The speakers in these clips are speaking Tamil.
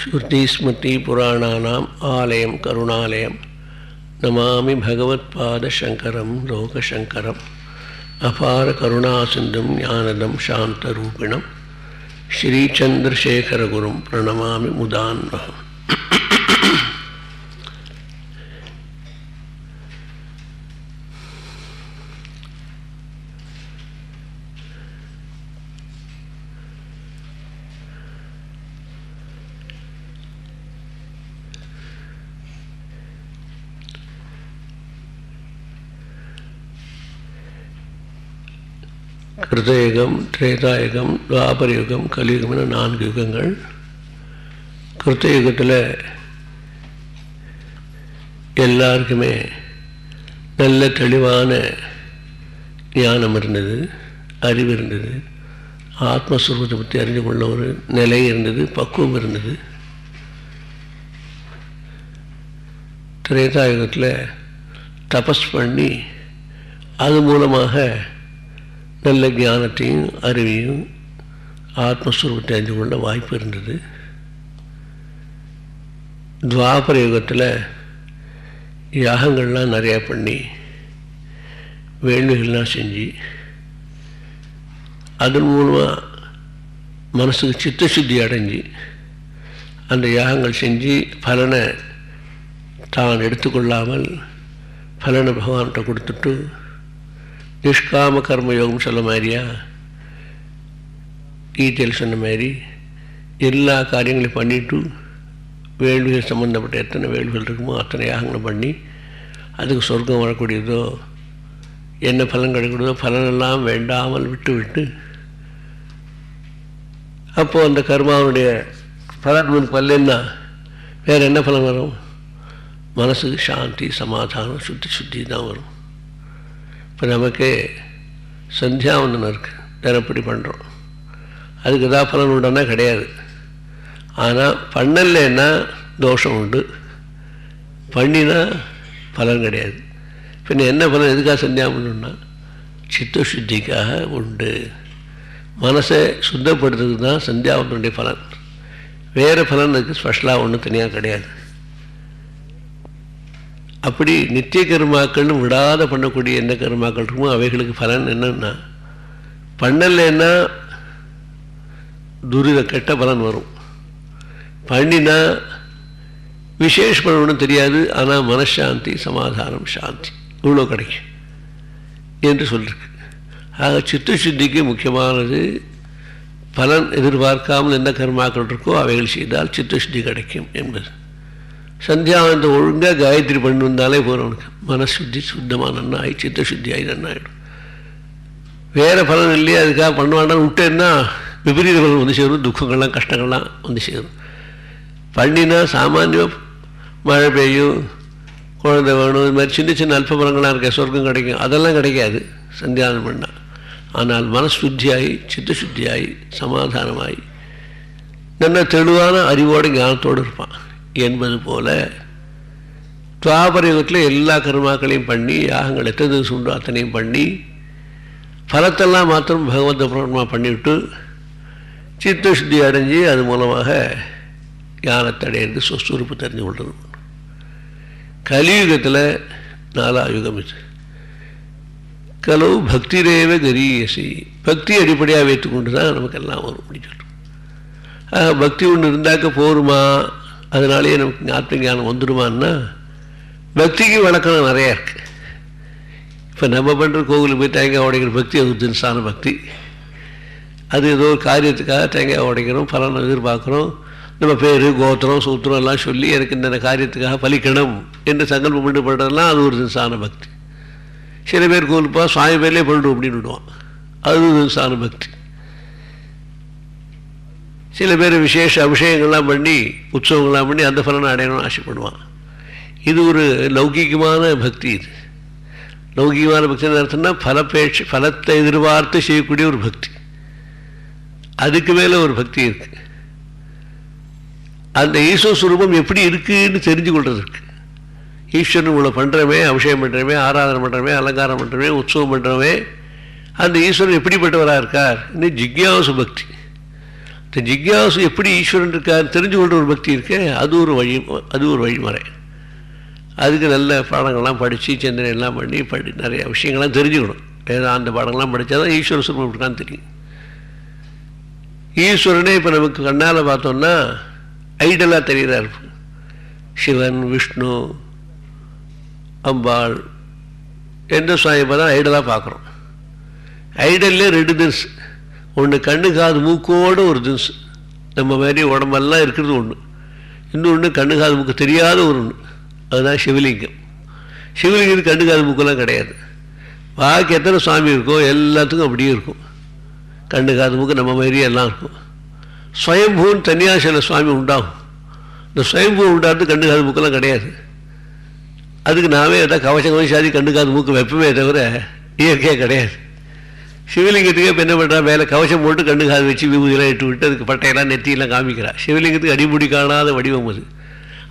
ஸ்மிருதி ஸ்மிருதி புராணானாம் ஆலயம் கருணாலயம் நமாமி பகவத்பாத சங்கரம் லோகசங்கரம் அபார கருணாசிந்தும் ஞானதம் சாந்த ஸ்ரீச்சந்திரசேகரகுரும் பிரணமாமி முதான்வகம் கிருதயுகம் திரேதாயுகம் துவாபரயுகம் கலியுகம் என நான்கு யுகங்கள். கிருத்தயுகத்தில் எல்லாருக்குமே நல்ல தெளிவான ஞானம் இருந்தது அறிவு இருந்தது ஆத்மஸ்வரூபத்தை பற்றி அறிஞ்சு கொள்ள ஒரு நிலை இருந்தது பக்குவம் இருந்தது. திரேதாயுகத்தில் தபஸ் பண்ணி அது மூலமாக நல்ல ஞானத்தையும் அறிவையும் ஆத்மஸ்வரூபத்தை அறிந்து கொள்ள வாய்ப்பு இருந்தது. துவாபர யுகத்தில் யாகங்கள்லாம் நிறையா பண்ணி வேள்விகள்லாம் செஞ்சு அதன் மூலமாக மனசுக்கு சித்தசுத்தி அடைஞ்சு அந்த யாகங்கள் செஞ்சு பலனை தான் எடுத்துக்கொள்ளாமல் பலனை பகவான்கிட்ட கொடுத்துட்டு நிஷ்காம கர்ம யோகம் சொல்ல மாதிரியா? கீதையில் சொன்ன மாதிரி எல்லா காரியங்களையும் பண்ணிவிட்டு வேள்விகள் சம்மந்தப்பட்ட எத்தனை வேள்விகள் இருக்குமோ அத்தனை யாகங்களை பண்ணி அதுக்கு சொர்க்கம் வரக்கூடியதோ என்ன பலன் கிடைக்கிறதோ பலனெல்லாம் வேண்டாமல் விட்டு விட்டு அப்போது அந்த கர்மாவுடைய பலன் வந்து பல்லன்னா வேறு என்ன பலன் வரும்? மனசுக்கு சாந்தி சமாதானம் சுத்தி சுத்தி தான் வரும். இப்போ நமக்கு சந்தியாவந்தனம் இருக்குது தினப்படி பண்ணுறோம் அதுக்கு எதாவது பலன் உண்டுன்னா கிடையாது. ஆனால் பண்ணலைன்னா தோஷம் உண்டு. பண்ணினா பலன் கிடையாது. பின்ன என்ன பலன்? எதுக்காக சந்தியாவந்தம்னா சித்த சுத்திக்காக உண்டு. மனசை சுத்தப்படுத்துறதுக்கு தான் சந்தியாவனுடைய பலன். வேறு பலன் அதுக்கு ஸ்பெஷலாக ஒன்றும் தனியாக கிடையாது. அப்படி நித்திய கர்மாக்கள்னு விடாத பண்ணக்கூடிய எந்த கர்மாக்கள் இருக்குமோ அவைகளுக்கு பலன் என்னன்னா பண்ணலைன்னா துரித கெட்ட பலன் வரும். பண்ணினா விசேஷ பலன் தெரியாது ஆனால் மனசாந்தி சமாதானம் சாந்தி. இவ்வளோ கிடைக்கும் என்று சொல்லிருக்கு. ஆக சித்தசுத்திக்கு முக்கியமானது பலன் எதிர்பார்க்காமல் எந்த கர்மாக்கள் இருக்கோ அவைகள் செய்தால் சித்தசுத்தி கிடைக்கும் என்பது. சந்தியாவந்தம் ஒழுங்காக காயத்ரி பண்ணி வந்தாலே போகிறவனுக்கு மனசுத்தி சுத்தமாக ஆகி சித்த சுத்தி ஆகி நன்னாயிடும். வேறு பலன் இல்லையே அதுக்காக பண்ணுவாண்டான்னு விட்டேன்னா விபரீத பலன் வந்து சேரும் துக்கங்கள்லாம் கஷ்டங்கள்லாம் வந்து சேரும். பண்ணினா சாமானியம் மழை பெய்யும் குழந்தை வேணும் இது மாதிரி சின்ன சின்ன அல்ப பலங்கள்லாம் இருக்க சொர்க்கம் கிடைக்கும். அதெல்லாம் கிடைக்காது சந்தியாவனம் பண்ணால் ஆனால் மனசுத்தியாகி சித்தசுத்தியாகி சமாதானமாகி நல்ல தெளிவான அறிவோடு ஞானத்தோடு இருப்பான். என்பது போல துவாபரயுகத்தில் எல்லா கர்மாக்களையும் பண்ணி யாகங்கள் எத்தனை திவசம் அத்தனையும் பண்ணி பலத்தெல்லாம் மாத்திரம் பகவந்த பிரமா பண்ணிவிட்டு சித்த சுத்தி அடைஞ்சு அது மூலமாக ஞானத்தை அடையிறது சொஸ்வரூப்பு தெரிஞ்சு கொள்வது கலியுகத்தில் நாலா யுகம் இது. கலவு பக்திரேவ கரியசி பக்தி அடிப்படையாக வைத்துக்கொண்டு தான் நமக்கெல்லாம் வரும் அப்படின்னு சொல்கிறோம் ஆக பக்தி ஒன்று இருந்தாக்க போருமா? அதனாலேயே நமக்கு ஆத்ம ஞானம் வந்துடுமான்னா பக்திக்கு வழக்கம் நிறையா இருக்குது இப்போ நம்ம பண்ணுற கோவிலுக்கு போய் தேங்காய் உடைக்கிற பக்தி அது தினசான பக்தி. அது ஏதோ ஒரு காரியத்துக்காக தேங்காய் உடைக்கிறோம் பலனை எதிர்பார்க்குறோம். நம்ம பேர் கோத்திரம் சூத்திரம் எல்லாம் சொல்லி எனக்கு இந்த காரியத்துக்காக பலிக்கணும் என்று சங்கல்பம் பண்ணி பண்ணுறதுலாம் அது ஒரு தினசான பக்தி. சில பேர் கோவிலுப்பா சுவாமி பேர்லேயே பண்ணுறோம் அப்படின்னு விடுவான். அது தினசான பக்தி. சில பேர் விசேஷ அபிஷேகங்கள்லாம் பண்ணி உற்சவங்கள்லாம் பண்ணி அந்த பலனை அடையணும்னு ஆசைப்படுவான். இது ஒரு லௌகிகமான பக்தி இது. லௌகிகமான பக்தி அர்த்தம்னா பலப்பேட்ச பலத்தை எதிர்பார்த்து செய்யக்கூடிய ஒரு பக்தி. அதுக்கு மேலே ஒரு பக்தி இருக்குது அந்த ஈஸ்வர சுரூபம் எப்படி இருக்குன்னு தெரிஞ்சு கொள்றது ஈஸ்வரன் இவ்வளோ பண்ணுறமே அபிஷேகம் பண்ணுறமே ஆராதனை பண்ணுறமே அலங்காரம் பண்ணுறமே உற்சவம் பண்ணுறமே அந்த ஈஸ்வரன் எப்படிப்பட்டவராக இருக்கார் இன்னும் ஜிக்யாசு பக்தி. இந்த ஜிக்யாசு எப்படி ஈஸ்வரன் இருக்கார் தெரிஞ்சு கொள்ற ஒரு பக்தி இருக்கு அது ஒரு வழி அது ஒரு வழிமுறை. அதுக்கு நல்ல பாடங்கள்லாம் படித்து சிந்தனை எல்லாம் பண்ணி படி நிறைய விஷயங்கள்லாம் தெரிஞ்சுக்கணும். வேதாந்த பாடங்கள்லாம் படித்தா தான் ஈஸ்வர சுரூபம் இருக்கான்னு தெரியும். ஈஸ்வரனே இப்போ நமக்கு கண்ணால் பார்த்தோம்னா ஐடலாக தெரிகிறார் சிவன் விஷ்ணு அம்பாள் எந்த சுவாமி பார்த்தா ஐடலாக பார்க்குறோம். ஐடல்லே ரெண்டு தின்ஸ் ஒன்று கண்ணு காது மூக்கோடு ஒரு திங்ஸ் நம்ம மாதிரி உடம்பெல்லாம் இருக்கிறது ஒன்று இன்னொன்று கண்ணு காது மூக்கு தெரியாத ஒரு ஒன்று அதுதான் சிவலிங்கம். சிவலிங்கத்துக்கு கண்ணு காது மூக்கெல்லாம் கிடையாது. பாக்கி எத்தனை சுவாமி இருக்கோ எல்லாத்துக்கும் அப்படியே இருக்கும். கண்ணு காது மூக்கு நம்ம மாதிரியே எல்லாம் இருக்கும். ஸ்வயம்பூன்னு தனியாக சில சுவாமி உண்டாகும். இந்த சுயம்பூ உண்டாடுறது கண்ணு காது மூக்கெல்லாம் கிடையாது. அதுக்கு நாமே எதாவது கவசம் கவசாதி கண்ணு காது மூக்கு வைப்பமே தவிர இயற்கையாக கிடையாது. சிவலிங்கத்துக்கு இப்போ என்ன பண்ணுறா மேலே கவசம் போட்டு கண்ணு காது வச்சு விபூதியெல்லாம் இட்டு விட்டு அதுக்கு பட்டையெல்லாம் நெத்தியெல்லாம் காமிக்கிறா. சிவலிங்கத்துக்கு அடிமுடி காணாத வடிவம் அது.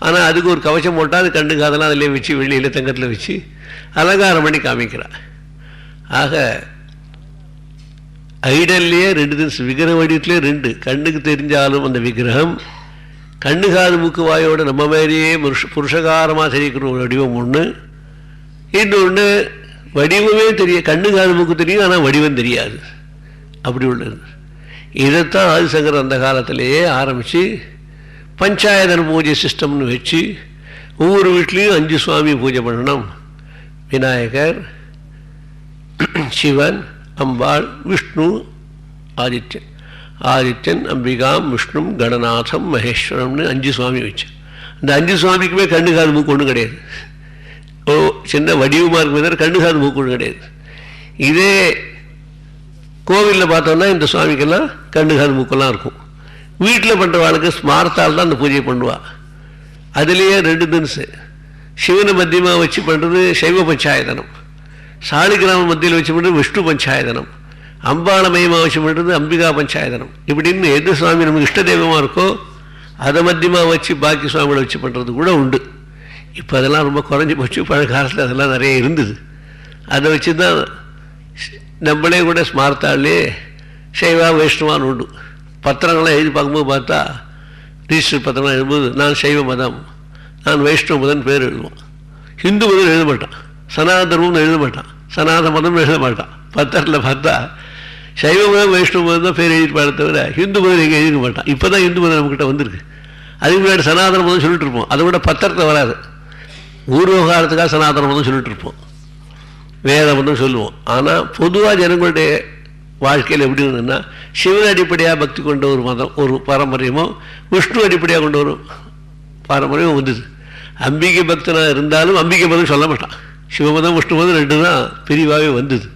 ஆனால் அதுக்கு ஒரு கவசம் போட்டால் அது கண்ணு காதெல்லாம் அதிலே வச்சு வெளியில் தங்கத்தில் வச்சு அலங்காரம் பண்ணி காமிக்கிறா. ஆக ஐடல்லையே ரெண்டு தினசு விக்கிரக வடிவத்திலே ரெண்டு. கண்ணுக்கு தெரிஞ்சாலும் அந்த விக்கிரகம் கண்ணு காது மூக்கு வாயோட நம்ம மாதிரியே புருஷ புருஷகாரமாக தெரிவிக்கிற ஒரு வடிவம் ஒன்று இன்னொன்று வடிவமே தெரிய கண்ணு காது தெரியும் ஆனால் வடிவம் தெரியாது. அப்படி உள்ளது. இதைத்தான் ஆதிசங்கர் அந்த காலத்திலேயே ஆரம்பித்து பஞ்சாயதன பூஜை சிஸ்டம்னு வச்சு ஒவ்வொரு வீட்லேயும் அஞ்சு சுவாமி பூஜை பண்ணணும். விநாயகர் சிவன் அம்பாள் விஷ்ணு ஆதித்யன். ஆதித்யன் அம்பிகாம் விஷ்ணு கணநாதம் மகேஸ்வரம்னு அஞ்சு சுவாமி வச்சேன் இந்த அஞ்சு சுவாமிக்குமே கண்ணு காது மூக்கு ஒன்றும் கிடையாது. இப்போ சின்ன வடிவமாக இருக்கும் கண்ணு சாது மூக்கு கிடையாது. இதே கோவிலில் பார்த்தோம்னா இந்த சுவாமிக்கெல்லாம் கண்ணு காது மூக்கெல்லாம் இருக்கும். வீட்டில் பண்ணுறவாளுக்கு ஸ்மார்த்தால் தான் அந்த பூஜையை பண்ணுவாள் அதுலேயே ரெண்டு தினசு சிவனை மத்தியமாக வச்சு பண்ணுறது சைவ பஞ்சாயதனம் சாலிகிராம மத்தியில் வச்சு பண்ணுறது விஷ்ணு பஞ்சாயதனம் அம்பாள மையமாக வச்சு பண்ணுறது அம்பிகா பஞ்சாயதனம் இப்படின்னு எது சுவாமி நமக்கு இஷ்ட தெய்வமாக இருக்கோ அதை மத்தியமாக வச்சு பாக்கி சுவாமிகளை வச்சு பண்ணுறது கூட உண்டு. இப்போ அதெல்லாம் ரொம்ப குறைஞ்சி போச்சு. பழங்காலத்தில் அதெல்லாம் நிறைய இருந்தது. அதை வச்சு தான் நம்மளே கூட ஸ்மார்த்தாலே சைவா வைஷ்ணவான்னு உண்டு. பத்திரங்கள்லாம் எழுதி பார்க்கும்போது பார்த்தா ரிஜிஸ்டர் பத்திரம்லாம் எழுதும்போது நான் சைவ மதம் நான் வைஷ்ணவ மதன் பேர் எழுதுவோம் ஹிந்து மதம் எழுத மாட்டான். சனாதன தர்மம்னு எழுத மாட்டான். சனாதன மதம்னு எழுத மாட்டான். பத்திரத்தில் பார்த்தா சைவ மதம் வைஷ்ணவ மதம் தான் பேர் எழுதிப்பாட தவிர ஹிந்து மதம் எங்கே எழுதிக்க மாட்டான். இப்போ தான் ஹிந்து மதம் நம்மக்கிட்ட வந்திருக்கு. அதுக்கு முன்னாடி சனாதன மதம் சொல்லிட்டு இருப்போம். அதை விட பத்திரத்தில் வராது. பூர்வ காலத்துக்காக சனாதன மதம் சொல்லிட்டு இருப்போம். வேத மதம் சொல்லுவோம். ஆனால் பொதுவாக ஜனங்களுடைய வாழ்க்கையில் எப்படி இருந்ததுன்னா சிவன் அடிப்படையாக பக்தி கொண்ட ஒரு மதம் ஒரு பாரம்பரியமும் விஷ்ணு அடிப்படையாக கொண்ட ஒரு பாரம்பரியமும் வந்தது. அம்பிகை பக்தனாக இருந்தாலும் அம்பிகை மதம் சொல்ல மாட்டான். சிவமதம் விஷ்ணு மதம் ரெண்டு தான் பிரிவாகவே வந்தது.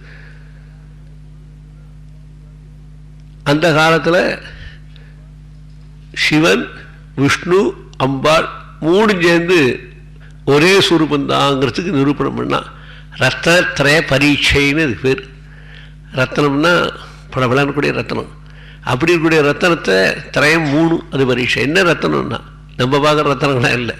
அந்த காலத்தில் சிவன் விஷ்ணு அம்பாள் மூணு சேர்ந்து ஒரே சுரூபந்தாங்கிறதுக்கு நிரூபணம் பண்ணால் ரத்னத்திரய பரீட்சைன்னு அதுக்கு பேர். ரத்தனம்னா பளபளக்கூடிய ரத்தனம். அப்படி இருக்கக்கூடிய ரத்தனத்தை திரயம் மூணு அது பரீட்சை. என்ன ரத்தனம்னா? நம்ம பார்க்குற ரத்தனங்களாம் இல்லை.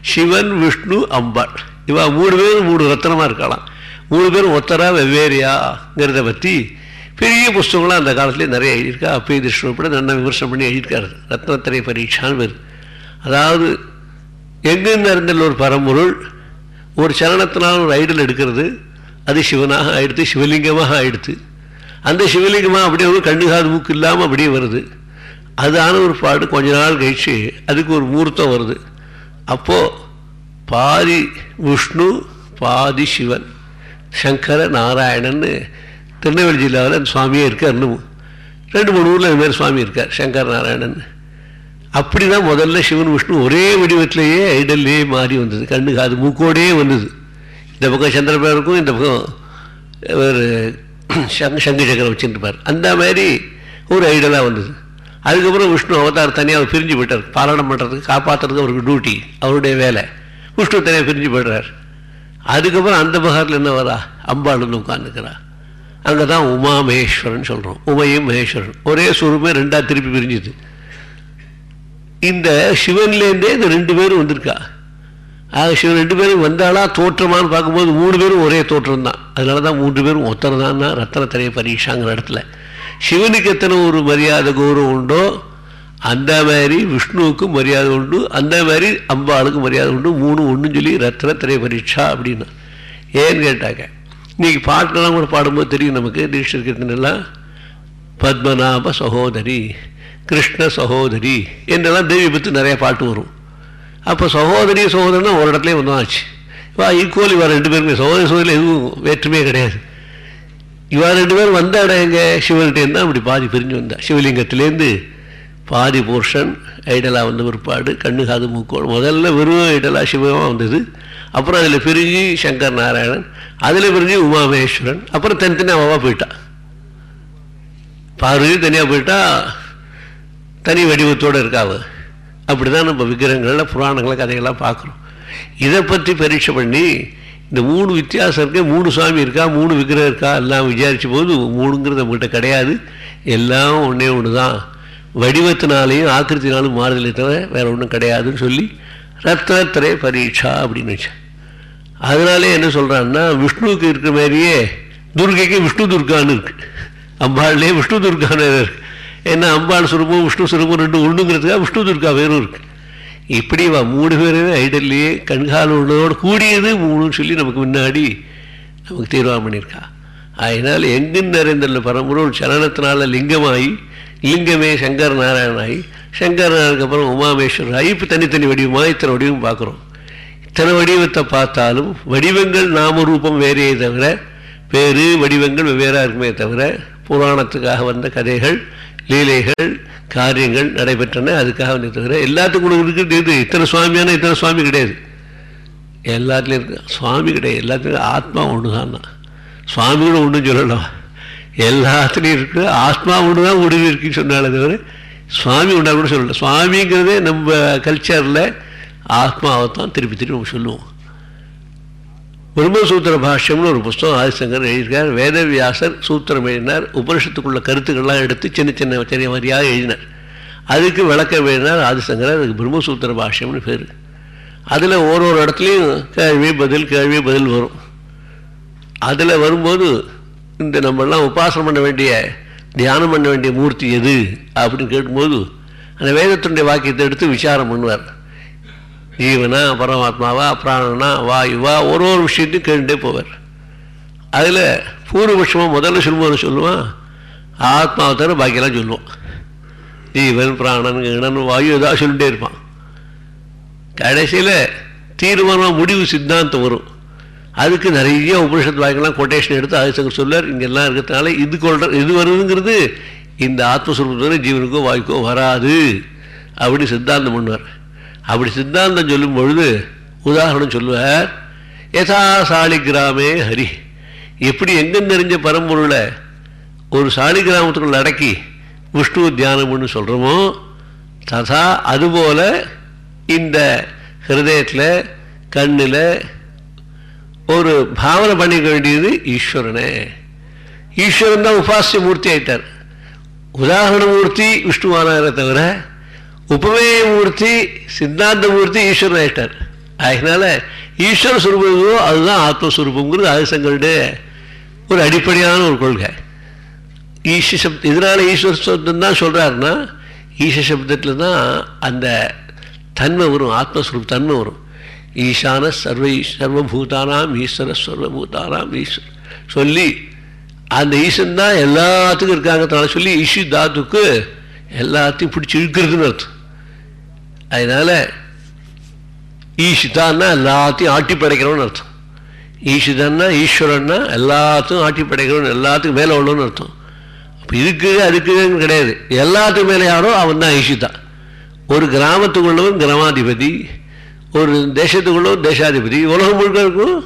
சிவன் விஷ்ணு அம்பாள். இவா மூணு பேரும் மூணு ரத்தனமாக இருக்கலாம் மூணு பேரும் ஒத்தரா வெவ்வேறையாங்கிறத பற்றி பெரிய புஸ்தகங்களாம் அந்த காலத்துலேயே நிறைய எழுதியிருக்கா. அப்பே திருஷ்ணு கூட நல்லா விமர்சனம் பண்ணி எழுதியிருக்காரு. ரத்னத்திரை பரீட்சான்னு பேர். அதாவது எங்கிருந்து இருந்தல் ஒரு பரம்பொருள் ஒரு சலனத்தினால் ஒரு ஐடல் எடுக்கிறது அது சிவனாக ஆயிடுத்து சிவலிங்கமாக ஆயிடுத்து. அந்த சிவலிங்கமாக அப்படியே ஒரு கண்ணுகாது மூக்கு இல்லாமல் அப்படியே வருது. அதான ஒரு பாடு கொஞ்ச நாள் கழிச்சு அதுக்கு ஒரு மூர்த்தம் வருது. அப்போது பாதி விஷ்ணு பாதி சிவன். சங்கர நாராயணன்னு திருநெல்வேலி ஜில்லாவில் அந்த சுவாமியே இருக்கார் இன்னும் ரெண்டு மூணு ஊரில் இந்த மாதிரி சுவாமி இருக்கார் சங்கர நாராயணன் அப்படி தான் முதல்ல சிவன் விஷ்ணு ஒரே வடிவத்திலேயே ஐடல்லே மாறி வந்தது. கண்ணு காது மூக்கோடே வந்தது. இந்த பக்கம் சந்திரபேர் இருக்கும் இந்த பக்கம் ஒரு சங்க சங்கு சக்கரம் வச்சுருப்பார். அந்த மாதிரி ஒரு ஐடலாக வந்தது. அதுக்கப்புறம் விஷ்ணு அவதார் தனியாக அவர் பிரிஞ்சு போயிட்டார். பாலனம் பண்ணுறதுக்கு காப்பாற்றுறதுக்கு அவருக்கு டியூட்டி அவருடைய வேலை. விஷ்ணு தனியாக பிரிஞ்சு போய்டுறார். அதுக்கப்புறம் அந்த பகாரில் என்ன வரா? அம்பாளுன்னு உட்காந்துக்கிறா அங்கே தான் உமா மகேஸ்வரன் சொல்கிறோம் உமையும் மகேஸ்வரன். ஒரே சுருமே ரெண்டாக திருப்பி பிரிஞ்சுது. இந்த சிவன்லேருந்தே இந்த ரெண்டு பேரும் வந்திருக்கா. ஆக சிவன் ரெண்டு பேரும் வந்தாளா தோற்றமானு பார்க்கும்போது மூணு பேரும் ஒரே தோற்றம் தான் அதனால தான் மூன்று பேரும் ஒத்தனை தான் ரத்தன திரைய பரீட்சாங்கிற இடத்துல. சிவனுக்கு எத்தனை ஒரு மரியாதை கௌரவம் உண்டோ அந்த மாதிரி விஷ்ணுவுக்கும் மரியாதை உண்டு அந்த மாதிரி அம்பாளுக்கும் மரியாதை உண்டு. மூணு ஒன்றும் சொல்லி ரத்தன திரை பரீட்சா அப்படின்னா. ஏன்னு கேட்டாங்க இன்னைக்கு பாட்டெல்லாம் கூட பாடும்போது தெரியும் நமக்கு தீட்சர் பத்மநாப சகோதரி. கிருஷ்ண சகோதரி என்றெல்லாம் தேவி பற்றி நிறையா பாட்டு வரும். அப்போ சகோதரி சகோதரனா ஒரு இடத்துலேயே ஒன்றாச்சு இவா ஈக்குவல் இவா ரெண்டு பேருமே. சகோதரி சகோதரி எதுவும் வேற்றுமே கிடையாது. இவா ரெண்டு பேரும் வந்த இடம் எங்கே? சிவன்கிட்டேருந்து அப்படி பாதி பிரிஞ்சு வந்தா. சிவலிங்கத்திலேருந்து பாதி போர்ஷன் ஐடலாக வந்த பிற்பாடு கண்ணு காது மூக்கோடு முதல்ல வெறும் ஐடலாக சிவமாக வந்தது. அப்புறம் அதில் பிரிஞ்சு சங்கர் நாராயணன் அதில் பிரிஞ்சு உமாமேஸ்வரன் அப்புறம் தனித்தனியாக அவாவாக போயிட்டா. பார்வதி தனியாக போயிட்டா தனி வடிவத்தோடு இருக்காவ அப்படி தான் நம்ம விக்கிரகங்களில் புராணங்களை கதைகள்லாம் பார்க்குறோம். இதை பற்றி பரீட்சை பண்ணி இந்த மூணு வித்தியாசம் இருக்கே மூணு சுவாமி இருக்கா மூணு விக்கிரகம் இருக்கா எல்லாம் விசாரித்த போது மூணுங்கிறது நம்மகிட்ட கிடையாது. எல்லாம் ஒன்றே ஒன்று தான் வடிவத்தினாலையும் ஆக்கிருத்தினாலும் மாறுதலை தவிர வேறு ஒன்றும் கிடையாதுன்னு சொல்லி ரத்னத்திரை பரீட்சா அப்படின்னு வச்சேன் அதனாலே என்ன சொல்கிறான்னா விஷ்ணுவுக்கு இருக்கிற மாதிரியே துர்கைக்கு விஷ்ணு துர்கான்னு இருக்குது அம்பாள்லேயே விஷ்ணு துர்கான்னு இருக்குது ஏன்னா அம்பாள் சுரூபம் விஷ்ணு சுரூபம் ரெண்டு ஒன்றுங்கிறதுக்காக விஷ்ணு துர்கா வேறும் இருக்கு. இப்படி வா மூணு பேருமே ஐடல்லையே கண்கால் உள்ளதோடு கூடியது மூணுன்னு சொல்லி நமக்கு முன்னாடி நமக்கு தீர்மானம் பண்ணியிருக்கா. அதனால் எங்கும் நிறைந்துள்ள பரம்பொருள் சலனத்தினால லிங்கமாகி லிங்கமே சங்கர் நாராயணாகி சங்கர் நாராயணனுக்கு அப்புறம் உமாமேஸ்வரர் ஆகி இப்போ தனித்தனி வடிவமாக இத்தனை வடிவம் பார்க்குறோம். இத்தனை வடிவத்தை பார்த்தாலும் வடிவங்கள் நாம ரூபம் வேறையே தவிர பேரு வடிவங்கள் வெவ்வேறாக இருக்குமே தவிர புராணத்துக்காக வந்த கதைகள் லீலைகள் காரியங்கள் நடைபெற்றன. அதுக்காக வந்து தவிர எல்லாத்துக்கும் இருக்கிறது இது இத்தனை சுவாமியான இத்தனை சுவாமி கிடையாது. எல்லாத்துலேயும் இருக்கு. சுவாமி கிடையாது. எல்லாத்துலேயும் ஆத்மா ஒன்று தான் சுவாமிகளும் ஒன்றும் சொல்லலாம் எல்லாத்துலேயும் இருக்கு. ஆத்மா ஒன்று தான் முடிவு இருக்குன்னு சொன்னாலே தவிர சுவாமி உண்டா கூட சொல்லல. சுவாமிங்கிறதே நம்ம கல்ச்சரில் ஆத்மாவை தான் திருப்பி திருப்பி நம்ம சொல்லுவோம். பிரம்மசூத்திர பாஷ்யம்னு ஒரு புஸ்தகம் ஆதிசங்கர் எழுதியிருக்கார். வேதவியாசர் சூத்திரம் எழுதினார் உபனிஷத்துக்குள்ள கருத்துக்கள்லாம் எடுத்து சின்ன சின்ன சின்ன மாதிரியாக எழுதினார். அதுக்கு விளக்கம் எழுதினார் ஆதிசங்கர். அதுக்கு பிரம்மசூத்திர பாஷ்யம்னு பேர். அதில் ஒரு ஒரு இடத்துலையும் கேள்வி பதில் கேள்வி பதில் வரும். அதில் வரும்போது இந்த நம்மெல்லாம் உபாசனம் பண்ண வேண்டிய தியானம் பண்ண வேண்டிய மூர்த்தி எது? அப்படின்னு கேட்கும்போது அந்த வேதத்தினுடைய வாக்கியத்தை எடுத்து விசாரம் பண்ணுவார். ஜீவனா பரமாத்மாவா பிராணனா வாயுவா ஒரு ஒரு விஷயத்தையும் கேட்டுட்டே போவார். அதில் பூர்வபட்சமாக முதல்ல சொல்லுவோம் சொல்லுவான் ஆத்மாவை தவிர பாக்கியெல்லாம் சொல்லுவோம் ஜீவன் பிராணன் கணன் வாயு ஏதாவது சொல்லிட்டே இருப்பான். கடைசியில் தீர்மானம் முடிவு சித்தாந்தம் வரும். அதுக்கு நிறைய உபனிஷத்து வாய்க்கெல்லாம் கொட்டேஷன் எடுத்து ஆதிசங்கர் சொல்லார் இங்கெல்லாம் இருக்கிறதுனால இது கொள்ற இது வருதுங்கிறது இந்த ஆத்மஸ்வரூபத்தில் ஜீவனுக்கோ வாய்க்கோ வராது. அப்படி சித்தாந்தம் பண்ணுவார். அப்படி சித்தாந்தம் சொல்லும் பொழுது உதாரணம் சொல்லுவார் எதா சாலிகிராமே ஹரி. எப்படி எங்கன்னு தெரிஞ்ச பரம்பொருளை ஒரு சாலி கிராமத்துக்குள்ள அடக்கி விஷ்ணு தியானம்னு சொல்கிறோமோ ததா அதுபோல் இந்த ஹிருதயத்தில் கண்ணில் ஒரு பாவனை பண்ணிக்க வேண்டியது ஈஸ்வரனே. ஈஸ்வரன் தான் உபாசிய மூர்த்தி ஆயிட்டார். உதாரண மூர்த்தி விஷ்ணுவானாரே தவிர உபமேய மூர்த்தி சித்தாந்த மூர்த்தி ஈஸ்வரன் ஆகிட்டார் அதனால ஈஸ்வர சுரூபமோ அதுதான் ஆத்மஸ்வரூபங்கிறது ஆதிசங்களுடைய ஒரு அடிப்படையான ஒரு கொள்கை. ஈஸ்வ சப்த இதனால ஈஸ்வர சப்தம் தான் சொல்கிறாருன்னா ஈஸ்வர சப்தத்தில் தான் அந்த தன்மை வரும் ஆத்மஸ்வரூப் தன்மை வரும். ஈசான சர்வ சர்வபூதானாம் ஈஸ்வர சர்வபூதானாம் ஈஸ்வர். சொல்லி அந்த ஈஸ்வன் தான் எல்லாத்துக்கும் இருக்காங்கனால சொல்லி ஈஷு தாத்துக்கு எல்லாத்தையும் பிடிச்சி இழுக்கிறதுன்னு அர்த்தம். அதனால ஈஷிதான்னா எல்லாத்தையும் ஆட்டி படைக்கிறோன்னு அர்த்தம். ஈஷிதன்னா ஈஸ்வரன்னா எல்லாத்தையும் ஆட்டி படைக்கிறோன்னு எல்லாத்துக்கும் மேலே உள்ளோன்னு அர்த்தம். அப்போ இதுக்கு அதுக்குன்னு கிடையாது. எல்லாத்துக்கும் மேலே யாரோ அவன் தான் ஈஷிதான் ஒரு கிராமத்துக்குள்ளவன் கிராமாதிபதி ஒரு தேசத்துக்குள்ளவன் தேசாதிபதி. உலகம் முழுக்க இருக்கும்.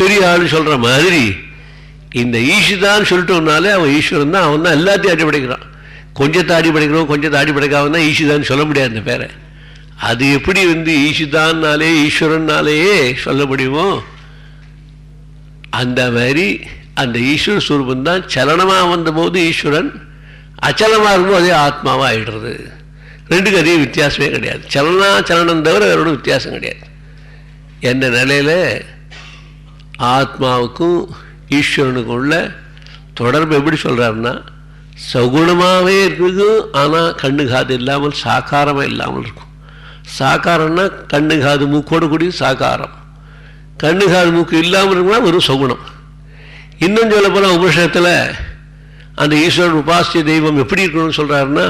பெரிய ஆள் சொல்கிற மாதிரி இந்த ஈஷிதான்னு சொல்லிட்டோம்னாலே அவன் ஈஸ்வரன் தான் அவன் தான் எல்லாத்தையும் ஆட்டி படைக்கிறான். கொஞ்சத்தை ஆடி படைக்கிறோம் கொஞ்சத்தை ஆடி படைக்காம தான் ஈஷிதான்னு சொல்ல முடியாது அந்த பேரை. அது எப்படி வந்து ஈஷிதான்னாலே ஈஸ்வரன்னாலேயே சொல்ல முடியுமோ அந்த மாதிரி அந்த ஈஸ்வர ஸ்வரூபம் தான் சலனமாக வந்தபோது ஈஸ்வரன் அச்சலமாக இருக்கும்போது அதே ஆத்மாவாக ஆயிடுறது. ரெண்டுக்கும் அதே வித்தியாசமே கிடையாது. சலனா சலனம் தவிர வேற வித்தியாசம் கிடையாது. என்ற நிலையில்? ஆத்மாவுக்கும் ஈஸ்வரனுக்கும் உள்ள தொடர்பு எப்படி சொல்கிறாருன்னா சகுணமாகவே இருக்கும் ஆனால் கண்ணு காது இல்லாமல் சாக்காரமாக இல்லாமல் இருக்கும். சாக்காரம்னா கண்ணு காது மூக்கோடு கூடிய சாக்காரம். கண்ணு காது மூக்கு இல்லாமல் இருக்குன்னா ஒரு சகுணம். இன்னும் சொல்ல போனால் உபனிஷத்தில் அந்த ஈஸ்வரன் உபாசிய தெய்வம் எப்படி இருக்கணும்னு சொல்கிறாருன்னா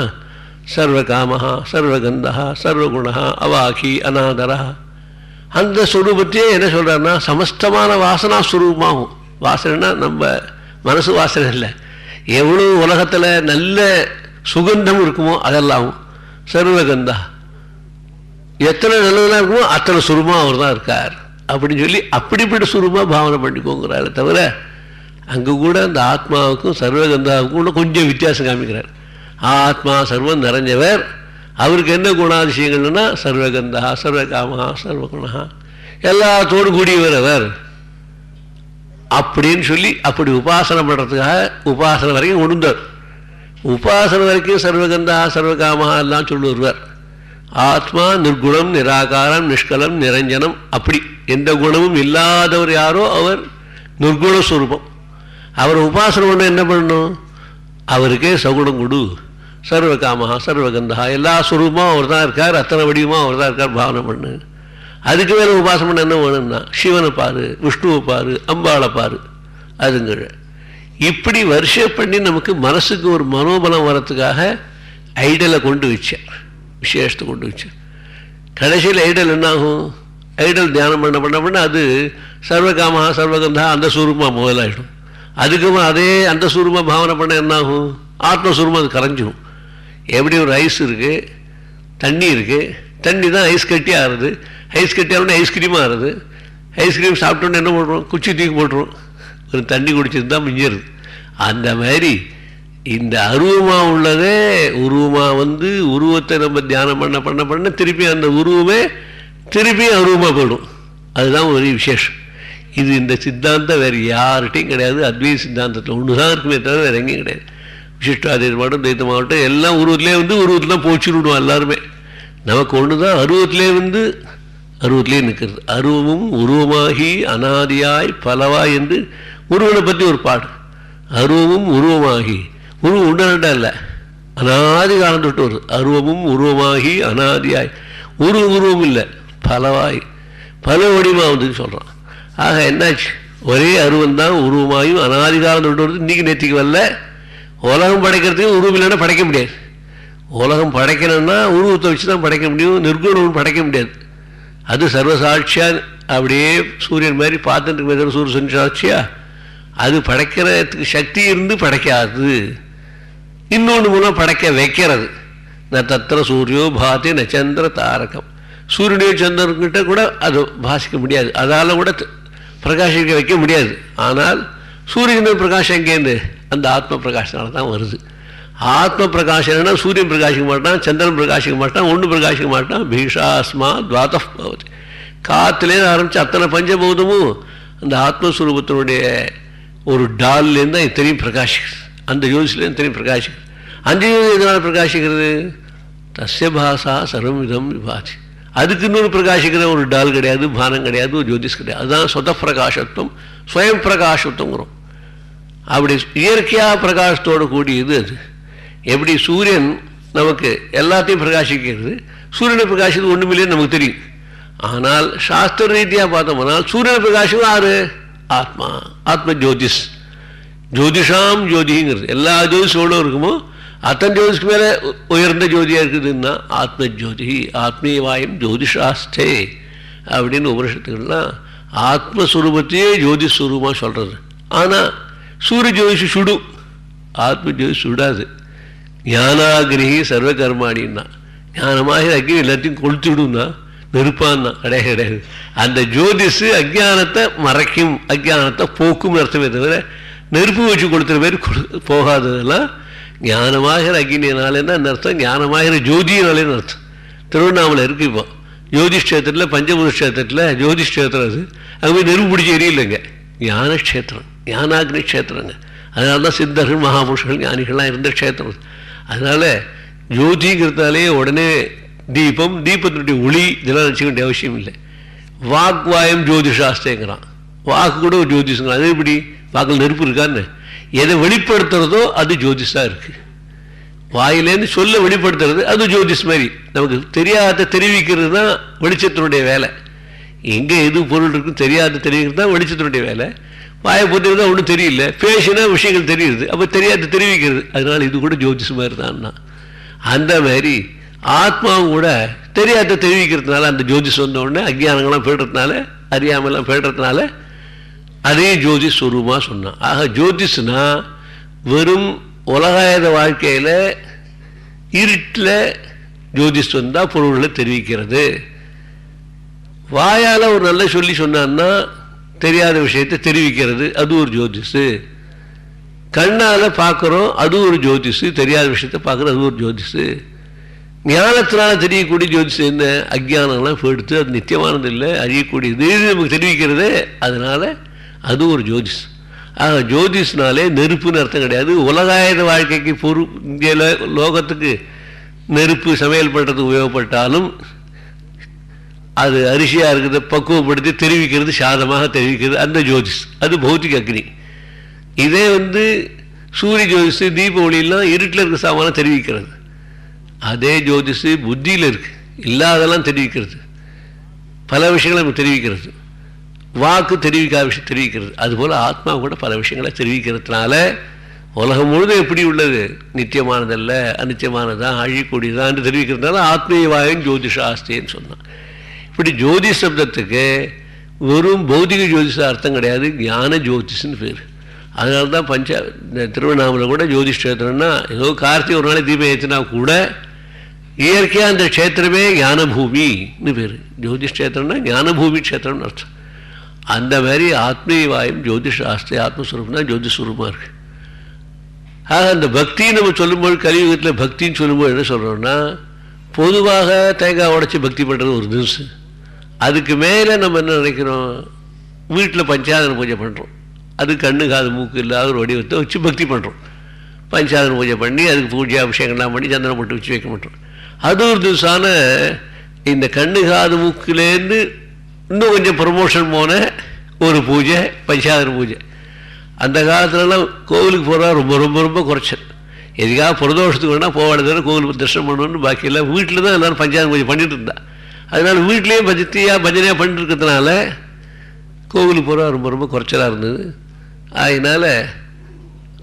சர்வகாமஹா சர்வகந்தா சர்வகுணா அவாகி அநாதரா அந்த ஸ்வரூபத்தையே என்ன சொல்கிறாருன்னா சமஸ்தமான வாசனா ஸ்வரூபமாகும் வாசனைனா நம்ம மனசு வாசனை இல்லை. எவ்வளோ உலகத்தில் நல்ல சுகந்தம் இருக்குமோ அதெல்லாம். சர்வகந்தா எத்தனை நல்லதெல்லாம் இருக்குமோ அத்தனை சுருமாக அவர் தான் இருக்கார். அப்படின்னு சொல்லி அப்படிப்பட்ட சுருமாக பாவனை பண்ணிக்கோங்கிறாரு தவிர அங்கே கூட அந்த ஆத்மாவுக்கும் சர்வகந்தாவுக்கும் கூட கொஞ்சம் வித்தியாசம் காமிக்கிறார். ஆத்மா சர்வம் நிறைஞ்சவர் அவருக்கு என்ன குணாதிசயங்கள்னா சர்வகந்தா சர்வகாமா சர்வகுணா எல்லாத்தோடு கூடியவர் அவர். அப்படின்னு சொல்லி அப்படி உபாசனை பண்ணுறதுக்காக உபாசனை வரைக்கும் உணர்ந்தார் உபாசனை வரைக்கும் சர்வகந்தா சர்வகாமா எல்லாம் சொல்லி வருவார் ஆத்மா நிர்குணம் நிராகாரம் நிஷ்கலம் நிரஞ்சனம் அப்படி. எந்த குணமும் இல்லாதவர் யாரோ அவர் நிர்குணஸ்வரூபம். அவர் உபாசனை பண்ண என்ன பண்ணணும்? அவருக்கே சகுணம் கொடு. சர்வகாமஹா சர்வகந்தா எல்லா சுரூபமும் அவர் தான் இருக்கார் அத்தனை வடிவமாக அவர் தான் இருக்கார் பாவனை பண்ணு. அதுக்கு மேலே உபாசனை பண்ண என்ன வேணும்னா சிவனை பாரு விஷ்ணுவை பாரு அம்பாளை பாரு அதுங்கிற இப்படி வருஷம் பண்ணி நமக்கு மனசுக்கு ஒரு மனோபலம் வரத்துக்காக ஐடலை கொண்டு வச்சார். விசேஷத்தை கொண்டு வச்சு. கடைசியில் ஐடல் என்னாகும்? ஐடல் தியானம் பண்ண பண்ண பண்ண அது சர்வகாமஹா சர்வகந்தா அந்த சூரமாக முதலாயிடும். அதுக்கும் அதே அந்த சூரமாக பாவனை பண்ண என்னாகும்? ஆத்மஸ்வரூபம் அது கரைஞ்சிடும் எப்படி ஒரு ஐஸ் இருக்குது தண்ணி இருக்குது தண்ணி தான் ஐஸ் கட்டி ஆறுது. ஐஸ் கட்டி ஆகணும்னா ஐஸ்கிரீம் ஆறுது. ஐஸ்கிரீம் சாப்பிட்டோன்னு என்ன பண்ணுறோம் குச்சி தூக்கி போட்டுரும். ஒரு தண்ணி குடிச்சது தான் மிஞ்சிருது. அந்த மாதிரி இந்த அருவமாக உள்ளதே உருவமாக வந்து உருவத்தை நம்ம தியானம் பண்ண பண்ண பண்ண திருப்பி அந்த உருவமே திருப்பி அருவமாக போயிடும். அதுதான் ஒரு விசேஷம். இது இந்த சித்தாந்தம் வேறு யார்கிட்டையும் கிடையாது. அத்வைத சித்தாந்தத்தில் ஒன்று தான் இருக்குமே தவிர வேறு எங்கேயும் கிடையாது. விசிஷ்டாதீதமாகட்டும் தைத்தமாகட்டும் எல்லாம் உருவத்திலே வந்து உருவத்தில் தான் போச்சு விடுவோம் எல்லாருமே. நமக்கு ஒன்று தான் அருவத்திலே வந்து அருவத்திலே நிற்கிறது. அருவமும் உருவமாகி அனாதியாய் பலவாய் என்று உருவனை பற்றி ஒரு பாடு அருவமும் உருவமாகி உருவம் உண்டா இல்லை. அனாதி காலம் தொட்டு வருது. அருவமும் உருவமாகி அனாதியாய். உருவ உருவம் இல்லை. பலவாய். பல வடிவமாகுதுன்னு சொல்கிறான் ஆக என்னாச்சு? ஒரே அருவம் தான் உருவமாயும் அனாதி காலம் தொட்டு வருது. இன்றைக்கி நேற்றுக்கு வரல. உலகம் படைக்கிறதுக்கு உருவம் இல்லைன்னா படைக்க முடியாது. உலகம் படைக்கணும்னா உருவத்தை வச்சு தான் படைக்க முடியும். நிர்குணம் படைக்க முடியாது. அது சர்வசாட்சியாக அப்படியே சூரியன் மாதிரி பார்த்துட்டு இருக்கிற சூரிய சாட்சியா? அது படைக்கிறதுக்கு சக்தி இருந்து படைக்காது. இன்னொன்று மூலம் படைக்க வைக்கிறது. ந தத்திர சூரியோ பாதி ந சந்திர தாரகம். சூரியனையோ சந்திரன்கிட்ட கூட அது பாசிக்க முடியாது. அதால் கூட பிரகாசிக்க வைக்க முடியாது. ஆனால் சூரியன் பிரகாஷம் எங்கேருந்து அந்த ஆத்ம பிரகாஷனால தான் வருது. ஆத்ம பிரகாஷம்னா சூரியன் பிரகாசிக்க மாட்டான் சந்திரன் பிரகாசிக்க மாட்டான் ஒன்று பிரகாசிக்க மாட்டான். பீஷாஸ்மா துவாத பவதி. காற்றுலேருந்து ஆரம்பித்து அத்தனை பஞ்சபூதமும் அந்த ஆத்மஸ்வரூபத்தினுடைய ஒரு டால்லேருந்து தான் இத்தனையும் பிரகாஷிக்குது அந்த யோசிலேருந்து இத்தனையும் பிரகாசிக்கிறது அந்த ஜோதி எதனால் பிரகாசிக்கிறது தஸ்ய பாசா சர்வமிதம் விபாதி. அதுக்கு இன்னொரு பிரகாசிக்கிற ஒரு டால் கிடையாது பானம் கிடையாது ஒரு ஜோதிஷ் கிடையாது. அதுதான் சொத பிரகாசத்துவம் ஸ்வயம் பிரகாசத்துவங்கிறோம் அப்படி இயற்கையாக பிரகாசத்தோடு கூடியது அது. எப்படி சூரியன் நமக்கு எல்லாத்தையும் பிரகாசிக்கிறது சூரியனை பிரகாசிக்கிறது ஒன்றுமில்லைன்னு நமக்கு தெரியும். ஆனால் சாஸ்திர ரீதியாக பார்த்தோம்னால் சூரியனை பிரகாசம் ஆறு? ஆத்மா. ஆத்ம ஜோதிஷ். ஜோதிஷாம் ஜோதிங்கிறது. எல்லா ஜோதிஷோடும் இருக்குமோ அத்தன் ஜோதிஷ்க்கு மேலே உயர்ந்த ஜோதியாக இருக்குதுன்னா ஆத்ம ஜோதி ஆத்மீயவாயம் ஜோதிஷாஸ்தே அப்படின்னு உபனிஷத்துக்கள்லாம் ஆத்மஸ்வரூபத்தையே ஜோதிஸ்வரூபமாக சொல்கிறது ஆனால் சூரிய ஜோதிஷி சுடும் ஆத்ம ஜோதி சுடாது. ஞானாகிரகி சர்வகர்மாணின்னா ஞானமாக அக்னி எல்லாத்தையும் கொளுத்துடும்னா நெருப்பான்னா கிடையாது கிடையாது. அந்த ஜோதிஷு அஜானத்தை மறைக்கும் அஜானத்தை போக்கும் அர்த்தமே தவிர நெருப்பு வச்சு கொடுத்துற பேர் போகாததெல்லாம் ஞானமாகிற அக்னியினாலேன்னா அந்த அர்த்தம்? ஞானமாகிற ஜோதியினாலேன்னு அர்த்தம்? திருவண்ணாமலை இருக்கு இப்போ. ஜோதிஷ்கேத்திரத்தில் பஞ்சபூத கஷேத்திரத்தில் ஜோதிஷ்கேத்திரம் அது. அங்கே போய் நெருப்பு பிடிச்சி எரியலைங்க. ஞானக்ஷேத்திரம் ஞானாக்னி க்ஷேத்திரங்க. அதனால தான் சித்தர்கள் மகாபுருஷர்கள் ஞானிகள்லாம் இருந்த க்ஷேத்திரம் அதனால் ஜோதிங்கிறதாலே உடனே தீபம் தீபத்தினுடைய ஒளி இதெல்லாம் நினச்சிக்க வேண்டிய அவசியம் இல்லை. வாக்வாயம் ஜோதிஷாஸ்தேங்கிறான் வாக்கு கூட ஒரு ஜோதிஷங்கிறான். அது எப்படி? வாக்கில் நெருப்பு இருக்கான்னு எதை வெளிப்படுத்துறதோ அது ஜோதிஷாக இருக்குது வாயிலேருந்து சொல்ல வெளிப்படுத்துறது அது ஜோதிஷ் மாதிரி. நமக்கு தெரியாத தெரிவிக்கிறது தான் வெளிச்சத்தினுடைய வேலை. எங்கே எது பொருள் இருக்குன்னு தெரியாத தெரிவிக்கிறது தான் வெளிச்சத்தினுடைய வேலை. வாயை பொறுத்தவரை தான் ஒன்றும் தெரியல. பேசினா விஷயங்கள் தெரியுது. அப்போ தெரியாத தெரிவிக்கிறது. அதனால் இது கூட ஜோதிஷ் மாதிரி தான் அந்த மாதிரி ஆத்மாவும் கூட தெரியாத தெரிவிக்கிறதுனால அந்த ஜோதிஷ் வந்த உடனே அஜ்ஞானங்கள்லாம் போய்டுறதுனால அறியாமலாம் போய்டுறதுனால அதே ஜோதிஷ் ஸ்வரூபமாக சொன்னான். ஆக ஜோதிஷ்னா வெறும் உலகாயத வாழ்க்கையில் இருட்டில் ஜோதிஷ் வந்தால் பொருள்களை தெரிவிக்கிறது. வாயால் ஒரு நல்ல சொல்லி சொன்னான்னா தெரியாத விஷயத்தை தெரிவிக்கிறது. அது ஒரு ஜோதிஷு. கண்ணால் பார்க்குறோம் அது ஒரு ஜோதிஷு. தெரியாத விஷயத்தை பார்க்குறது அது ஒரு ஜோதிஷு. ஞானத்தினால் தெரியக்கூடிய ஜோதிஷம் என்ன? அஜ்ஞானம்லாம் போயிடுத்து அது நித்தியமானது இல்லை அழியக்கூடியது நமக்கு தெரிவிக்கிறது அதனால் அது ஒரு ஜோதிஷ் ஆக ஜோதிஷ்னாலே நெருப்புன்னு அர்த்தம் கிடையாது. உலகாயுத வாழ்க்கைக்கு பொறு இங்கே லோகத்துக்கு நெருப்பு சமையல் பண்ணுறதுக்கு உபயோகப்பட்டாலும் அது அரிசியாக இருக்கிறத பக்குவப்படுத்தி தெரிவிக்கிறது சாதமாக தெரிவிக்கிறது அந்த ஜோதிஷ் அது பௌத்திக அக்னி. இதே வந்து சூரிய ஜோதிஷு தீப ஒளியெல்லாம் இருட்டில் இருக்க சாமான தெரிவிக்கிறது. அதே ஜோதிஷு புத்தியில் இருக்குது இல்லாதெல்லாம் தெரிவிக்கிறது. பல விஷயங்களை நம்ம தெரிவிக்கிறது. வாக்கு தெரிவிக்காத விஷயம் தெரிவிக்கிறது. அதுபோல் ஆத்மா கூட பல விஷயங்களை தெரிவிக்கிறதுனால உலகம் முழுதும் எப்படி உள்ளது? நித்தியமானதல்ல அநித்தியமானதான் அழிக்கூடியதான் தெரிவிக்கிறதுனால ஆத்மீயவாயன் ஜோதிஷாஸ்தின்னு சொன்னான். இப்படி ஜோதி சப்தத்துக்கு வெறும் பௌதிக ஜோதிஷ அர்த்தம் கிடையாது ஞான ஜோதிஷன்னு பேர். அதனால தான் பஞ்ச திருவண்ணாமலை கூட ஜோதிஷ் கஷேத்திரம்னா ஏதோ கார்த்திகை ஒரு நாளை தீபம் ஏற்றினா கூட இயற்கையாக அந்த க்ஷேத்திரமே ஞானபூமின்னு பேர். ஜோதிஷ் கஷேத்திரம்னா ஞானபூமி க்ஷேத்திரம்னு அர்த்தம். அந்த மாதிரி ஆத்மீயவாயும் ஜோதிஷ் ஆஸ்தி ஆத்மஸ்வரூபம் தான் ஜோதிஸ்வரூபமாக இருக்குது ஆக அந்த பக்தி நம்ம சொல்லும்போது கலியுகத்தில் பக்தின்னு சொல்லும்போது என்ன சொல்கிறோம்னா பொதுவாக தேங்காய் உடச்சி பக்தி பண்ணுறது ஒரு நியூஸு. அதுக்கு மேலே நம்ம என்ன நினைக்கிறோம்? வீட்டில் பஞ்சாதன பூஜை பண்ணுறோம் அது கண்ணு காது மூக்கு இல்லாத ஒரு வடிவத்தை வச்சு பக்தி பண்ணுறோம் பஞ்சாதன பூஜை பண்ணி அதுக்கு பூஜை அபிஷேகம்லாம் பண்ணி சந்தனம் போட்டு வச்சு வைக்க மாட்டோம். அது ஒரு திவசான இந்த கண்ணு காது மூக்குலேருந்து இன்னும் கொஞ்சம் ப்ரமோஷன் போன ஒரு பூஜை பஞ்சாதன பூஜை. அந்த காலத்துலலாம் கோவிலுக்கு போகிறா ரொம்ப ரொம்ப ரொம்ப குறைச்சல். எதுக்காக பிரதோஷத்துக்கு வேணால் போவாடுதானே கோவிலுக்கு தரிசனம் பண்ணணும்னு பாக்கி இல்லை வீட்டில் தான் எல்லோரும் பஞ்சாதன பூஜை பண்ணிட்டு இருந்தா. அதனால் வீட்லேயே பஜத்தியாக பஜனையாக பண்ணிட்டு இருக்கிறதுனால கோவிலுக்கு போகிறா ரொம்ப ரொம்ப குறைச்சலாக இருந்தது. அதனால்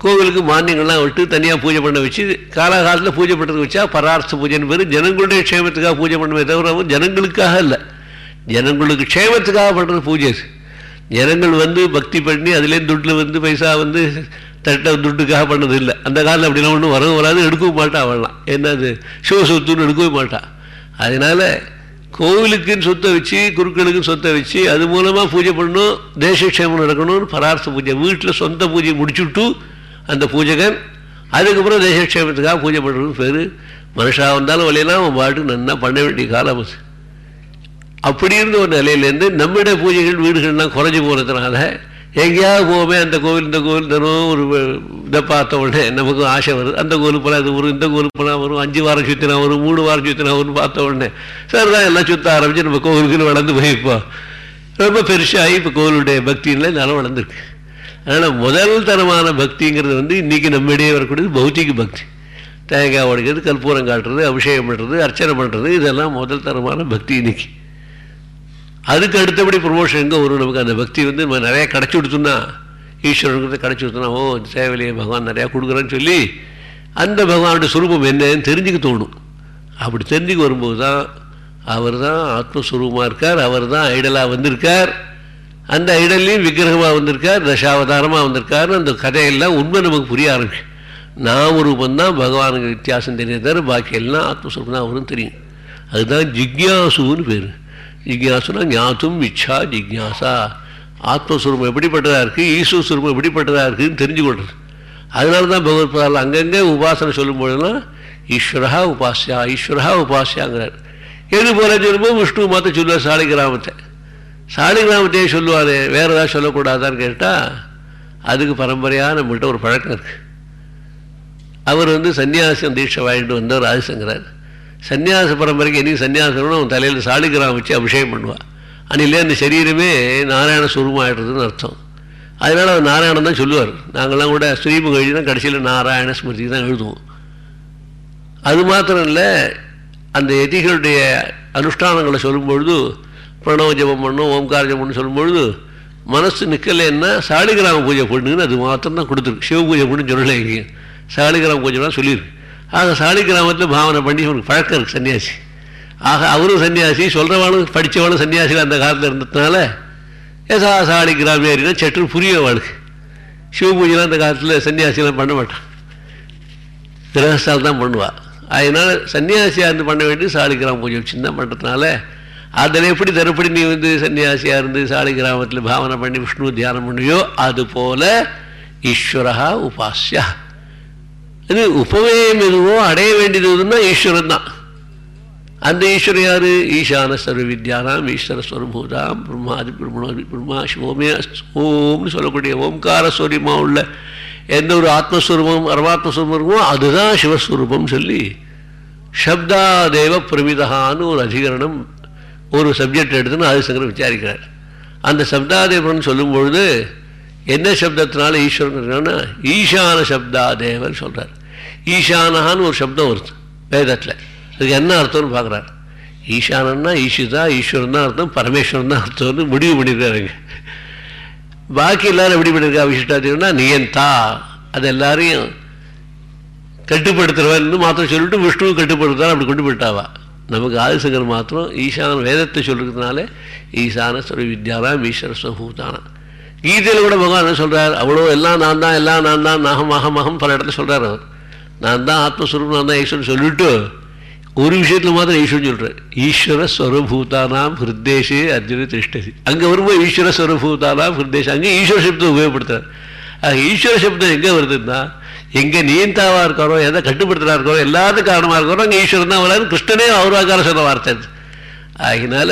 கோவிலுக்கு மானியங்கள்லாம் விட்டு தனியாக பூஜை பண்ண வச்சு காலகாலத்தில் பூஜை பண்ணுறதுக்கு வச்சா பரார்த்த பூஜைன்னு பேர். ஜனங்களுடைய க்ஷேமத்துக்காக பூஜை பண்ணுமே தவிர ஜனங்களுக்காக இல்லை. ஜனங்களுக்கு க்ஷேமத்துக்காக பண்ணுறது பூஜை ஜனங்கள் வந்து பக்தி பண்ணி அதுலேருந்து துட்டில் வந்து பைசா வந்து தட்ட துட்டுக்காக பண்ணது இல்லை. அந்த காலத்தில் அப்படிலாம் ஒன்றும் வரவும் வராது எடுக்கவும் மாட்டா அவள்லாம். என்ன அது சிவ சொத்துன்னு எடுக்கவே மாட்டான் அதனால் கோவிலுக்குன்னு சொத்தை வச்சு குருக்களுக்குன்னு சொத்தை வச்சு அது மூலமாக பூஜை பண்ணணும் தேசக்ஷேமம் நடக்கணும்னு பரார்த்த பூஜை. வீட்டில் சொந்த பூஜை முடிச்சுட்டு அந்த பூஜகன் அதுக்கப்புறம் தேசக்ஷேமத்துக்காக பூஜை பண்ணுறதுன்னு பேர். மனுஷாக வந்தாலும் வழியெல்லாம் அவன் பாட்டுக்கு நல்லா பண்ண வேண்டிய காலம் அது. அப்படி இருந்த ஒரு நிலையிலேருந்து நம்முடைய பூஜைகள் வீடுகள்லாம் குறைஞ்சி போகிறதுனால எங்கேயாவது போவோமே அந்த கோவில் இந்த கோவில் தரும் ஒரு இதை பார்த்த உடனே நமக்கு ஆசை வரும் அந்த கோவில் போனால் அது வரும் இந்த கோவில் போனால் வரும் அஞ்சு வாரம் சுற்றினா வரும் மூணு வாரம் சுற்றினா வரும்னு பார்த்த உடனே சார் தான் எல்லாம் சுற்ற ஆரம்பித்து நம்ம கோவிலுக்கு வளர்ந்து போயிருப்போம். ரொம்ப பெருசாகி இப்போ கோவிலுடைய பக்தியில் நல்லா வளர்ந்துருக்கு. அதனால் முதல் தரமான பக்திங்கிறது வந்து இன்றைக்கி நம்மிடையே வரக்கூடியது பௌத்திக பக்தி. தேங்காய் உடைக்கிறது கற்பூரம் காட்டுறது அபிஷேகம் பண்ணுறது அர்ச்சனை பண்ணுறது இதெல்லாம் முதல் தரமான பக்தி இன்னைக்கு. அதுக்கு அடுத்தபடி ப்ரொமோஷன் எங்கே வரும்? நமக்கு அந்த பக்தி வந்து நம்ம நிறையா கிடச்சி கொடுத்தோம்னா ஈஸ்வரனுக்கு கிடச்சி கொடுத்தோம்னா ஓ சேவையிலேயே பகவான் நிறையா கொடுக்குறேன்னு சொல்லி அந்த பகவானுடைய சுரூபம் என்னன்னு தெரிஞ்சுக்க தோணும். அப்படி தெரிஞ்சுக்க வரும்போது தான் அவர் தான் ஆத்மஸ்வரூபமாக இருக்கார் அவர் தான் ஐடலாக வந்திருக்கார். அந்த ஐடல்லையும் விக்கிரகமாக வந்திருக்கார் தசாவதாரமாக வந்திருக்கார். அந்த கதையெல்லாம் உண்மை நமக்கு புரிய ஆரம்பிக்கும். நாம ரூபந்தான் பகவானுக்கு வித்தியாசம் தெரிய தவிர பாக்கி எல்லாம் ஆத்மஸ்வரூபம் தான் அவரும் தெரியும். அதுதான் ஜிக்யாசுன்னு பேர். ஜிக்யாசுனா ஞாத்தும் இச்சா ஜிக்யாசா ஆத்மஸ்வரூபம் எப்படிப்பட்டதாக இருக்குது ஈஸ்வரஸ்வரூபம் எப்படிப்பட்டதாக இருக்குதுன்னு தெரிஞ்சு கொள்வது அதனால தான் பகவத்பாதால் அங்கங்கே உபாசனை சொல்லும்பொழுதுலாம் ஈஸ்வரா உபாசியா ஈஸ்வரா உபாசியாங்கிறார் எது போல சொல்லும்போது விஷ்ணு மாத்த சொல்லுவார் சாலை கிராமத்தை சாலை கிராமத்தையே சொல்லுவார் வேறு ஏதாவது சொல்லக்கூடாதான்னு கேட்டால் அதுக்கு பரம்பரையாக நம்மள்கிட்ட ஒரு பழக்கம் இருக்குது அவர் வந்து சன்னியாசம் தீட்சை வாங்கிட்டு வந்தவர் ஆதிசங்கரார் சன்னியாச பரம்பரைக்கு என்னைக்கு சன்னியாசம்னு அவன் தலையில் சாலிகிராம் வச்சு அபிஷேகம் பண்ணுவாள் அன்னிலே அந்த சரீரமே நாராயண சுரூபமாகிடுறதுன்னு அர்த்தம். அதனால் அவர் நாராயணன் தான் சொல்லுவார். நாங்கள்லாம் கூட ஸ்ரீமுக எழுதினா கடைசியில் நாராயண ஸ்மிருதி தான் எழுதுவோம். அது மாத்திரம் இல்லை அந்த எதிகளுடைய அனுஷ்டானங்களை சொல்லும்பொழுது பிரணவ ஜபம் பண்ணும் ஓம்கார ஜபம்னு சொல்லும்பொழுது மனசு நிற்கலைன்னா சாலிகிராம பூஜை பண்ணுங்கன்னு அது மாத்திரம் தான் கொடுத்துருக்கு. சிவ பூஜை பண்ணு சொல்லலை எங்கேயும் சாலிகிராம பூஜைலாம் சொல்லியிருக்கு. ஆக சாலிகிராமத்தில் பாவனை பண்ணி அவனுக்கு பழக்கம் இருக்குது சன்னியாசி. ஆக அவரும் சன்னியாசி சொல்கிறவாளும் படித்தவாளும் சன்னியாசிகள் அந்த காலத்தில் இருந்ததுனால ஏதா சாலி கிராமியாரினா சற்று புரிய வாளுக்கு சிவ பூஜைலாம் அந்த காலத்தில் சன்னியாசிலாம் பண்ண மாட்டான். கிரகஸ்தால் தான் பண்ணுவாள் அதனால் சன்னியாசியாக இருந்து பண்ண வேண்டியது சாலிகிராம பூஜை சின்ன தான் பண்ணுறதுனால அதில் எப்படி தரப்படி நீ வந்து சன்னியாசியாக இருந்து சாலி கிராமத்தில் பாவனை பண்ணி விஷ்ணு தியானம் பண்ணியோ அதுபோல் ஈஸ்வரா உபாசியா இது உபவேயம் எதுவோ அடைய வேண்டியதுன்னா ஈஸ்வரன் தான். அந்த ஈஸ்வரன் யார்? ஈசான சர்வ வித்யானாம் ஈஸ்வர ஸ்வரபூதாம் பிரம்மாதி பிரம்மணோ பிரம்மா சிவோமே ஓம்னு சொல்லக்கூடிய ஓம்கார ஸ்வரியமாக உள்ள எந்த ஒரு ஆத்மஸ்வரூபம் பரமாத்மஸ்வரூபம் இருக்குமோ அதுதான் சிவஸ்வரூபம் சொல்லி சப்தாதேவ பிரமிதான்னு ஒரு அதிகரணம் ஒரு சப்ஜெக்ட் எடுத்துன்னு ஆதிசங்கர் விசாரிக்கிறார். அந்த சப்தாதேவன் சொல்லும்பொழுது என்ன சப்தத்தினால ஈஸ்வரன் இருக்கான்னா ஈசான சப்தாதேவன் சொல்கிறார் ஈசானஹான்னு ஒரு சப்தம் வருது வேதத்தில். அதுக்கு என்ன அர்த்தம்னு பார்க்குறாரு. ஈசானன்னா ஈஷிதா ஈஸ்வரன் தான் அர்த்தம் பரமேஸ்வரன் தான் அர்த்தம்னு முடிவு பண்ணியிருக்காருங்க பாக்கி எல்லாரும் எப்படி பண்ணியிருக்கா விசிஷ்டாதேவனா நியந்தா. அது எல்லாரையும் கட்டுப்படுத்துறவன்னு மாத்திரம் சொல்லிட்டு விஷ்ணுவை கட்டுப்படுத்துறாரு அப்படி கொண்டு போயிட்டாவா. நமக்கு ஆதிசங்கர் மாத்திரம் ஈசான வேதத்தை சொல்கிறதுனால ஈசான ஸ்வர வித்யானாம் ஈஸ்வர ஸ்வபூதான கீதையில் கூட பகவான் என்ன சொல்கிறார் அவ்வளோ எல்லாம் நான் தான் எல்லாம் நான் தான் நகம் அகம் அகம் பல இடத்துல சொல்கிறார் அவர். நான் தான் ஆத்மஸ்வரூபம் நான் தான் ஈஸ்வரன் சொல்லிட்டு ஒரு விஷயத்தில் மாத்திரம் ஈஸ்வரன் சொல்கிறார் ஈஸ்வர ஸ்வரபூதானாம் ஹிருத்தேஷே அர்ஜுன திருஷ்டதி அங்கே வரும்போது ஈஸ்வர ஸ்வரபூதானாம் ஹிருத்தேஷம் அங்கே ஈஸ்வர சப்தம் உபயோகப்படுத்துறார். ஆக ஈஸ்வர சப்தம் எங்கே வருதுன்னா எங்கே நியந்தாவாக இருக்கிறோம் எதை கட்டுப்படுத்துகிறா இருக்கிறோம் எல்லாத்துக்கும் காரணமாக இருக்கிறோம் அங்கே ஈஸ்வரன் தான் வராது கிருஷ்ணனே அவராகார சொன்ன வார்த்தை ஆகினால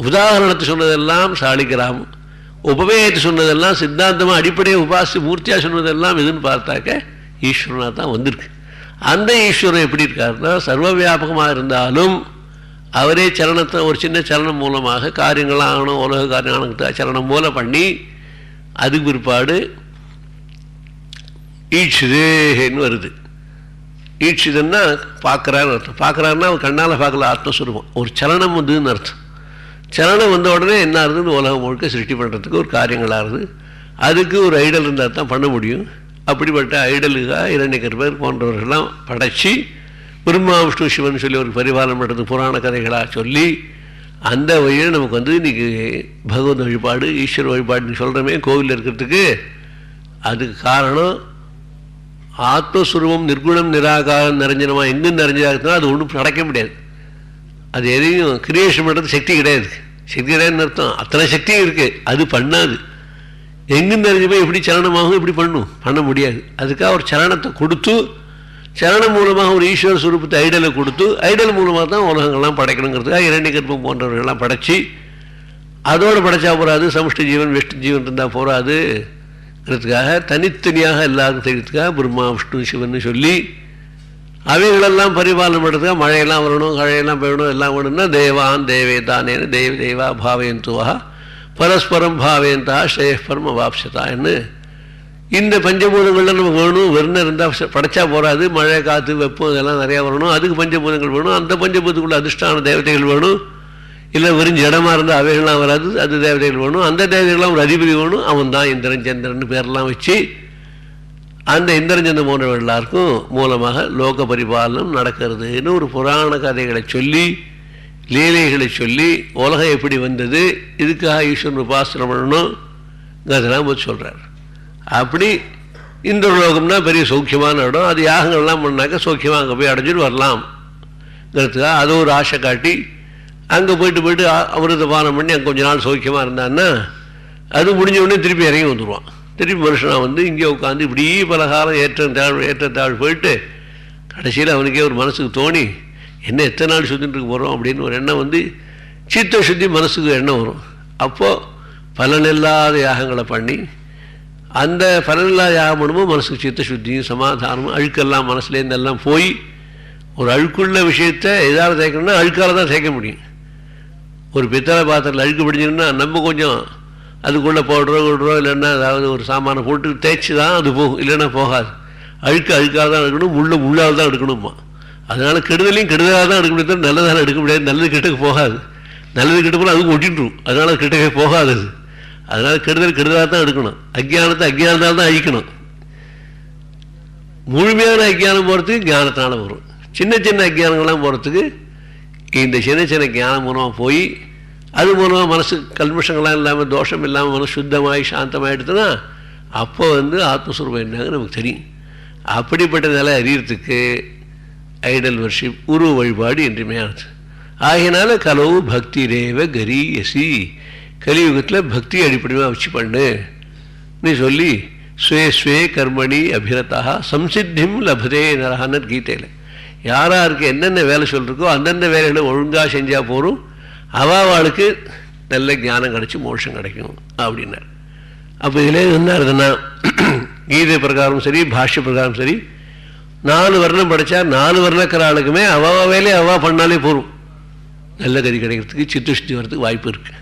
உதாரணத்தை சொன்னதெல்லாம் சாலிகிராமம். உபமேயத்தை சொன்னதெல்லாம் சித்தாந்தமாக அடிப்படையை உபாசி மூர்த்தியாக சொன்னதெல்லாம் எதுன்னு பார்த்தாக்க ஈஸ்வரனாக தான் வந்திருக்கு. அந்த ஈஸ்வரன் எப்படி இருக்காருன்னா சர்வ வியாபகமாக இருந்தாலும் அவரே சலனத்தை ஒரு சின்ன சலனம் மூலமாக காரியங்களாகணும் ஆகணும் உலக காரியம் ஆகணும் சலனம் மூலம் பண்ணி அதுக்கு பிற்பாடு ஈட்சிதேன்னு வருது. ஈட்சிதன்னா பார்க்குறான்னு அர்த்தம். பார்க்குறாருன்னா அவர் கண்ணால் பார்க்கல ஆத்மஸ்வரூபம். ஒரு சலனம் வந்துன்னு அர்த்தம். சலனம் வந்த உடனே என்ன ஆகுதுன்னு உலகம் முழுக்க சிருஷ்டி பண்ணுறதுக்கு ஒரு காரியங்களாகுது அதுக்கு ஒரு ஐடல் இருந்தால் தான் பண்ண முடியும். அப்படிப்பட்ட ஐடலுக்காக இரண்யக்கர் போன்றவர்கள்லாம் படைச்சி பிரம்மா விஷ்ணு சிவன் சொல்லி ஒரு பரிபாலனம் பண்ணுறது புராண கதைகளாக சொல்லி அந்த வழியில் நமக்கு வந்து இன்றைக்கி பகவத் வழிபாடு ஈஸ்வர வழிபாடுன்னு சொல்கிறோமே கோவிலில் இருக்கிறதுக்கு. அதுக்கு காரணம் ஆத்மஸ்வரூபம் நிர்குணம் நிராகாரம் நிறைஞ்சனமாக எங்கும் நிறைஞ்சதாக அது ஒன்றும் நடக்க முடியாது. அது எதையும் கிரியேஷன் பண்ணுறது சக்தி கிடையாது. சக்தி கிடையாதுன்னு அர்த்தம். அத்தனை சக்தியும் இருக்குது அது பண்ணாது. எங்கும் தெரிஞ்சு போய் எப்படி சலனமாகவும் எப்படி பண்ணும்? பண்ண முடியாது. அதுக்காக ஒரு சலனத்தை கொடுத்து சலனம் மூலமாக ஒரு ஈஸ்வர சுரூபத்தை ஐடலை கொடுத்து ஐடல் மூலமாக தான் உலகங்கள்லாம் படைக்கணுங்கிறதுக்காக இரண்ய கற்பம் போன்றவர்கள்லாம் படைச்சி அதோடு படைச்சா போகாது சமுஷ்டி ஜீவன் விஷ்ணு ஜீவன் இருந்தால் போகாதுங்கிறதுக்காக தனித்தனியாக எல்லாருக்கும் தெரியறதுக்காக பிரம்மா விஷ்ணு சிவன் சொல்லி அவைகளெல்லாம் பரிபாலனம் பண்ணுறதுக்கு மழையெல்லாம் வரணும் கழையெல்லாம் போயிடணும் எல்லாம் வேணும்னா தேவான் தேவே தானேன்னு தேவி தேவா பாவேந்துவா பரஸ்பரம் பாவேந்தா ஸ்ரேயஸ்பரம் வாப்சதான்னு இந்த பஞ்சபூதங்கள்லாம் நமக்கு வேணும் வெறும் இருந்தால் படைச்சா போகாது மழை காற்று வெப்பம் இதெல்லாம் நிறையா வரணும் அதுக்கு பஞ்சபூதங்கள் வேணும் அந்த பஞ்சபூதத்துக்குள்ள அதிர்ஷ்டான தேவதைகள் வேணும். இல்லை வெறும் ஜடமாக இருந்தால் அவைகள்லாம் வராது அது தேவதைகள் வேணும் அந்த தேவதைகள்லாம் ஒரு அதிபதி வேணும் அவன் தான் இந்திரன் சந்திரன் பேரெல்லாம் வச்சு அந்த இந்திரஞ்சந்த போன்றவர்கள் எல்லாருக்கும் மூலமாக லோக பரிபாலனம் நடக்கிறதுன்னு ஒரு புராண கதைகளை சொல்லி லீலைகளை சொல்லி உலகம் எப்படி வந்தது இதுக்காக ஈஸ்வரன் உபாசனம் பண்ணணும் அதெல்லாம் சொல்கிறார் அப்படி இந்த லோகம்னா பெரிய சௌக்கியமான இடம். அது யாகங்கள்லாம் பண்ணாக்க சௌக்கியமாக அங்கே போய் அடைஞ்சிட்டு வரலாம்ங்கிறதுக்காக அது ஒரு ஆசை காட்டி அங்கே போயிட்டு போயிட்டு அமிர்த பானம் பண்ணி அங்கே கொஞ்ச நாள் சௌக்கியமாக இருந்தான்னா அது முடிஞ்ச உடனே திருப்பி இறங்கி வந்துடுவான் திருப்பி மனுஷனாக வந்து இங்கே உட்காந்து இப்படி பலகாரம் ஏற்றம் தாழ் ஏற்றத்தாழ் போயிட்டு கடைசியில் அவனுக்கே ஒரு மனசுக்கு தோணி என்ன எத்தனை நாள் சுற்றிட்டு இருக்க போகிறோம் அப்படின்னு ஒரு எண்ணம் வந்து சித்த சுத்தி மனசுக்கு எண்ணம் வரும். அப்போது பலனில்லாத யாகங்களை பண்ணி அந்த பலனில்லாத யாகம் பண்ணும்போது மனசுக்கு சித்த சுத்தியும் சமாதானமும் அழுக்கெல்லாம் மனசுலேருந்து எல்லாம் போய் ஒரு அழுக்குள்ள விஷயத்தை எதாவது தேய்க்கணும்னா அழுக்கால் தான் தேய்க்க முடியும். ஒரு பித்தளை பாத்திரத்தில் அழுக்கு பிடிச்சோம்னா நம்ம கொஞ்சம் அதுக்குள்ளே பவுடரோ விடுறோ இல்லைன்னா அதாவது ஒரு சாமானை போட்டு தேய்ச்சி தான் அது போகும். இல்லைன்னா போகாது. அழுக்கு அழுக்காக தான் எடுக்கணும் முள்ளு முள்ளால் தான் எடுக்கணுமா அதனால் கெடுதலையும் கெடுதலாக தான் எடுக்க முடியாது நல்லதால் எடுக்க முடியாது. நல்லது கெட்டக்கு போகாது. நல்லது கிட்ட போனால் அதுவும் ஒட்டிட்டுரும். அதனால் கெட்டக்கே போகாது அது. அதனால் கெடுதல் கெடுதலாக தான் எடுக்கணும். அஜ்ஞானத்தை அஜ்ஞானத்தால் தான் அழிக்கணும். முழுமையான அஜ்ஞானம் போகிறதுக்கு ஞானத்தினால வரும். சின்ன சின்ன அஜ்ஞானங்கள்லாம் போகிறதுக்கு இந்த சின்ன சின்ன ஞானம் மூலமாக போய் அது மூலமாக மனசு கல்மிஷங்களாம் இல்லாமல் தோஷம் இல்லாமல் மனசு சுத்தமாகி சாந்தமாகிடுதுன்னா அப்போ வந்து ஆத்மஸ்வரூபம் என்னங்க நமக்கு தெரியும். அப்படிப்பட்ட நிலை அறியறதுக்கு ஐடல் வர்ஷிப் உருவ வழிபாடு இன்றிமையானது ஆகையினால கலவு பக்தி ரேவ கரி எசி கலியுகத்தில் பக்தி அடிப்படையாக வச்சு பண்ணு. நீ சொல்லி ஸ்வே ஸ்வே கர்மணி அபிரதா சம்சித்திம் லபதே நரகான்னு கீதையில். யாராருக்கு என்னென்ன வேலை சொல்லிருக்கோ அந்தந்த வேலைகளை ஒழுங்காக செஞ்சால் போகிறோம் அவாவாளுக்கு நல்ல ஞானம் கிடச்சி மோஷம் கிடைக்கும் அப்படின்னார். அப்போ இதிலே என்ன இருக்குன்னா கீதை பிரகாரம் சரி பாஷ்ய பிரகாரம் சரி நாலு வர்ணம் படித்தா நாலு வர்ணக்கிற ஆளுக்குமே அவா வேலையை அவா பண்ணாலே போகும் நல்ல கதி கிடைக்கிறதுக்கு சித்துஷ்டி வர்றதுக்கு வாய்ப்பு இருக்குது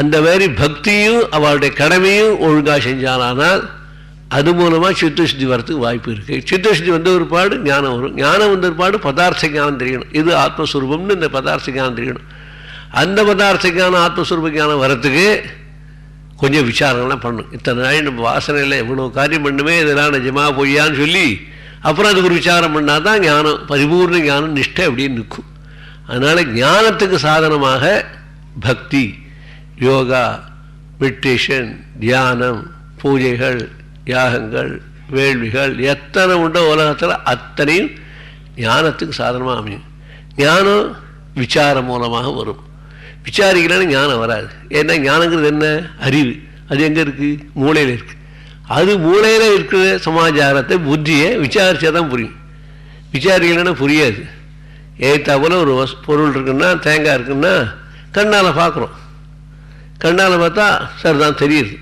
அந்த மாதிரி பக்தியும் அவளுடைய கடமையும் ஒழுங்காக செஞ்சாலானால் அது மூலமாக சித்துஷ்டி வரத்துக்கு வாய்ப்பு இருக்குது சித்துஷ்டி வந்த ஒரு பாடு ஞானம் வரும். ஞானம் வந்த ஒரு பாடு பதார்த்த ஞானம் தெரியணும். இது ஆத்மஸ்வரூபம்னு இந்த பதார்த்த ஞானம் தெரியணும். அந்த பதார்த்த ஞானம் ஆத்மஸ்வரூப ஞானம் வரத்துக்கு கொஞ்சம் விசாரங்கள்லாம் பண்ணும் இத்தனை நாள் நம்ம வாசனையில் எவ்வளோ காரியம் பண்ணுமே இதெல்லாம் நிஜமா பொய்யான்னு சொல்லி அப்புறம் அதுக்கு ஒரு விசாரம் பண்ணால் தான் ஞானம் பரிபூர்ண ஞானம் நிஷ்டை அப்படின்னு நிற்கும். அதனால் ஞானத்துக்கு சாதனமாக பக்தி யோகா மெடிடேஷன் தியானம் பூஜைகள் யாகங்கள் வேள்விகள் எத்தனை உண்டோ உலகத்தில் அத்தனையும் ஞானத்துக்கு சாதனமாக அமையும். ஞானம் விசாரம் மூலமாக வரும். விசாரிக்கலன்னு ஞானம் வராது. ஏன்னா ஞானங்கிறது என்ன? அறிவு. அது எங்கே இருக்குது மூளையில் இருக்குது அது மூளையில் இருக்கிற சமாச்சாரத்தை புத்தியை விசாரித்தா தான் புரியும். விசாரிக்கலைன்னா புரியாது. ஏற்றா போல ஒரு பொருள் இருக்குன்னா தேங்காய் இருக்குன்னா கண்ணால் பார்க்குறோம் கண்ணால் பார்த்தா சார் தான் தெரியுது.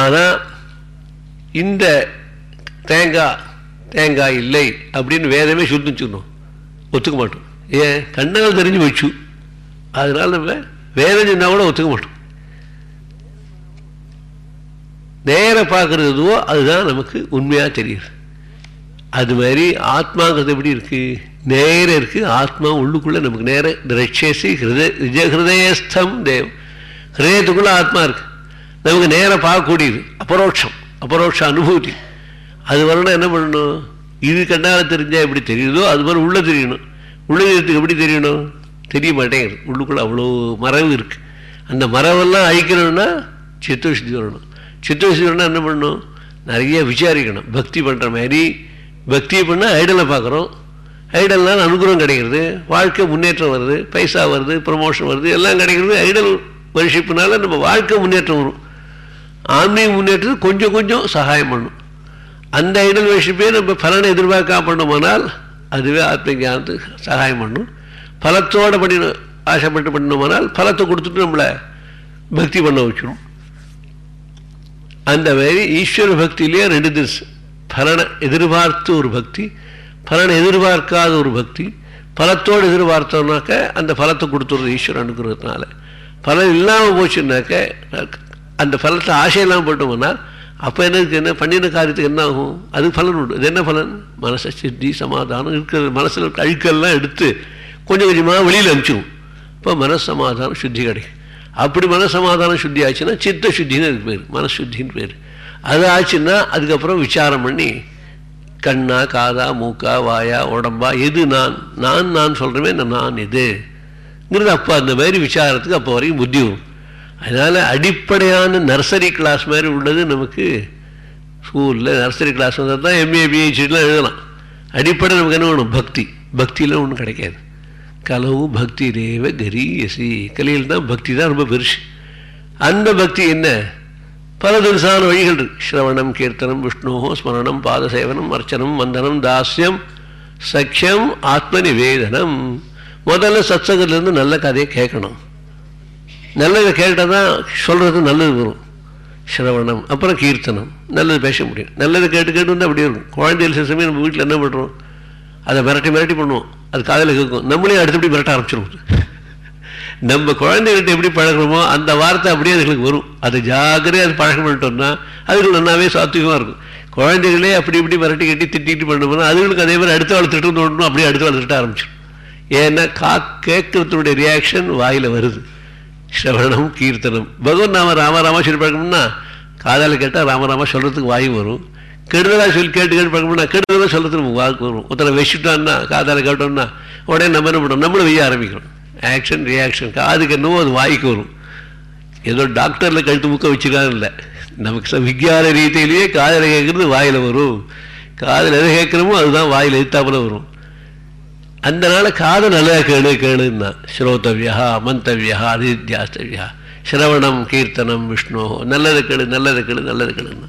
ஆனால் இந்த தேங்காய் தேங்காய் இல்லை அப்படின்னு வேதமே சொல்லிச்சுக்கணும் ஒத்துக்க மாட்டோம். ஏன் கண்ணால் தெரிஞ்சு போச்சு அதனால நம்ம வேதம் கூட ஒத்துக்க மாட்டோம். நேரம் பார்க்கறது எதுவோ அதுதான் நமக்கு உண்மையாக தெரியுது. அது மாதிரி ஆத்மாங்கிறது எப்படி இருக்கு? நேரம் இருக்கு. ஆத்மா உள்ளுக்குள்ளே நமக்கு நேர ரட்சேசி ஹிருதய விஜய ஹிருதயஸ்தம் தேவம் ஹிரதயத்துக்குள்ளே ஆத்மா இருக்கு. நமக்கு நேரம் பார்க்கக்கூடியது. அபரோட்சம் அபரோட்ச அனுபூதி. அது வரணும் என்ன பண்ணணும்? இது கண்ணால் தெரிஞ்சால் எப்படி தெரியுதோ அது மாதிரி உள்ளே தெரியணும். உள்ளே எப்படி தெரியணும்? தெரிய மாட்டேங்குது. உள்ளுக்குள்ளே அவ்வளோ மரபு இருக்குது அந்த மரபெல்லாம் அழிக்கணும்னா சித்தோஷி வரணும். சித்தோஷி வரணும் என்ன பண்ணணும்? நிறைய விசாரிக்கணும். பக்தி பண்ணுற மாதிரி. பக்தியை பண்ணால் ஐடலை பார்க்குறோம். ஐடல்னால் அனுகிரகம் கிடைக்கிறது. வாழ்க்கை முன்னேற்றம் வருது. பைசா வருது. ப்ரமோஷன் வருது. எல்லாம் கிடைக்கிறது ஐடல் வருஷிப்புனால நம்ம வாழ்க்கை முன்னேற்றம் வரும். ஆன்மீக முன்னேற்றத்துக்கு கொஞ்சம் கொஞ்சம் சகாயம் பண்ணும். அந்த ஐடல் வருஷிப்பே நம்ம பலனை எதிர்பார்க்காம பண்ணோமானால் அதுவே ஆத்ம ஞானத்துக்கு சகாயம் பண்ணும். பலத்தோடு பண்ணினோம் ஆசைப்பட்டு பண்ணோமானால் பலத்தை கொடுத்துட்டு நம்மளை பக்தி பண்ண வச்சிடும் அந்த மாதிரி ஈஸ்வர பக்தியிலேயே ரெண்டு திஸ் பலனை எதிர்பார்த்து ஒரு பக்தி பலனை எதிர்பார்க்காத ஒரு பக்தி. பலத்தோடு எதிர்பார்த்தோம்னாக்க அந்த பலத்தை கொடுத்துருது ஈஸ்வரன் அனுக்கிறதுனால பலன் இல்லாமல் போச்சுன்னாக்க அந்த பலத்தை ஆசையெல்லாம் போட்டோம்னா அப்போ என்னதுக்கு என்ன பண்ணின காரியத்துக்கு என்ன ஆகும் அது பலன் உண்டு. அது என்ன பலன்? மனசை சித்தி சமாதானம் இருக்கிற மனசில் இருக்க அழுக்கெல்லாம் எடுத்து கொஞ்சம் கொஞ்சமாக வெளியில் அனுப்பிச்சிடும் இப்போ மனசமாதானம் சுத்தி கிடைக்கும். அப்படி மனசமாதானம் சுத்தி ஆச்சுன்னா சித்த சுத்தின்னு அதுக்கு பேர். மனசுத்தின்னு பேர். அது ஆச்சுன்னா அதுக்கப்புறம் விசாரம் பண்ணி கண்ணா காதா மூக்கா வாயா உடம்பா எது நான்? நான் நான் சொல்கிறேமே இந்த நான் எதுங்கிறது அப்போ அந்த மாதிரி விசாரத்துக்கு அப்போ வரைக்கும் புத்தி வரும். அதனால் அடிப்படையான நர்சரி கிளாஸ் மாதிரி உள்ளது நமக்கு ஸ்கூலில் நர்சரி கிளாஸ் வந்தால் தான் எம்ஏ பிஹெச்டிலாம் எழுதலாம். அடிப்படை நமக்கு என்ன வேணும்? பக்தி. பக்தியெலாம் ஒன்றும் கிடைக்காது. கலவு பக்தி ரேவ கரி எசி தான் பக்தி தான் ரொம்ப பெருசு. அந்த பக்தி என்ன? பல தினசான வழிகள் இருக்கு. ஸ்ரவணம் கீர்த்தனம் விஷ்ணுவோ ஸ்மரணம் பாதசேவனம் அர்ச்சனம் வந்தனம் தாஸ்யம் சக்கியம் ஆத்ம நிவேதனம். முதல்ல சத்சங்கத்திலேருந்து நல்ல கதையை கேட்கணும். நல்லதை கேட்டால் தான் சொல்கிறது நல்லது வரும். சிரவணம் அப்புறம் கீர்த்தனம். நல்லது பேச முடியும். நல்லது கேட்டு கேட்டு வந்து அப்படியே இருக்கும். குழந்தைகள் சில சமயம் நம்ம வீட்டில் என்ன பண்ணுறோம் அதை மிரட்டி மிரட்டி பண்ணுவோம். அது காதில் கேட்கும். நம்மளே அடுத்தபடி மிரட்ட ஆரம்பிச்சிருவோம். நம்ம குழந்தைகிட்ட எப்படி பழகிறோமோ அந்த வார்த்தை அப்படியே அதுகளுக்கு வரும். அது ஜாக்கிரதையாக அது பழக்கம் பண்ணிட்டோம்னா அதுகள் நல்லாவே சாத்விகமாக இருக்கும். குழந்தைகளே அப்படி இப்படி மிரட்டி கட்டி திட்டிட்டு பண்ணோம்னா அதுகளுக்கு அதே மாதிரி அடுத்த வளர்த்துட்டு தோணும் அப்படியே அடுத்த வளர்த்துட்டு ஆரம்பிச்சிடும் ஏன்னா கா கேட்கறதுடைய ரியாக்ஷன் வாயில் வருது. ஸ்ரவணம் கீர்த்தனம். பகவன் நாம ராம ராமா சொல்லி பழக்கணும்னா காதால் கேட்டால் ராமராமா சொல்கிறதுக்கு வாய் வரும். கெடுதலாக சொல்லி கேட்டு கேட்டு பழக்கணும்னா கெடுதலாக சொல்கிறதுக்கு நமக்கு வாக்கு வரும். ஒருத்தனை வச்சுட்டான்னா காதால் கேட்டோம்னா உடனே நம்ம என்ன பண்ணோம்? நம்மளும் வெய்ய ஆரம்பிக்கிறோம் ஆக்ஷன் ரியாக்ஷன் காதுக்கு என்னவோ அது வாய்க்கு வரும். ஏதோ டாக்டரில் கழுத்து முக்க வச்சுருக்காங்க இல்லை. நமக்கு விஞ்ஞான ரீதியிலேயே காதில் கேட்குறது வாயில் வரும். காதில் எதை கேட்குறோமோ அதுதான் வாயில் எதிர்த்தாப்புல வரும். அந்த நாள் காது நல்லா கேளு கேளுன்னா. ஸ்ரோதவியா மந்தவியா அதித்யாஸ்தவியா சிரவணம் கீர்த்தனம் விஷ்ணு நல்லது கெடு நல்லது கெடு நல்லது கேளுன்னா.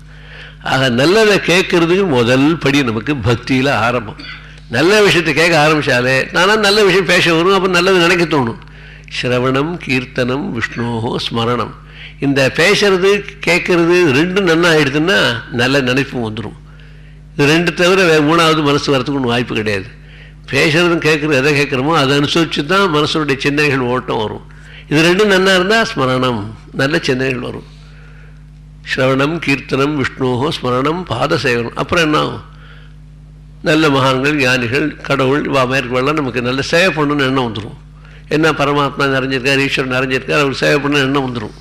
ஆக நல்லதை கேட்கறதுக்கு முதல் படி நமக்கு பக்தியில் ஆரம்பம். நல்ல விஷயத்தை கேட்க ஆரம்பித்தாலே நானும் நல்ல விஷயம் பேச வரும் அப்போ நல்லது நினைக்க தோணும். சிரவணம் கீர்த்தனம் விஷ்ணோஹோ ஸ்மரணம். இந்த பேசுறது கேட்கறது ரெண்டும் நன்னா ஆயிடுதுன்னா நல்ல நினைப்பும் வந்துடும் இது ரெண்டு தவிர மூணாவது மனசு வரத்துக்கு ஒன்றும் வாய்ப்பு கிடையாது. பேசுறதும் கேட்குறது எதை கேட்குறோமோ அதை அனுசரித்து தான் மனசனுடைய சிந்தனைகள் ஓட்டம் வரும். இது ரெண்டும் நல்லா இருந்தால் ஸ்மரணம் நல்ல சிந்தனைகள் வரும். ஸ்ரவணம் கீர்த்தனம் விஷ்ணுவோ ஸ்மரணம் பாத சேவனம் அப்புறம் என்ன ஆகும்? நல்ல மகான்கள் ஞானிகள் கடவுள் இவா மேற்கொள்ளலாம் நமக்கு நல்ல சேவை பண்ணணும்னு எண்ணம் வந்துடும் என்ன பரமாத்மா நிறைஞ்சிருக்கார் ஈஸ்வரன் நிறைஞ்சிருக்கார் அவர் சேவை பண்ண எண்ணம் வந்துடும்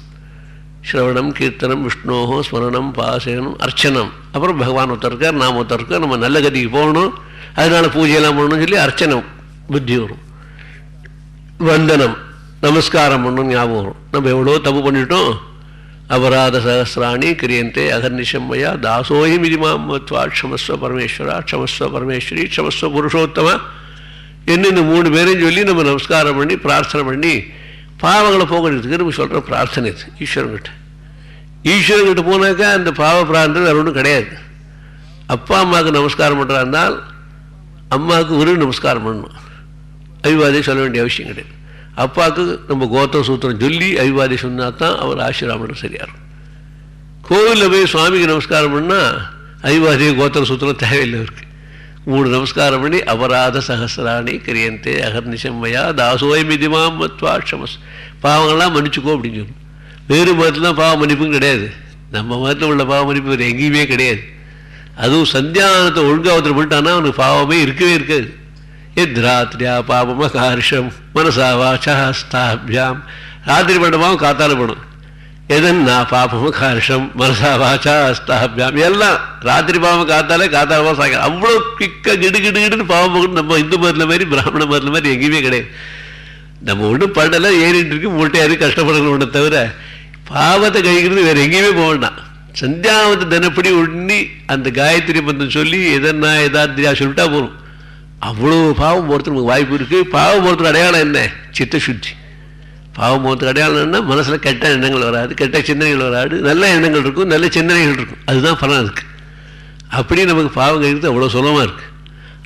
ஸ்ரவணம் கீர்த்தனம் விஷ்ணோகம் ஸ்மரணம் பாசனம் அர்ச்சனம். அப்புறம் பகவான் ஒருத்தர் இருக்கார் நாம் ஒருத்தர் இருக்கார் நம்ம நல்ல கதிக்கு போகணும். அதனால பூஜையெல்லாம் பண்ணணும்னு சொல்லி அர்ச்சனம் புத்தி வரும். வந்தனம் நமஸ்காரம் பண்ணணும் ஞாபகம் வரும். நம்ம எவ்வளோ தப்பு பண்ணிட்டோம். அபராத சகசிராணி கிரியந்தே அகர்நிஷம்மையா தாசோஹி மிதிமாம் க்ஷமஸ்வ பரமேஸ்வரா க்ஷமஸ்வ பரமேஸ்வரி க்ஷமஸ்வ புருஷோத்தமா என்ன இந்த மூணு பேரையும் சொல்லி நம்ம நமஸ்காரம் பண்ணி பிரார்த்தனை பண்ணி பாவங்களை போகிறதுக்கு நம்ம சொல்கிற பிரார்த்தனை இது ஈஸ்வரங்கிட்ட. ஈஸ்வரங்கிட்ட போனாக்கா அந்த பாவ பிரார்த்தனை வேறு ஒன்றும் கிடையாது. அப்பா அம்மாவுக்கு நமஸ்காரம் பண்ணுறா இருந்தால் அம்மாவுக்கு ஒரு நமஸ்காரம் பண்ணணும். அபிவாதி சொல்ல வேண்டிய அவசியம் கிடையாது. அப்பாவுக்கு நம்ம கோத்திர சூத்திரம் சொல்லி அபிவாதி சொன்னால் தான் அவர் ஆசீர்வாதம் சரியாக கோவிலில் போய் சுவாமிக்கு நமஸ்காரம் பண்ணால் அபிவாதி கோத்திர சூத்திரம் தேவையில்லை இருக்கு மூணு நமஸ்காரம் பண்ணி அபராத சகசிராணி கிரியந்தே அகர்நிசம்மையா தாசோய் மிதிமாம் மத்வா க்ஷமஸ். பாவங்கள்லாம் மன்னிச்சுக்கோ அப்படின்னு சொல்லணும். வேறு மதத்தில் தான் பாவ மன்னிப்பும் கிடையாது. நம்ம மதத்தில் உள்ள பாவ மன்னிப்பு வேறு எங்கேயுமே கிடையாது. அதுவும் சந்தியானத்தை ஒழுங்காக ஒருத்தர் பண்ணிட்டான்னா அவனுக்கு பாவமே இருக்கவே இருக்காது. எத்ராத்திரியா பாபம கார்ஷம் மனசா வாச்சா ஸ்தாபியாம். ராத்திரி பண்ணமாவும் காத்தால பண்ணும் எதன்னா பாபம கார்ஷம் மனசா வாச்சா ஸ்தாபியாம். எல்லாம் ராத்திரி பாவம் காத்தாலே காத்தாலமா சாய்க்கலாம் அவ்வளோ கிக்க கிடு கிடு கிடுன்னு பாவம் போகணும் நம்ம இந்து மதத்தில் மாதிரி பிராமண மதத்தில் மாதிரி எங்கேயுமே கிடையாது. நம்ம ஒன்றும் பண்ணலை ஏறிட்டு இருக்கு மூட்டையாரு கஷ்டப்படணும் ஒன்று தவிர பாவத்தை கழிக்கிறது வேறு எங்கேயுமே போக வேண்டாம். சந்தியாவது தினப்படி ஒண்ணி அந்த காயத்ரி மந்திரம் சொல்லி எதன்னா எதாத்திரியா சொல்லிட்டா போகும் அவ்வளோ பாவம் போகிறதுக்கு நமக்கு வாய்ப்பு இருக்குது பாவம் போகிறதுக்கு அடையாளம் என்ன? சித்த சுத்தி. பாவம் போகிறதுக்கு அடையாளம் என்ன மனசில் கெட்ட எண்ணங்கள் வராது கெட்ட சிந்தனைகள் வராது. நல்ல எண்ணங்கள் இருக்கும் நல்ல சிந்தனைகள் இருக்கும். அதுதான் பலன் இருக்குது அப்படியே நமக்கு பாவம் கழிக்கிறது அவ்வளோ சுலமாக இருக்குது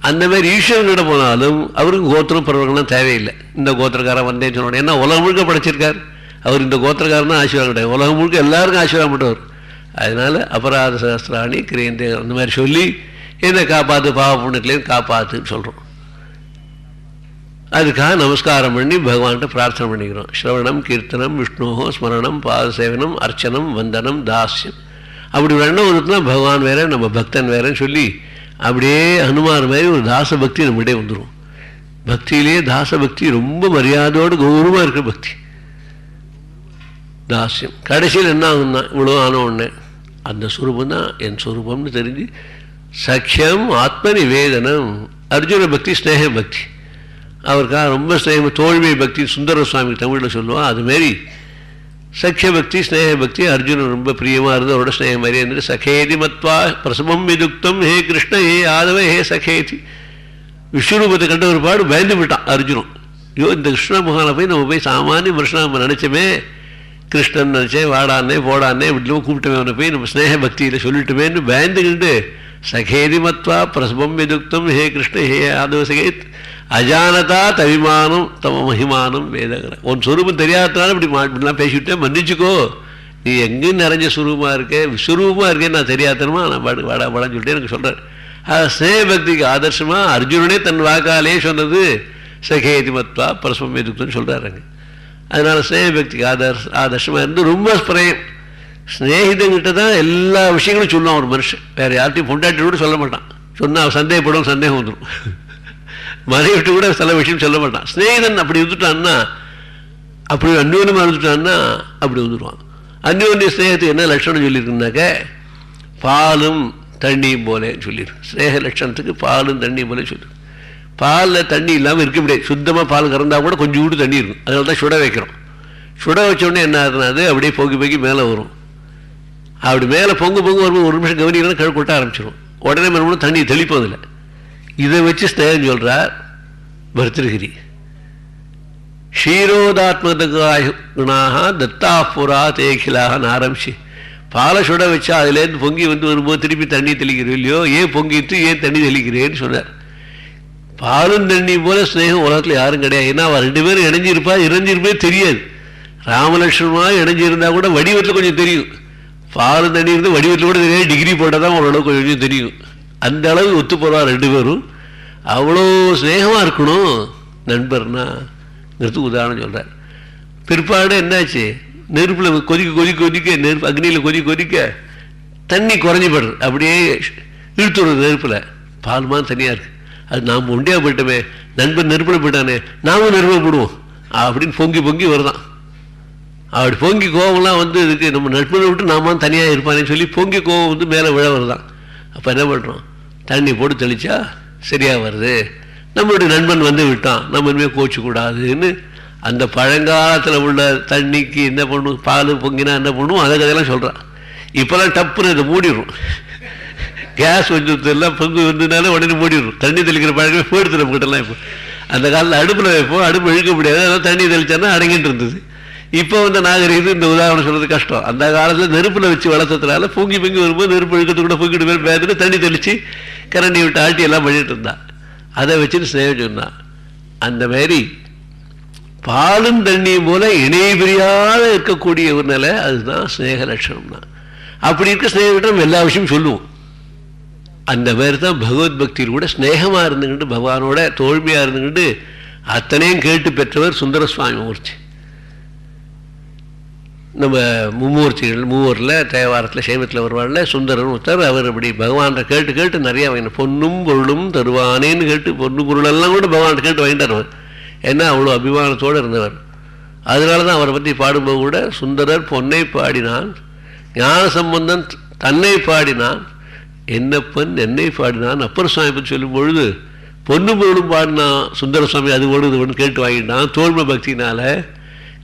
அந்த மாதிரி ஈஸ்வரனிட போனாலும் அவருக்கு கோத்திரம் பிறவர்கள்லாம் தேவையில்லை. இந்த கோத்திரக்காரன் வந்தேன்னு சொன்னோட ஏன்னா உலகம் முழுக்க படைச்சிருக்கார்? அவர் இந்த கோத்திரக்காரன் தான் ஆசீர்வாதம் கிடையாது உலகம் முழுக்க எல்லாருக்கும் ஆசீர்வாதம் பண்ணுவார் அதனால் அபராத சகஸ்திராணி கிரேந்த அந்த மாதிரி சொல்லி என்னை காப்பாற்று பாவ புண்ணியத்துலேயும் காப்பாற்றுன்னு சொல்கிறோம் அதுக்காக நமஸ்காரம் பண்ணி பகவான்கிட்ட பிரார்த்தனை பண்ணிக்கிறோம். ஸ்ரவணம் கீர்த்தனம் விஷ்ணுகோ ஸ்மரணம் பாதசேவனம் அர்ச்சனம் வந்தனம் தாஸ்யம். அப்படி வேணும் ஒருத்தனா பகவான் வேற நம்ம பக்தன் வேறன்னு சொல்லி அப்படியே ஹனுமான் மாதிரி ஒரு தாச பக்தி நம்மகிட்டே வந்துடும் பக்தியிலேயே தாச பக்தி ரொம்ப மரியாதையோடு கௌரவமாக இருக்கிற பக்தி. தாஸ்யம். கடைசியில் என்ன ஆகுதுன்னா இவ்வளோ ஆன உடனே அந்த சுரூபம் தான் என் சுரூபம்னு தெரிஞ்சு சக்கியம் ஆத்ம நிவேதனம் அர்ஜுன பக்தி ஸ்னேக பக்தி. அவருக்காக ரொம்ப ஸ்னேகம் தோல்வி பக்தி சுந்தர சுவாமி தமிழில் சொல்லுவான் அதுமாரி சக்கிய பக்தி ஸ்னேக பக்தி அர்ஜுனன் ரொம்ப பிரியமாக இருந்து அவரோட ஸ்னேகம் மாதிரி இருந்துட்டு சகேதி மத்வா பிரசமம் விதுக்தம் ஹே கிருஷ்ண ஹே ஆதவ ஹே சகேதி. விஸ்வரூபத்தை கண்ட ஒரு பாடு பயந்து விட்டான் அர்ஜுனன். ஐயோ இந்த கிருஷ்ண மகானை போய் நம்ம போய் சாமானிய மனுஷன் நம்ம நினச்சோமே கிருஷ்ணன் நினச்சேன் வாடானே போடானே இப்படிலாம் கூப்பிட்டமே அவனை போய் நம்ம ஸ்னேக பக்தியில் சொல்லிட்டுமேன்னு பயந்துக்கிட்டு சகேதி மத்வா பிரசமம் விதுக்தம் ஹே கிருஷ்ண ஹே ஆதவ சகேத் அஜானதா தவிமானம் தம மகிமானம் வேதங்கிற உன் சுரூபம் தெரியாததுனால இப்படி மா இப்படிலாம் பேசிவிட்டேன். மன்னிச்சுக்கோ. நீ எங்கேயும் நிறைஞ்ச சுரூபமாக இருக்கே? விஸ்வரூபமாக இருக்கேன் நான் தெரியாதனமா நான் பாடு வாடா வாடான்னு சொல்லிட்டு எனக்கு சொல்கிறேன் அது ஸ்னேக பக்திக்கு ஆதர்சமாக அர்ஜுனனே தன் வாக்காலே சொன்னது சகேதி மத்வா பரஸ்மம் எதுக்குன்னு சொல்கிறாருங்க அதனால் ஸ்னேகபக்திக்கு ஆதர்ஷ ஆதர்ஷமாக இருந்து ரொம்ப ஸ்பிரயம் ஸ்னேகிதங்கிட்ட தான் எல்லா விஷயங்களும் சொல்லுவான் ஒரு மனுஷன். வேறு யார்ட்டையும் பொண்டாட்டி கூட சொல்ல மாட்டான். சொன்னால் அவன் சந்தேகப்படும் சந்தேகம் வந்துடும் மனைவிட்டு கூட சில விஷயம் சொல்ல மாட்டான். ஸ்னேகிதன் அப்படி இருந்துட்டான்னா அப்படி அந்யோன்யமாக இருந்துட்டான்னா அப்படி வந்துடுவான் அந்யோன்ய ஸ்னேகத்துக்கு என்ன லட்சணம் சொல்லியிருக்குனாக்க பாலும் தண்ணியும் போலேன்னு சொல்லியிருக்கு. ஸ்னேக லட்சணத்துக்கு பாலும் தண்ணியும் போல சொல்லியிருக்கு. பாலில் தண்ணி இல்லாமல் இருக்க முடியாது. சுத்தமாக பால் கறந்தால் கூட கொஞ்சம் கூட தண்ணி இருக்கும். அதனால தான் சுட வைக்கிறோம். சுட வச்சோடனே என்ன ஆகுதுன்னா அது அப்படியே பொங்கி பொங்கி மேலே வரும். அப்படி மேலே பொங்கு பொங்கு வரும்போது ஒரு நிமிஷம் கவனிக்கலாம் கழு கொட்ட ஆரம்பிச்சிடும் உடனே மறுபடியும் தண்ணி தெளிப்பதில்லை இதை வச்சு ஸ்னேகம் சொல்கிறார் பர்திருகிரி க்ஷீரோதாத்மதகுணாக தத்தாபுரா தேகிலாக ஆரம்பிச்சு பாலை சுட வச்சா அதுலேருந்து பொங்கி வந்து வரும்போது திருப்பி தண்ணி தெளிக்கிறோம் இல்லையோ? ஏன் பொங்கிட்டு ஏன் தண்ணி தெளிக்கிறேன்னு சொன்னார். பாலும் தண்ணி போல ஸ்நேகம் உலகத்தில் யாரும் கிடையாது. ஏன்னா அவள் ரெண்டு பேரும் இணைஞ்சிருப்பா இணைஞ்சிருப்பே தெரியாது. ராமலட்சுமணமாக இணைஞ்சிருந்தா கூட வடிவத்தில் கொஞ்சம் தெரியும். பாலும் தண்ணி இருந்து வடிவத்தில் கூட தெரியாது. டிகிரி போட்டால் தான் ஓரளவு கொஞ்சம் கொஞ்சம் தெரியும். அந்த அளவு ஒத்து போகிறா ரெண்டு பேரும். அவ்வளோ ஸ்னேகமாக இருக்கணும் நண்பர்னா. உதாரணம் சொல்கிறார் பிற்பாடு என்னாச்சு? நெருப்பில் கொதிக்க கொதிக்க கொதிக்க நெருப்பு அக்னியில் கொதிக்க கொதிக்க தண்ணி குறைஞ்சிப்படுறது அப்படியே இழுத்துறது நெருப்பில். பால் மாதிரி தனியாக இருக்குது அது நாம் ஒண்டியாக போயிட்டோமே நண்பன் நெருப்பில் போயிட்டானே நாமும் நெருப்பில் அப்படின்னு பொங்கி பொங்கி வருதான். அப்படி பொங்கி கோவம்லாம் வந்து இதுக்கு நம்ம நட்பனை விட்டு நாம தனியாக இருப்பானேன்னு சொல்லி பொங்கி கோவம் வந்து மேலே விழ வருதான். அப்போ என்ன பண்ணுறோம் தண்ணி போட்டு தெளிச்சா சரியாக வருது. நம்மளுடைய நண்பன் வந்து விட்டான். நம்ம இனிமேல் கோச்சக்கூடாதுன்னு அந்த பழங்காலத்தில் உள்ள தண்ணிக்கு என்ன பண்ணும்? பால் பொங்கினா என்ன பண்ணுவோம் அதை கதையெல்லாம் சொல்கிறான் இப்போல்லாம் டப்புன்னு இதை மூடிடும் கேஸ் வஞ்சத்தெல்லாம் பொங்கு வந்ததுனால உடனே மூடிடும் தண்ணி தெளிக்கிற பழக்கமே போயிடுது நம்மகிட்டலாம் இப்போ. அந்த காலத்தில் அடுப்பில் வைப்போம் அடுப்பு இழுக்க முடியாது. அதனால் தண்ணி தெளிச்சானா அடங்கிட்டு இருந்தது. இப்போ வந்து நாகரிகத்து இந்த உதாரணம் சொல்கிறது கஷ்டம். அந்த காலத்தில் நெருப்பில் வச்சு வளர்த்ததுனால பொங்கி பொங்கி வரும்போது நெருப்பு இழுக்கிறது கூட பொங்கிட்டு போய் பேத்துட்டு தண்ணி தெளித்து கரண்டி விட்டு ஆட்டி எல்லாம் பண்ணிட்டு இருந்தான் அதை வச்சுட்டு சேவை சொன்னான் அந்த மாதிரி பாலும் தண்ணியும் போல இணை பிரியாத இருக்கக்கூடிய ஒரு நிலை அதுதான் ஸ்னேக லட்சணம்னா. அப்படி இருக்க ஸ்னேகிட்ட எல்லா விஷயமும் சொல்லுவோம். அந்த மாதிரி தான் பகவத் பக்தியில் கூட ஸ்னேகமாக இருந்துக்கிட்டு பகவானோட தோல்மையாக இருந்துக்கிட்டு அத்தனையும் கேட்டு பெற்றவர் சுந்தர சுவாமி மூர்த்தி. நம்ம மும்மூர்த்திகள் மூவரில் தேவாரத்தில் சைவத்தில் வருவார்ல சுந்தரன் ஒருத்தர் அவர் அப்படி பகவான்கிட்ட கேட்டு கேட்டு நிறைய வாங்கின பொண்ணும் பொருளும் தருவானேன்னு கேட்டு பொண்ணு பொருளெல்லாம் கூட பகவான்கிட்ட கேட்டு வாங்கிட்டார் அவர். ஏன்னா அவ்வளோ அபிமானத்தோடு இருந்தவர். அதனால தான் அவரை பற்றி பாடும்போது கூட சுந்தரர் பொன்னை பாடினான் ஞான சம்பந்தன் தன்னை பாடினான் என்னப்பன் என்னை பாடினான். அப்பர் சுவாமி பற்றி சொல்லும் பொழுது பொண்ணு பொருளும் பாடினான் சுந்தர சுவாமி அது ஒன்று ஒன்று கேட்டு வாங்கிட்டான். தோல்மை பக்தினால்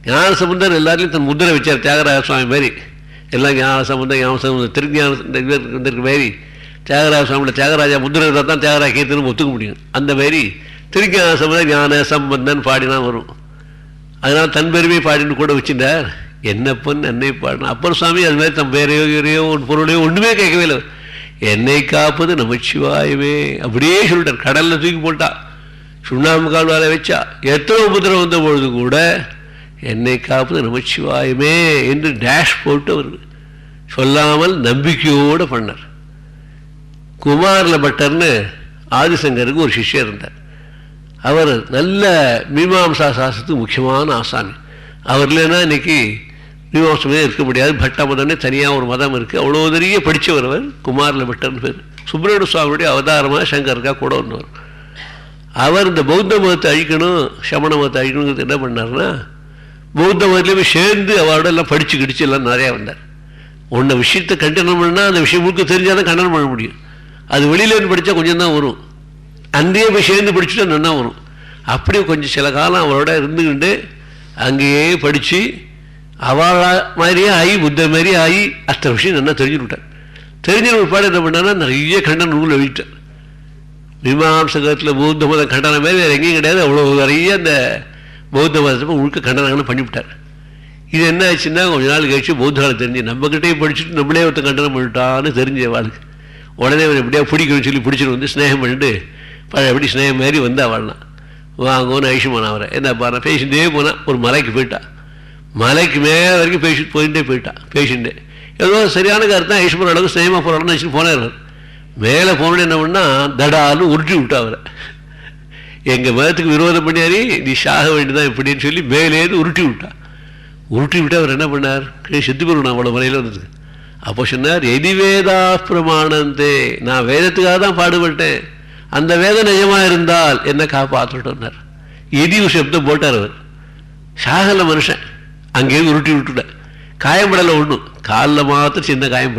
ஞான சம்பந்தர் எல்லாரையும் தன் முத்திரை வச்சார் தியாகராஜ சுவாமி மாதிரி எல்லாம் ஞான சம்பந்தம் ஞான சம்பந்தம் திருஞான வந்திருக்க மாதிரி தியாகராஜ சுவாமியோட தியாகராஜா முதிரை இருந்தால் தான் தியாகராஜ கீர்த்தனும் ஒத்துக்க முடியும். அந்த மாதிரி திருஞான சம்பந்தம் ஞான சம்பந்தன் பாடினா வரும். அதனால் தன் பெருமை பாடின்னு கூட வச்சுட்டார். என்னப்பன் என்னை பாடினா அப்பர் சுவாமி அது மாதிரி தன் பேரையோ இறையோ பொருளையோ ஒன்றுமே கேட்கவே இல்லை. என்னை காப்பது நமச்சிவாயவே அப்படியே சொல்லிட்டார். கடலில் தூக்கி போட்டா. சுண்ணாம்பு கால்வாலை வச்சா. எத்தனை உபதிரம் வந்த பொழுது கூட என்னை காப்பது நமச்சிவாயமே என்று டேஷ் போட்டு அவர் சொல்லாமல் நம்பிக்கையோடு பண்ணார். குமாரில் பட்டர்னு ஆதிசங்கருக்கு ஒரு சிஷ்யர் இருந்தார். அவர் நல்ல மீமாம்சா சாஸ்திரத்துக்கு முக்கியமான ஆசாமி. அவர் இல்லைன்னா இன்னைக்கு மீமாம்சமே இருக்க முடியாது. பட்டமதனே தனியாக ஒரு மதம் இருக்குது அவ்வளோ பெரிய படித்தவர் அவர் குமாரில் பட்டர்னு பேர். சுப்பிரமணிய சுவாமியுடைய அவதாரமாக சங்கருக்கா கூட வந்தவர் அவர் இந்த பௌத்த மதத்தை அழிக்கணும் சமண மதத்தை அழிக்கணுங்கிறது என்ன பண்ணார்னா பௌத்த மதத்துலேயுமே சேர்ந்து அவரோட எல்லாம் படித்து கிடிச்சு எல்லாம் நிறையா வந்தார். ஒன்றை விஷயத்தை கண்டனம் பண்ணால் அந்த விஷயம் முழுக்க தெரிஞ்சால் தான் கண்டனம் பண்ண முடியும். அது வெளியிலேருந்து படித்தா கொஞ்சம் தான் வரும். அங்கேயே போய் சேர்ந்து படிச்சுட்டா நல்லா வரும். அப்படியே கொஞ்சம் சில காலம் அவரோட இருந்துக்கிட்டு அங்கேயே படித்து அவளா மாதிரியே ஆகி புத்தர் மாதிரியே ஆகி அத்தனை விஷயம் நல்லா தெரிஞ்சுக்கிட்டார் தெரிஞ்ச ஒரு என்ன பண்ணான்னா நிறைய கண்டன நூல் எழுதிட்டார் மீமாம்சகத்தில் பௌத்த மதம் கண்டனம் மாதிரி வேறு எங்கேயும் கிடையாது. அவ்வளோ நிறைய அந்த பௌத்த மதத்தை முழுக்க கண்டனங்களும் பண்ணிவிட்டார் இது என்ன ஆச்சுன்னா கொஞ்ச நாள் கழிச்சு பௌத்தாளை தெரிஞ்சு நம்மக்கிட்டே படிச்சுட்டு நம்மளே ஒருத்தன் கண்டனம் பண்ணிட்டான்னு தெரிஞ்ச வாழ்க்கை உடனே அவன் எப்படியா பிடிக்கணும்னு சொல்லி பிடிச்சிட்டு வந்து ஸ்னேகம் பண்ணிட்டு பழைய எப்படி ஸ்னேகம் மாதிரி வந்தால் வாழலாம் வாங்கன்னு ஐஷுமான் அவரை என்ன பாரு பேசிகிட்டே போனால் ஒரு மலைக்கு போயிட்டான் மலைக்கு மேலே வரைக்கும் பேசிட்டு போயிட்டே போயிட்டான் பேசிட்டு. ஏதோ சரியான கருத்தான் ஐஷுமான் அளவுக்கு சினிமா போகிறான்னு வச்சுட்டு போனார் மேலே போனோன்னு என்ன பண்ணால் தடாலும் உருட்டி விட்டா அவரை. எங்கள் மதத்துக்கு விரோதம் பண்ணியாரி நீ சாக வேண்டியதான் இப்படின்னு சொல்லி மேலேருந்து உருட்டி விட்டா. உருட்டி விட்டு அவர் என்ன பண்ணார்? சித்தி போகணும் அவ்வளோ முறையில் வந்தது. அப்போ சொன்னார் எதி வேதா பிரமாணந்தே நான் வேதத்துக்காக தான் பாடுபட்டேன். அந்த வேதம் நிஜமாக இருந்தால் என்ன காப்பாற்றட்டும்னார். எதிவு சப்தம் போட்டார் அவர். சாகல மனுஷன். அங்கேயே உருட்டி விட்டுட்டேன் காயப்படலை ஒன்றும் காலில் மாத்திரம் சின்ன காயம்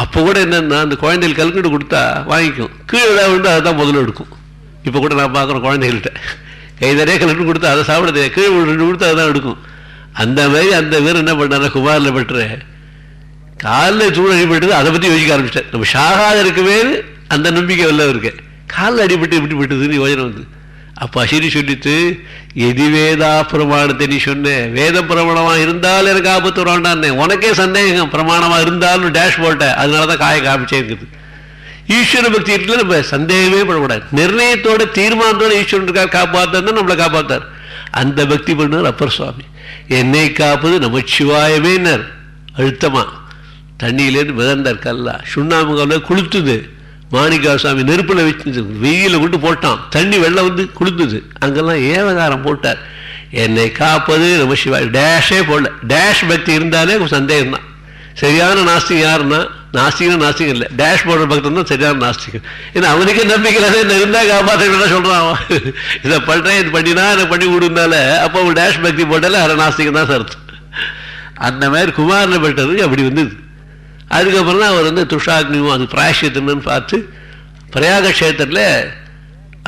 அப்போ கூட என்னென்னா அந்த குழந்தைகள் கல்கண்டு கொடுத்தா வாங்கிக்கும். கீழே ஏதாவது உண்டு அதை தான் முதல்ல எடுக்கும். இப்போ கூட நான் பார்க்குறேன் குழந்தைகள்கிட்ட. கை நிறைய கல்கண்டு கொடுத்தா அதை சாப்பிட தெரியாது. கீழே ரெண்டு கொடுத்தா அதுதான் எடுக்கும். அந்த மாதிரி அந்த பேர் என்ன பண்ணார குமாரில் பெற்ற காலில் சூழல் அடிபட்டது அதை பற்றி யோசிக்க ஆரம்பிச்சிட்டேன் நம்ம ஷாகாக இருக்கவே அந்த நம்பிக்கை வல்ல இருக்கு காலில் அடிபட்டு இப்படி பட்டுதுன்னு யோஜனை வந்து. அப்போ அசிரி சொல்லித்து எதி வேதா பிரமாணத்தை நீ சொன்ன வேத பிரமாணமாக இருந்தால் எனக்கு ஆபத்து வராண்டான்னே உனக்கே சந்தேகம் பிரமாணமாக இருந்தாலும் டேஷ் போட்டேன் அதனால தான் காய காமிச்சே இருக்குது. ஈஸ்வர பக்தி இருக்குல்ல நம்ம சந்தேகமே படக்கூடாது. நிர்ணயத்தோட தீர்மானத்தோட ஈஸ்வரன் இருக்கார் காப்பாத்தார் நம்மளை காப்பாத்தார். அந்த பக்தி பண்ணார் அப்பர் சுவாமி. என்னை காப்பது நமச்சிவாயமேனர். அழுத்தமா. தண்ணியிலேருந்து மிதந்தார் கல்லா. சுண்ணாம்பு கல்ல குளுத்துது. மாணிக்காசாமி நெருப்பில் வச்சு வெயில கொண்டு போட்டான். தண்ணி வெள்ளம் வந்து குளிர்ந்தது. அங்கெல்லாம் ஏவகாரம் போட்டார். என்னை காப்பது நம்ம சிவா டேஷே போடல. டேஷ் பக்தி இருந்தாலே சந்தேகம் தான் சரியான நாஸ்திகம் யாருன்னா? நாஸ்திகம் நாஸ்திகம் இல்லை. டேஷ் போடுற பக்தன் தான் சரியான நாஸ்திகம். ஏன்னா அவனுக்கே நம்பிக்கை என்ன இருந்தால் காப்பாற்ற சொல்கிறான் அவன். இதை பண்ணுறேன் இது பண்ணினா இதை பண்ணி விடுனால அப்போ அவன் டேஷ் பக்தி போட்டாலே அரை நாஸ்திகம் தான் சார் அந்த மாதிரி குமாரில் பெற்றது அப்படி வந்தது. அதுக்கப்புறம் தான் அவர் வந்து துஷாக்னியும் அது பிராயசித்தன்னு பார்த்து பிரயாக கஷேத்திரத்தில்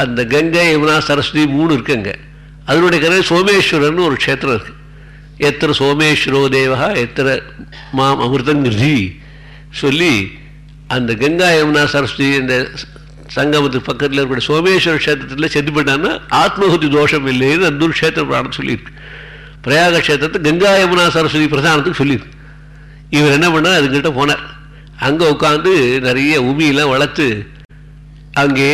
அந்த கங்கை யமுனா சரஸ்வதி மூணு இருக்குங்க. அதனுடைய கதை சோமேஸ்வரர்னு ஒரு க்ஷேத்திரம் இருக்குது எத்தனை சோமேஸ்வரோ தேவகா எத்தனை மாம் அமிர்தங்கிருதி சொல்லி அந்த கங்கா யமுனா சரஸ்வதி இந்த சங்கமத்துக்கு பக்கத்தில் இருக்கிற சோமேஸ்வர க்ஷேத்திரத்தில் செத்து போயிட்டான்னா ஆத்மகுதி தோஷம் இல்லைன்னு அந்த ஒரு க்ஷேத்திர பிராணம் சொல்லியிருக்கு. பிரயாக க்ஷேத்திரத்தை கங்கா யமுனா சரஸ்வதி பிரதானத்துக்கு சொல்லியிருக்கு. இவர் என்ன பண்ணார்? அதுக்கிட்ட போனார். அங்கே உட்காந்து நிறைய உமியெல்லாம் வளர்த்து அங்கே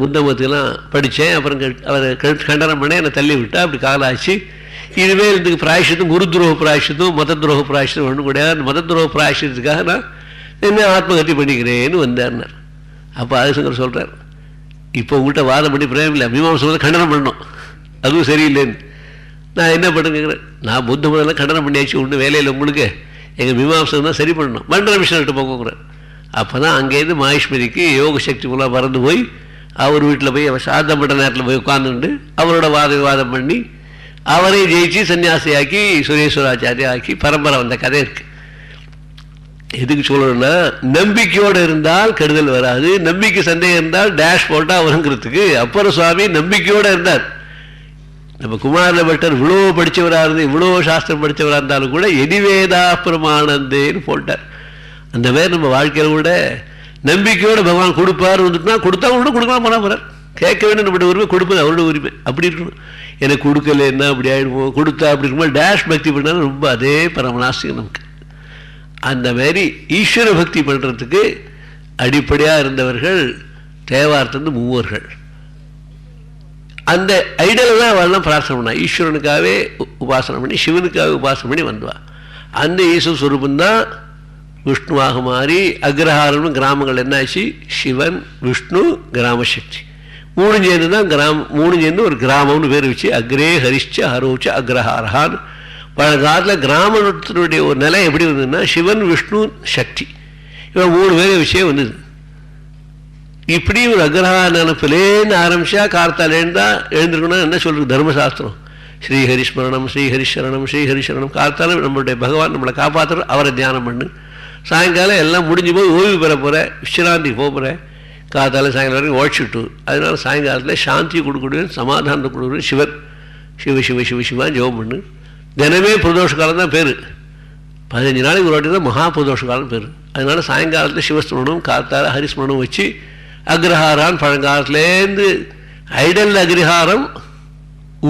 புத்த மதத்துக்கெல்லாம் படித்தேன். அப்புறம் அவரை கண்டனம் பண்ண என்னை தள்ளி விட்டா அப்படி காலாச்சு. இதுவே இதுக்கு பிராயசத்தும் குரு துரோக பிராயசத்தும் மத துரோக பிராயசத்தும் ஒன்றும் கிடையாது. மத துரோக பிராயசத்துக்காக நான் என்ன ஆத்மகத்தி பண்ணிக்கிறேன்னு வந்தார்னார். அப்போ ஆதிசங்கர் சொல்கிறார் இப்போ உங்கள்கிட்ட வாதம் பண்ணி பிரேமில்லை மீமாசம் கண்டனம் பண்ணோம் அதுவும் சரியில்லைன்னு. நான் என்ன பண்ணுங்கிறேன் நான் புத்த முதல்ல கண்டனம் பண்ணியாச்சு ஒன்று வேலையில் உங்களுக்கு. எங்கள் மீமாசம் தான் சரி பண்ணணும். மண்டல மிஷன்கிட்ட போகிறேன் அப்போ தான் அங்கேருந்து மாஹேஸ்வரிக்கு யோக சக்தி மூலம் பறந்து போய் அவர் வீட்டில் போய் அவர் சாதம் பண்ணுற நேரத்தில் போய் உட்காந்துட்டு அவரோட வாத விவாதம் பண்ணி அவரையும் ஜெயிச்சு சன்னியாசியாக்கி சுரேஸ்வராச்சாரியா ஆக்கி பரம்பரை வந்த கதை இருக்கு. எதுக்கு சொல்லணும்னா நம்பிக்கையோடு இருந்தால் கெடுதல் வராது நம்பிக்கை சந்தேகம் இருந்தால் டேஷ் போட்டால் வருங்கிறதுக்கு அப்புறம் சுவாமி நம்பிக்கையோடு இருந்தார். நம்ம குமார பட்டர் இவ்வளோ படித்தவராக இருந்து இவ்வளோ சாஸ்திரம் படித்தவராக இருந்தாலும் கூட எதிவேதா பிரமானந்தேன்னு போட்டார். அந்த மாதிரி நம்ம வாழ்க்கையில் கூட நம்பிக்கையோடு பகவான் கொடுப்பார் வந்துட்டுனா கொடுத்தா கூட கொடுக்கலாம் போனால் போகிறார் கேட்க வேண்டும் நம்மளுடைய உரிமை கொடுப்பது அவரோட உரிமை. அப்படி இருக்கணும். எனக்கு கொடுக்கல என்ன அப்படி ஆகிடுவோம் கொடுத்தா அப்படி இருக்கும்போது டேஷ் பக்தி பண்ணாலும் ரொம்ப அதே பரமநாசிகம் நமக்கு. அந்த மாதிரி ஈஸ்வர பக்தி பண்ணுறதுக்கு அடிப்படையாக இருந்தவர்கள் தேவார்த்தந்து மூவர்கள். அந்த ஐடலை தான் அவள்லாம் பிரார்த்தனை பண்ணா ஈஸ்வரனுக்காகவே உபாசனை பண்ணி சிவனுக்காக உபாசனை பண்ணி வந்தவா அந்த ஈஸ்வர ஸ்வரூபம் விஷ்ணுவாக மாறி அக்ரஹாரம்னு கிராமங்கள் என்னாச்சு சிவன் விஷ்ணு கிராமசக்தி. மூணு சேர்ந்து தான் கிராம மூணு சேர்ந்து ஒரு கிராமம்னு பேர் வச்சு அக்ரே ஹரிச்ச ஹரோச்ச அக்ரஹாரஹான். பழங்காலத்தில் கிராமத்தினுடைய ஒரு நிலை எப்படி வந்ததுன்னா சிவன் விஷ்ணு சக்தி. இவன் மூணு பேர் விஷயம் வந்தது. இப்படி ஒரு அக்ரஹா நினைப்பிலேன்னு ஆரம்பிச்சா கார்த்தாலேருந்து தான் எழுந்திருக்கணும் என்ன சொல்றது? தர்மசாஸ்திரம். ஸ்ரீஹரிஸ்மரணம் ஸ்ரீஹரிஸ்வரணம் ஸ்ரீஹரிஸ்வரணம் கார்த்தாலும் நம்மளுடைய பகவான் நம்மளை காப்பாற்றுற அவரை தியானம் பண்ணு. சாயங்காலம் எல்லாம் முடிஞ்சு போய் ஓய்வு பெற போகிறேன் விஸ்ராந்தி போக போகிறேன் காத்தால சாயங்காலம் வரைக்கும் ஓடிச்சுட்டு அதனால சாயங்காலத்தில் சாந்தி கொடுக்கணும் சமாதானத்தை கொடுக்கணும் சிவன். சிவ சிவ சிவ சிவான் ஜெபம் பண்ணு. தினமே பிரதோஷ காலம் தான் பேர். பதினஞ்சு நாளைக்கு ஒரு வாட்டி தான் மகா பிரதோஷ காலம் பேர். அதனால சாயங்காலத்தில் சிவஸ்மரணம் காத்தால ஹரிஸ்மரணம் வச்சு அக்ரஹாரான் பழங்காலத்துலேருந்து ஐடல் அக்ரஹாரம்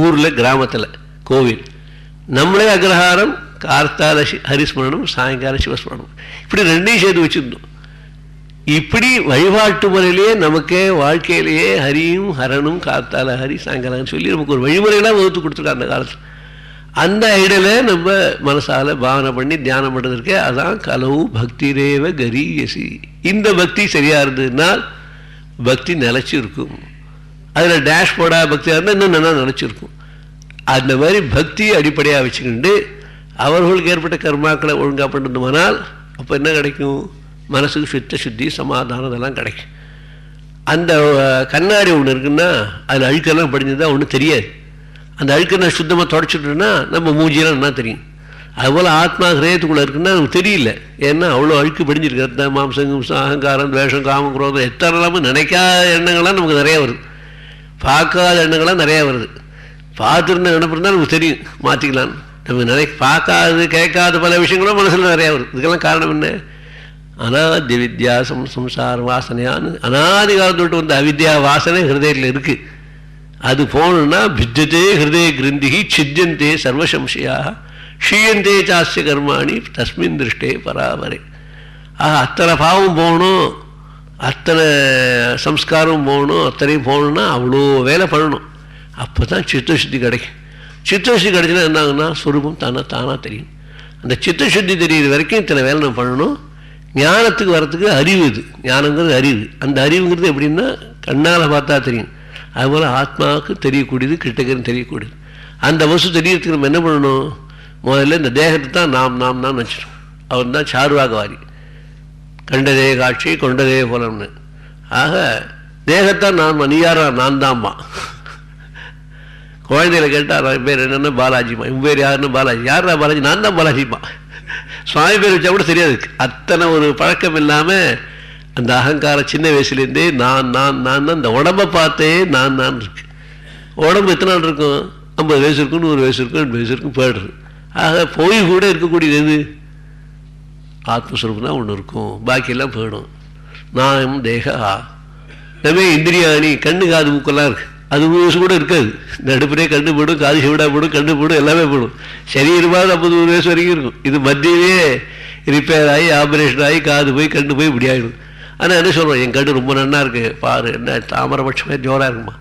ஊரில் கிராமத்தில் கோவில். நம்மளே அக்ரஹாரம் கார்த்தால ஹரிஸ்மரணம் சாயங்கால சிவஸ்மரணம் இப்படி ரெண்டையும் சேர்த்து வச்சுருந்தோம். இப்படி வழிபாட்டு முறையிலேயே நமக்கே வாழ்க்கையிலேயே ஹரியும் ஹரனும் காத்தால ஹரி சாயங்காலம் சொல்லி நமக்கு ஒரு வழிமுறையெல்லாம் வகுத்து கொடுத்துருக்காங்க அந்த காலத்தில். அந்த ஐடலை நம்ம மனசால பாவனை பண்ணி தியானம் பண்ணுறதுக்கு அதான் கலவு பக்தி ரேவ கரீயசி இந்த பக்தி சரியாக இருந்ததுனால் பக்தி நிலச்சிருக்கும். அதில் டேஷ்போர்டாக பக்தியாக இருந்தால் இன்னும் நல்லா நினச்சிருக்கும் அந்த மாதிரி பக்தியை அடிப்படையாக வச்சுக்கிண்டு அவர்களுக்கு ஏற்பட்ட கர்மாக்களை ஒழுங்காக பண்ணிருந்தோம்னால் அப்போ என்ன கிடைக்கும்? மனசுக்கு சுத்த சுத்தி சமாதானம் இதெல்லாம் கிடைக்கும். அந்த கண்ணாடி ஒன்று இருக்குன்னா அதில் அழுக்கெல்லாம் படிஞ்சதா ஒன்றும் தெரியாது. அந்த அழுக்கை நான் சுத்தமாக தொடச்சிட்டோன்னா நம்ம மூஞ்சியெல்லாம் நல்லா தெரியும். அதுபோல் ஆத்மா ஹிரயத்துக்குள்ளே இருக்குன்னா நமக்கு தெரியல. ஏன்னா அவ்வளோ அழுக்கு படிஞ்சிருக்கிறது மாம்சம் அகங்காரம் துவேஷம் காமம் குரோதம் எத்தனை நினைக்காத எண்ணங்கள்லாம் நமக்கு நிறையா வருது. பார்க்காத எண்ணங்கள்லாம் நிறையா வருது. பார்த்துருந்த நினைப்பு இருந்தால் நமக்கு தெரியும். மாற்றிக்கலான்னு நம்ம நினை பார்க்காது கேட்காத பல விஷயங்களும் மனசில் நிறையா வருது. இதுக்கெல்லாம் காரணம் என்ன? அனாதி வித்யா சம் சம்சார வாசனையான்னு. அனாதி காலத்தோட்டு வந்த அவித்யா வாசனை ஹிருதயத்தில் இருக்குது அது போகணுன்னா பித்தத்தே ஹிருதய கிருந்திகி சித்தியந்தே சர்வசம்சையாக ஷீயந்தே சாஸ்ய கர்மாணி தஸ்மின் திருஷ்டே பராபரே ஆக அத்தனை பாவம் போகணும் அத்தனை சம்ஸ்காரம் போகணும் அத்தனையும் போகணுன்னா அவ்வளோ வேலை பண்ணணும் அப்போ தான் சித்தசுத்தி கிடைக்கும் சித்தசுத்தி கிடைச்சினா என்ன சுரூபம் தானே தானாக தெரியும் அந்த சித்தசுத்தி தெரியுற வரைக்கும் இத்தனை வேலை நம்ம பண்ணணும் ஞானத்துக்கு வரத்துக்கு அறிவு இது ஞானங்கிறது அறிவு அந்த அறிவுங்கிறது எப்படின்னா கண்ணால் பார்த்தா தெரியும் அதுபோல் ஆத்மாவுக்கு தெரியக்கூடியது கிட்டக்கன்னு தெரியக்கூடியது அந்த வசு தெரியறதுக்கு நம்ம என்ன பண்ணணும் முதல்ல இந்த தேகத்தை தான் நாம் நாம் தான் நினச்சிடும் அவர் தான் சாருவாகவாரி கண்டதே காட்சி கொண்டதே புலம்னு. ஆக தேகத்தான் நான் நீயாரா நான் தான்மா குழந்தையில கேட்டால் பேர் என்னென்ன பாலாஜிமா உன் பேர் யாருன்னு பாலாஜி. யாரா பாலாஜி? நான் தான் பாலாஜிமா சுவாமி பேர் வச்சா கூட தெரியாது. அத்தனை ஒரு பழக்கம் இல்லாமல் அந்த அகங்காரம் சின்ன வயசுலேருந்தே நான் நான் நான் தான் இந்த உடம்பை பார்த்தே நான் நான் இருக்கு. உடம்பு எத்தனை நாள் இருக்கும்? ஐம்பது வயசு இருக்கும் நூறு வயசு இருக்கும் ரெண்டு வயசு இருக்கும் போயிடுறது ஆக போய் கூட இருக்கக்கூடியது எது? ஆத்மஸ்வரூபம் தான் ஒன்று இருக்கும். பாக்கியெல்லாம் போயிடும். நான் தேகா. நம்ம இந்திரியாணி கண்ணு காது மூக்கெல்லாம் இருக்குது அது நூறு கூட இருக்காது. நடுப்புறே கண்டு போடும் காது சிவிடா போடும் கண்டு போடும் எல்லாமே போடும். சரீரமாக ஐம்பது மூணு வயசு வரைக்கும் இருக்கும். இது மத்தியிலே ரிப்பேர் ஆகி ஆப்ரேஷன் ஆகி காது போய் கண்டு போய் இப்படி ஆகிடும் ஆனால் என்ன சொல்கிறோம் என் கண்டு ரொம்ப நன்னா இருக்குது பாரு என்ன தாமரபட்சமே ஜோராக இருக்குமா?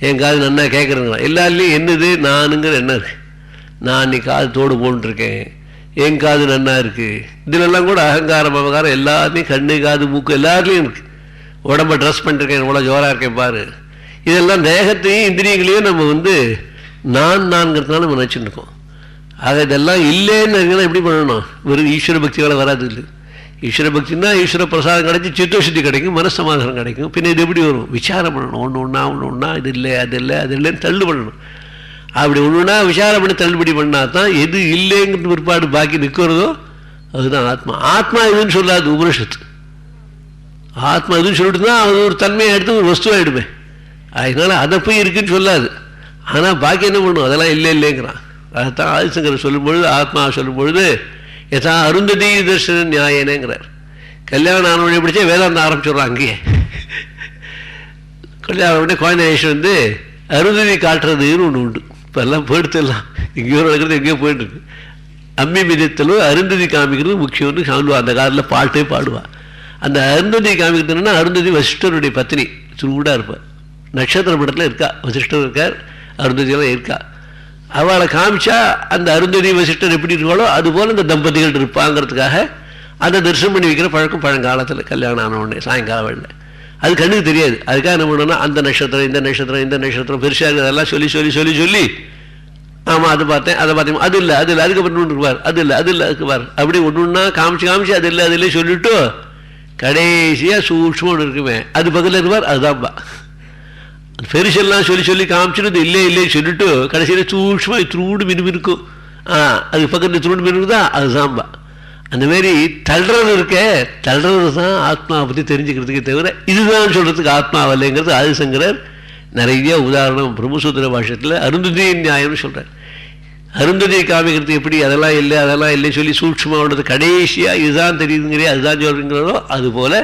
என் காது நன்னா கேட்குறதுங்களா எல்லாருலேயும் என்னது? நானுங்கிற என்ன இருக்குது நான் நீ காது தோடு போட்டுருக்கேன். என் காது நன்னா இருக்குது இதிலெல்லாம் கூட அகங்காரம் அபகாரம் எல்லாமே கண்ணு காது மூக்கு எல்லாருலேயும் இருக்குது உடம்ப ட்ரெஸ் பண்ணிருக்கேன் இவ்வளோ ஜோராக இருக்கேன் பாரு. இதெல்லாம் தேகத்தையும் இந்திரியங்களையும் நம்ம வந்து நான் நான்கிறதுனால நம்ம நினச்சிட்டு இருக்கோம். ஆக இதெல்லாம் இல்லைன்னு எப்படி பண்ணணும்? வெறும் ஈஸ்வர பக்தியோட வராது இல்லை ஈஸ்வர பக்தினா ஈஸ்வர பிரசாதம் கிடைச்சி சித்தோஷத்தி கிடைக்கும் மனசமாதானம் கிடைக்கும். பின்ன இது எப்படி வரும்? விசாரம் பண்ணணும். ஒன்று ஒன்றா ஒன்று ஒன்றா இது இல்லை அது இல்லை அது இல்லைன்னு தள்ளு பண்ணணும். அப்படி ஒன்று ஒன்றா விசாரம் பண்ணி தள்ளுபடி பண்ணால் தான் எது இல்லைங்கிறது பிற்பாடு பாக்கி நிற்கிறதோ அதுதான் ஆத்மா. ஆத்மா எதுன்னு சொல்லாது உபனிஷத்து. ஆத்மா எதுன்னு சொல்லிட்டு தான் அது ஒரு தன்மையை எடுத்து ஒரு வஸ்துவாகிடுமே அதனால அதை போய் இருக்குன்னு சொல்லாது. ஆனால் பாக்கி என்ன பண்ணும்? அதெல்லாம் இல்லை இல்லைங்கிறான். அதைத்தான் ஆதிசங்கர் சொல்லும் பொழுது ஆத்மா சொல்லும் பொழுது எதா அருந்ததி தர்சன நியாயனேங்கிறார் கல்யாணம் ஆனவனை பிடிச்சா வேதாந்தம் ஆரம்பிச்சிடுறான் அங்கேயே. கல்யாணம் உடனே குழந்தை வந்து அருந்ததி காட்டுறதுன்னு ஒன்று உண்டு. இப்போ எல்லாம் போயிடுத்துலாம் எங்கேயோ நடக்கிறது எங்கேயோ போயிட்டுருக்கு. அம்மி மிதத்தலும் அருந்ததி காமிக்கிறது முக்கியம்னு காணுவா அந்த காலத்தில் பாட்டே பாடுவா. அந்த அருந்ததி காமிக்கிறதுனா அருந்ததி வசிஷ்டருடைய பத்தினி சூடாக இருப்பார் நட்சத்திர படத்தில் இருக்கா. வசிஷ்டர் இருக்கார் அருந்ததியெல்லாம் இருக்கா. அவளை காமிச்சா அந்த அருந்ததி வசிஷ்டர் எப்படி இருக்காளோ அதுபோல் இந்த தம்பதிகள் இருப்பாங்கிறதுக்காக அதை தரிசனம் பண்ணி வைக்கிற பழக்கம் பழங்காலத்தில் கல்யாணம் ஆன உடனே சாயங்காலம் வேலை அது கண்ணுக்கு தெரியாது. அதுக்காக என்ன பண்ணணும்னா அந்த நட்சத்திரம் இந்த நட்சத்திரம் இந்த நட்சத்திரம் பெருசாக அதெல்லாம் சொல்லி சொல்லி சொல்லி சொல்லி. ஆமாம் அது பார்த்தேன் அதை பார்த்தேன். அது இல்லை அது இல்லை அதுக்கப்புறம் ஒன்று இருப்பார் அது இல்லை அது இல்லை அதுக்கு பார். அப்படி ஒன்று ஒன்றா காமிச்சு காமிச்சு அது இல்லை அது இல்லை சொல்லிவிட்டு கடைசியாக சூட்சமாக ஒன்று இருக்குமே. அது பக்கத்தில் இருப்பார் அதுதான்ப்பா பெருசெல்லாம் சொல்லி சொல்லி காமிச்சிட்டு இல்லை இல்லை சொல்லிவிட்டு கடைசியில் சூட்சமாக துருண்டு மினுமினுக்கும். ஆ அது பக்கத்தில் துருண்டு மினுக்குதா அதுதான்பா அந்த மாதிரி தள்ளுறது இருக்கே தள்ளுறது தான் ஆத்மாவை பற்றி தெரிஞ்சுக்கிறதுக்கே தவிர இதுதான் சொல்கிறதுக்கு ஆத்மா இல்லைங்கிறது ஆதிசங்கரர் நிறைய உதாரணம் பிரம்மசூத்திர பாஷத்தில் அருந்ததி நியாயம்னு சொல்கிறார் அருந்ததியை காமிக்கிறது எப்படி அதெல்லாம் இல்லை அதெல்லாம் இல்லை சொல்லி சூட்சமாக உள்ளது கடைசியாக இதுதான் தெரியுதுங்கிறே அதுதான் சொல்கிறீங்களோ அதுபோல்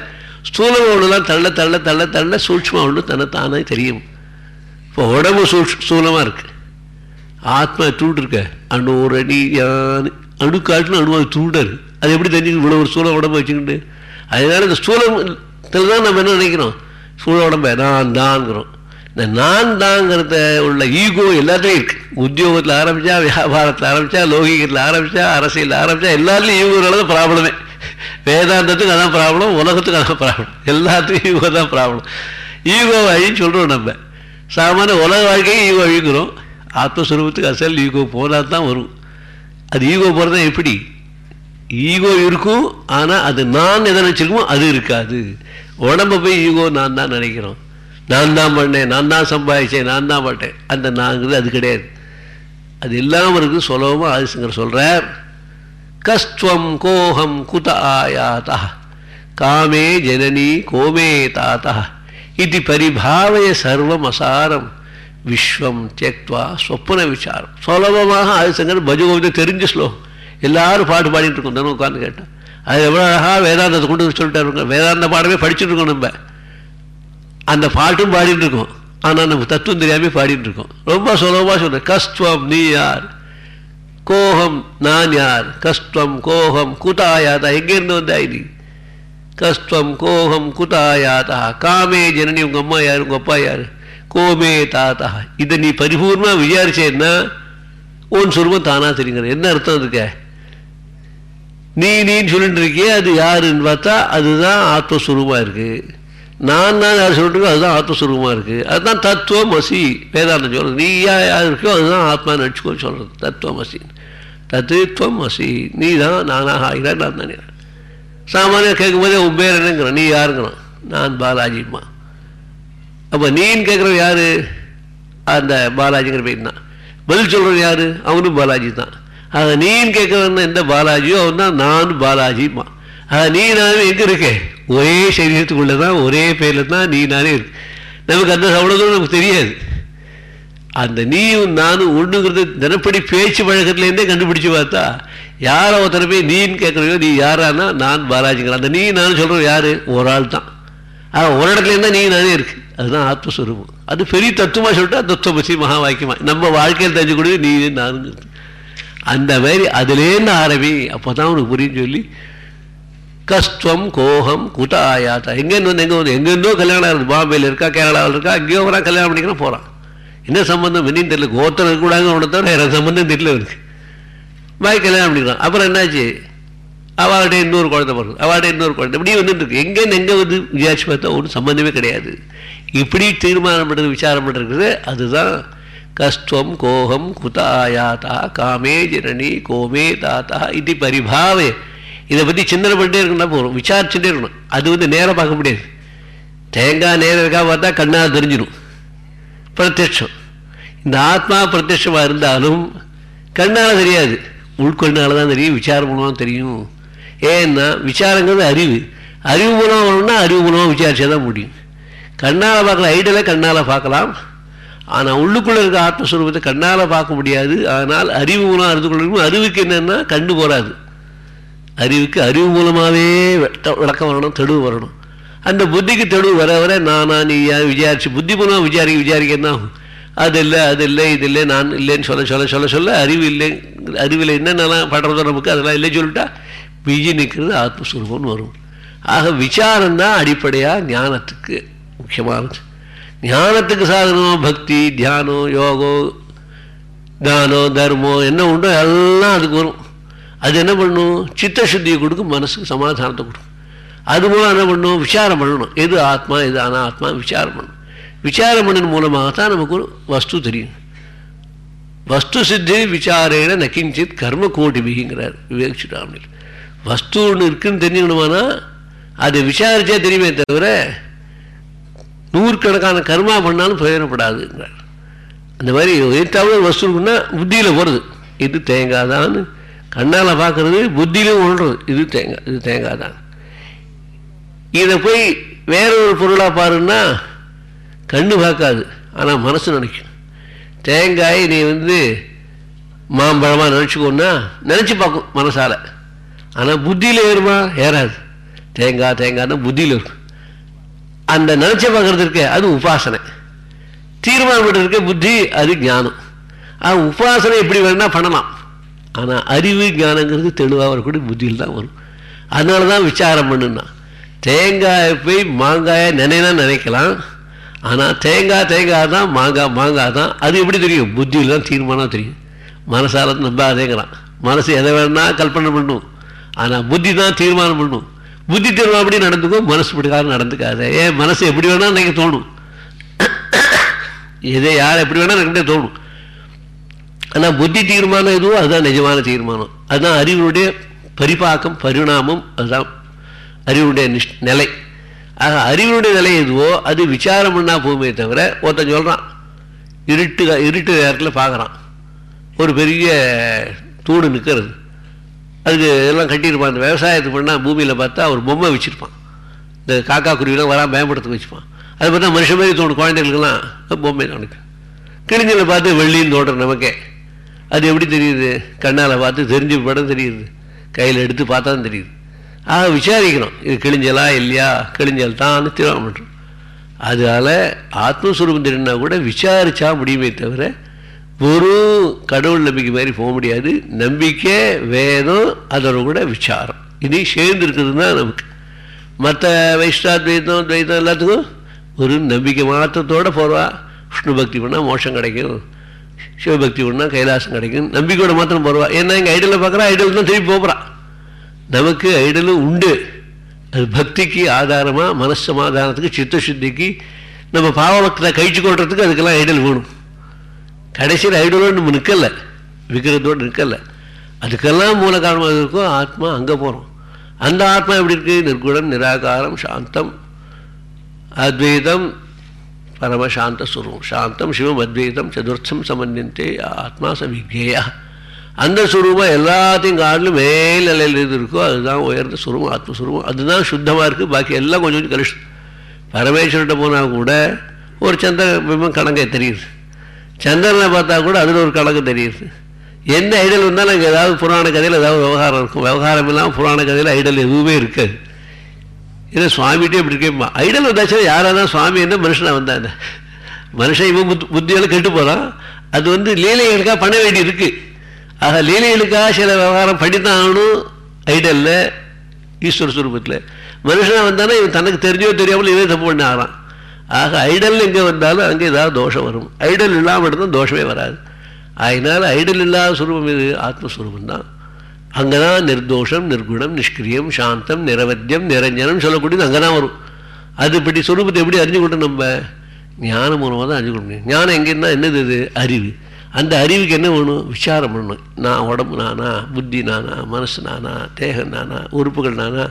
ஸ்தூலமாக உள்ளதெல்லாம் தள்ள தள்ள தள்ள தள்ள சூட்சமாக ஒன்று தன்னை தானே தெரியும். இப்போ உடம்பு சூட் ஸ்தூலமாக இருக்குது ஆத்மா தூண்டு இருக்க அணு ஒரு அடி யானு அணு காட்டுன்னு தூண்டாரு அது எப்படி தெரிஞ்சுக்கணும்? இவ்வளோ ஒரு சூழ உடம்பு வச்சுக்கிட்டு. அதனால இந்த ஸ்தூலத்தில் தான் நம்ம என்ன நினைக்கிறோம்? சூழ உடம்பை நான் தான்ங்கிறோம். இந்த நான் தாங்கிறத உள்ள ஈகோ எல்லாத்துலேயும் இருக்குது உத்தியோகத்தில் ஆரம்பித்தா வியாபாரத்தில் ஆரம்பித்தா லௌகிகத்தில் ஆரம்பித்தா அரசியலில் ஆரம்பித்தா எல்லாத்துலேயும் ஈகோனால தான் ப்ராப்ளமே வேதாந்தத்துக்கு அதான் ப்ராப்ளம் உலகத்துக்கு அதான் ப்ராப்ளம் எல்லாத்துக்கும் ஈகோ தான் ப்ராப்ளம் ஈகோ வழின்னு சொல்கிறோம் நம்ம. சாமானிய உலக வாழ்க்கையும் ஈகோ அழிக்கிறோம் ஆத்மஸ்வரூபத்துக்கு அசல் ஈகோ போனால் தான் வரும். அது ஈகோ போகிறது எப்படி? ஈகோ இருக்கும் ஆனால் அது நான் எதை நினச்சிருக்கோமோ அது இருக்காது. உடம்பு போய் ஈகோ நான் தான் நினைக்கிறோம். நான் தான் பண்ணேன் நான் தான் சம்பாதிச்சேன் நான் தான் பட்டேன் அந்த நாங்கிறது அது கிடையாது. அது இல்லாமல் இருக்குது சுலபமாக ஆதிசங்கர் சொல்கிறார் கஸ்துவம் கோஹம் குத ஆயாத்தா காமே ஜனனி கோமே தாத்தா இது பரிபாவய சர்வம் அசாரம் விஸ்வம் தியக்வா சொப்பன விசாரம். சுலபமாக ஆதிசங்கர் பஜகோவித தெரிஞ்ச ஸ்லோகம். எல்லாரும் பாட்டு பாடிட்டு இருக்கோம். தினம் உட்காந்து கேட்டேன் அது எவ்வளோ அழகாக வேதாந்தத்தை கொண்டு வந்து சொல்லிட்டாரு வேதாந்த பாடமே படிச்சுட்டு இருக்கோம் நம்ம. அந்த பாட்டும் பாடிட்டு இருக்கோம். ஆனால் நம்ம தத்துவம் தெரியாமல் பாடிட்டு இருக்கோம். ரொம்ப சுலபமாக சொல்கிறேன் கஸ்துவம் நீ யார்? கோஹம் நான் யார்? கஸ்துவம் கோகம் குதாயாதா? எங்கேருந்து வந்தாய் நீ? கஸ்துவம் கோஹம் குதாயாதா? காமே ஜனனி உங்கள் அம்மா யார்? உங்கள் அப்பா யார்? கோமே தாத்தா. இதை நீ பரிபூர்ணமாக விசாரிச்சேன்னா உன் சுருமம் தானாக தெரியுங்கிற. என்ன அர்த்தம் இருக்க நீ நீன்னு சொல்லிட்டு இருக்கியே அது யாருன்னு பார்த்தா அதுதான் ஆத்மஸ்வரூபமாக இருக்குது நான் தான் யார் சொல்லிட்டு அதுதான் ஆத்மஸ்வரூபமாக இருக்குது அதுதான் தத்துவம் மசி வேதாந்தம் சொல்கிறது நீ யார் இருக்கோ அதுதான் ஆத்மா நடிச்சுக்கோ சொல்கிறது தத்துவம் மசி. தத்துவம் மசி. நீ தான் நானாக ஆகிறான் நான் தானே சாமானியம் கேட்கும்போதே உன் பேர் என்னங்கிறான். நீ யாருங்கிறான்? நான் பாலாஜிம்மா. அப்போ நீன்னு கேட்குறவன் யார்? அந்த பாலாஜிங்கிற பேர் தான். பதில் சொல்கிறவன் யார்? அவனும் பாலாஜி தான். அதை நீன்னு கேட்குறவன் எந்த பாலாஜியோ அவன் தான் நான் பாலாஜிமா அதை நீ நானே எங்கே இருக்கேன் ஒரே சரீரத்துக்குள்ளே தான் ஒரே பேரில் தான் நீ நானே இருக்கு. நமக்கு அந்த அவ்வளோ நமக்கு தெரியாது. அந்த நீயும் நானும் ஒன்றுங்கிறது தினப்படி பேச்சு பழக்கத்துலேருந்தே கண்டுபிடிச்சு பார்த்தா யாரை ஒருத்தனை போய் நீன்னு கேட்குறீங்க நீ யாரானா நான் பாலாஜிங்கிற அந்த நீ நான் சொல்கிறோம் யார்? ஒரு ஆள் தான். ஆனால் ஒரு இடத்துலேருந்தா நீ நானே இருக்குது அதுதான் ஆத்மஸ்வரூபம். அது பெரிய தத்துவமாக சொல்லிட்டா தத்துவபசி மகா வாக்கியமா நம்ம வாழ்க்கையில் தெரிஞ்சுக்கூடிய நீ நானுங்கிறது. அந்த மாதிரி அதுலேருந்து ஆரம்பி அப்போ தான் உனக்கு புரியும் சொல்லி கஷ்டம் கோகம் குத ஆயாத்தா எங்கேருந்து வந்து எங்கே வந்து எங்கேருந்தோ கல்யாணம் ஆகுது. பாம்பேயில் இருக்கா கேரளாவில் இருக்கா அங்கேயோ வரா கல்யாணம் பண்ணிக்கிறோம் போகிறான் என்ன சம்பந்தம்? என்னன்னு தெரியல. கோத்தம் இருக்கக்கூடாங்க அவனை தவிர வேறு சம்பந்தம் தெரியல இருக்கு பாய் கல்யாணம் பண்ணிக்கிறான். அப்புறம் என்னாச்சு? அவள்கிட்ட இன்னொரு குழந்தை பிறகு அவள்கிட்ட இன்னொரு குழந்தை. இப்படி வந்துட்டு இருக்கு. எங்கேருந்து எங்கே வந்து விசாரிச்சு பார்த்தா ஒன்றும் சம்மந்தமே கிடையாது. இப்படி தீர்மானம் பண்ணுறது விசாரம் பண்ணுறது அதுதான் கஸ்துவம் கோகம் குத ஆயாத்தா காமே ஜனனி கோமே தாத்தா இது பரிபாவே. இதை பற்றி சிந்தனை பண்ணிட்டே இருக்கணும் போகிறோம் விசாரிச்சுட்டே இருக்கணும். அது வந்து நேராக பார்க்க முடியாது. தேங்காய் நேரம் இருக்கா பார்த்தா கண்ணால் தெரிஞ்சிடும். பிரத்யட்சம். இந்த ஆத்மா பிரத்யட்சமாக இருந்தாலும் கண்ணால் தெரியாது. உள்கொண்டால் தான் தெரியும் விசாரம் மூலமாக தெரியும். ஏன்னா விசாரங்கிறது அறிவு. அறிவு மூலமாக வரணும்னா அறிவு மூலமாக விசாரிச்சா தான் முடியும். கண்ணால் பார்க்கலாம் ஐடியலை கண்ணால் பார்க்கலாம். ஆனால் உள்ளுக்குள்ளே இருக்க ஆத்மஸ்வரூபத்தை கண்ணால் பார்க்க முடியாது. ஆனால் அறிவு மூலம் அறிந்து கொள்ள அறிவுக்கு என்னென்னா கண்டு போகாது அறிவுக்கு அறிவு மூலமாகவே விளக்கம் வரணும் தெளிவு வரணும். அந்த புத்திக்கு தெளிவு வர வர நானா நீ விசாரிச்சு புத்தி மூலமாக விசாரிக்க விசாரிக்க என்ன ஆகும் அது இல்லை அது இல்லை இது இல்லை நான் இல்லைன்னு சொல்ல சொல்ல சொல்ல சொல்ல அறிவு இல்லை அறிவில் என்னென்னலாம் படுறதோ நமக்கு அதெல்லாம் இல்லை சொல்லிட்டா பிஜி நிற்கிறது ஆத்மஸ்வரூபம்னு வரும். ஆக விசாரம் தான் அடிப்படையாக ஞானத்துக்கு முக்கியமானது. ஞானத்துக்கு சாதனம் பக்தி தியானம் யோகம் தானம் தர்மம் என்ன உண்டோ எல்லாம் அதுக்கு வரும். அது என்ன பண்ணும்? சித்த சுத்தியை கொடுக்கும் மனசுக்கு சமாதானத்தை கொடுக்கும். அது மூலம் என்ன பண்ணும்? விசாரம் பண்ணணும். எது ஆத்மா எது அனாத்மா விசாரம் பண்ணணும். விசாரம் பண்ணின் மூலமாக தான் நமக்கு ஒரு வஸ்து தெரியும். வஸ்து சித்தி விசாரேன நக்கிஞ்சித் கர்ம கோட்டி பிகிங்கிறார் விவேக் வஸ்து ஒன்று இருக்குன்னு தெரிஞ்சுக்கணுமானா அதை விசாரிச்சே தெரியுமே தவிர நூறுக்கணக்கான கர்மா பண்ணாலும் பிரயோஜனப்படாதுங்கிறார். அந்த மாதிரி எட்டாவது வசூல்னா புத்தியில் போகிறது இது தேங்காய் தான் கண்ணால் பார்க்குறது புத்தியிலும் உணர்றது. இது தேங்காய் இது தேங்காய் தான் இதை போய் வேற ஒரு பொருளாக பாருன்னா கண்ணு பார்க்காது ஆனால் மனசு நினைக்கும். தேங்காய் நீ வந்து மாம்பழமாக நினச்சிக்கோன்னா நினச்சி பார்க்கும் மனசால். ஆனால் புத்தியில் ஏறுமா? ஏறாது. தேங்காய் தேங்காய்னா புத்தியில் இருக்கும். அந்த நினச்ச பார்க்கறது அது உபாசனை. தீர்மானம் பண்ணுறதுக்கு புத்தி அது ஞானம். ஆனால் உபாசனை எப்படி வேணும்னா பண்ணலாம். ஆனால் அறிவு ஞானங்கிறது தெளிவாக வரக்கூடிய புத்தியில் தான் வரும். அதனால தான் விசாரம் பண்ணுன்னா. தேங்காயை போய் மாங்காயை நினைனா நினைக்கலாம். ஆனால் தேங்காய் தேங்காய் தான் மாங்காய் மாங்காய் தான். அது எப்படி தெரியும்? புத்தியில் தான் தீர்மானம் தெரியும். மனசால நம்பாதேங்கிறான். மனசு எதை வேணா கல்பனை பண்ணும். ஆனால் புத்தி தான் தீர்மானம் பண்ணும். புத்தி தீர்மானம் எப்படி நடந்துக்கும் மனசு பிரகாரம் நடந்துக்காத. ஏன் மனசு எப்படி வேணா நினைக்க தோணும். எதை யார் எப்படி வேணால் எனக்கிட்டே தோணும். ஆனால் புத்தி தீர்மானம் எதுவோ அதுதான் நிஜமான தீர்மானம். அதுதான் அறிவுடைய பரிபாக்கம் பரிணாமம் அதுதான் அறிவுடைய நிஷ் நிலை. ஆக அறிவுடைய நிலை எதுவோ அது விசாரம் பண்ணால் போகுமே தவிர ஒருத்தன் சொல்கிறான் இருட்டு இருட்டு நேரத்தில் பார்க்குறான் ஒரு பெரிய தூடு நிற்கிறது அதுக்கு எல்லாம் கட்டியிருப்பான். அந்த விவசாயத்துக்கு பண்ணால் பூமியில் பார்த்தா ஒரு பொம்மை வச்சுருப்பான். இந்த காக்கா குருவிலாம் வரா பயன்படுத்த வச்சுப்பான். அது பார்த்தா மனுஷன் மாதிரி தோணும். குழந்தைகளுக்கெல்லாம் பொம்மை தோணுக்கு கிழிஞ்சில் பார்த்து வெள்ளின்னு தோன்றுற நமக்கே. அது எப்படி தெரியுது? கண்ணால் பார்த்து தெரிஞ்சு படம் தெரியுது. கையில் எடுத்து பார்த்தா தான் தெரியுது. ஆக விசாரிக்கணும். இது கிழிஞ்சலா இல்லையா? கிழிஞ்சல் தான் தீர்மானம் பண்ணுறோம் அதனால் ஆத்மஸ்வரூபம் தெரியும்னா கூட விசாரிச்சா முடியுமே தவிர ஒரு கடவுள் நம்பிக்கை மாதிரி போக முடியாது. நம்பிக்கை வேதம் அதோட கூட விசாரம். இனி சேர்ந்து இருக்கிறது தான் நமக்கு. மற்ற வைஷ்ணாத்வைத்தம் துவைத்தம் எல்லாத்துக்கும் ஒரு நம்பிக்கை மாத்திரத்தோடு போகிறவா விஷ்ணு பக்தி பண்ணால் மோஷம் கிடைக்கும். சிவபக்தி பண்ணால் கைலாசம் கிடைக்கும். நம்பிக்கையோட மாத்திரம் போகிறவா ஏன்னா இங்கே ஐடலில் பார்க்குறா ஐடல் தான் திருப்பி போகிறான் நமக்கு ஐடலும் உண்டு. அது பக்திக்கு ஆதாரமாக மனசமாதானத்துக்கு சித்தசுத்திக்கு நம்ம பாவபக்தரை கழிச்சு கொள்றதுக்கு அதுக்கெல்லாம் ஐடல் வேணும். கடைசியில் ஐடலோடு நம்ம நிற்கலை விக்கிரத்தோடு நிற்கலை அதுக்கெல்லாம் மூல காரணமாக இருக்கும் ஆத்மா அங்கே போகிறோம் அந்த ஆத்மா எப்படி இருக்குது நிர்குணம் நிராகாரம் சாந்தம் அத்வைதம் பரமசாந்த சுரூபம். சாந்தம் சிவம் அத்வைதம் சதுர்த்தம் சமன்யந்தே ஆத்மா ச அந்த சுரூபம் எல்லாத்தையும் காட்டிலும் மேல் நிலையில் இருக்கோ அதுதான் உயர்ந்த சுரூபம் ஆத்மஸ்வரூபம் அதுதான் சுத்தமாக இருக்குது பாக்கி எல்லாம் கொஞ்சம் கொஞ்சம் கழிச்சு. பரமேஸ்வர்கிட்ட போனால் கூட ஒரு சந்திர பிம்பம் கலங்க தெரியுது. சந்திரனை பார்த்தா கூட அதில் ஒரு கணக்கு தெரியுது. எந்த ஐடல் வந்தாலும் அங்கே ஏதாவது புராண கதையில் ஏதாவது விவகாரம் இருக்கும். விவகாரம் இல்லாமல் புராண கதையில் ஐடல் எதுவுமே இருக்காது. ஏன்னா சுவாமிகிட்டே இப்படி இருக்கேம்மா ஐடல் வந்தாச்சுன்னா யாராக தான் சுவாமி என்ன மனுஷனாக வந்தாங்க மனுஷன் இவன் புத் புத்தியால் கெட்டு போகிறான் அது வந்து லீலைகளுக்காக பண்ண வேண்டி இருக்குது ஆக லீலைகளுக்காக சில விவகாரம் படித்தான் ஆகணும் ஐடலில் ஈஸ்வர சுரூபத்தில். மனுஷனாக வந்தானா இவன் தனக்கு தெரிஞ்சோ தெரியாமல் இவன் தப்பு பண்ண ஆகிறான் ஆக ஐடல் எங்கே வந்தாலும் அங்கே ஏதாவது தோஷம் வரும். ஐடல் இல்லாமல் இருந்தால் தோஷமே வராது. அதனால் ஐடல் இல்லாத சுரூபம் இது ஆத்மஸ்வரூபம் தான். அங்கே தான் நிர்தோஷம் நிர்குணம் நிஷ்கிரியம் சாந்தம் நிரவத்தியம் நிரஞ்சனம் சொல்லக்கூடியது அங்கே தான் வரும். அது இப்படி சுரூபத்தை எப்படி அறிஞ்சுக்கிட்டோம் நம்ம? ஞானம் மூலமாக தான் அறிஞ்சுக்க முடியும். ஞானம் எங்கன்னா என்னது இது? அறிவு. அந்த அறிவுக்கு என்ன வேணும்? விசாரம் பண்ணணும். நான் உடம்பு நானா? புத்தி நானா? மனசு நானா? தேகம் நானா? உறுப்புகள் நானா?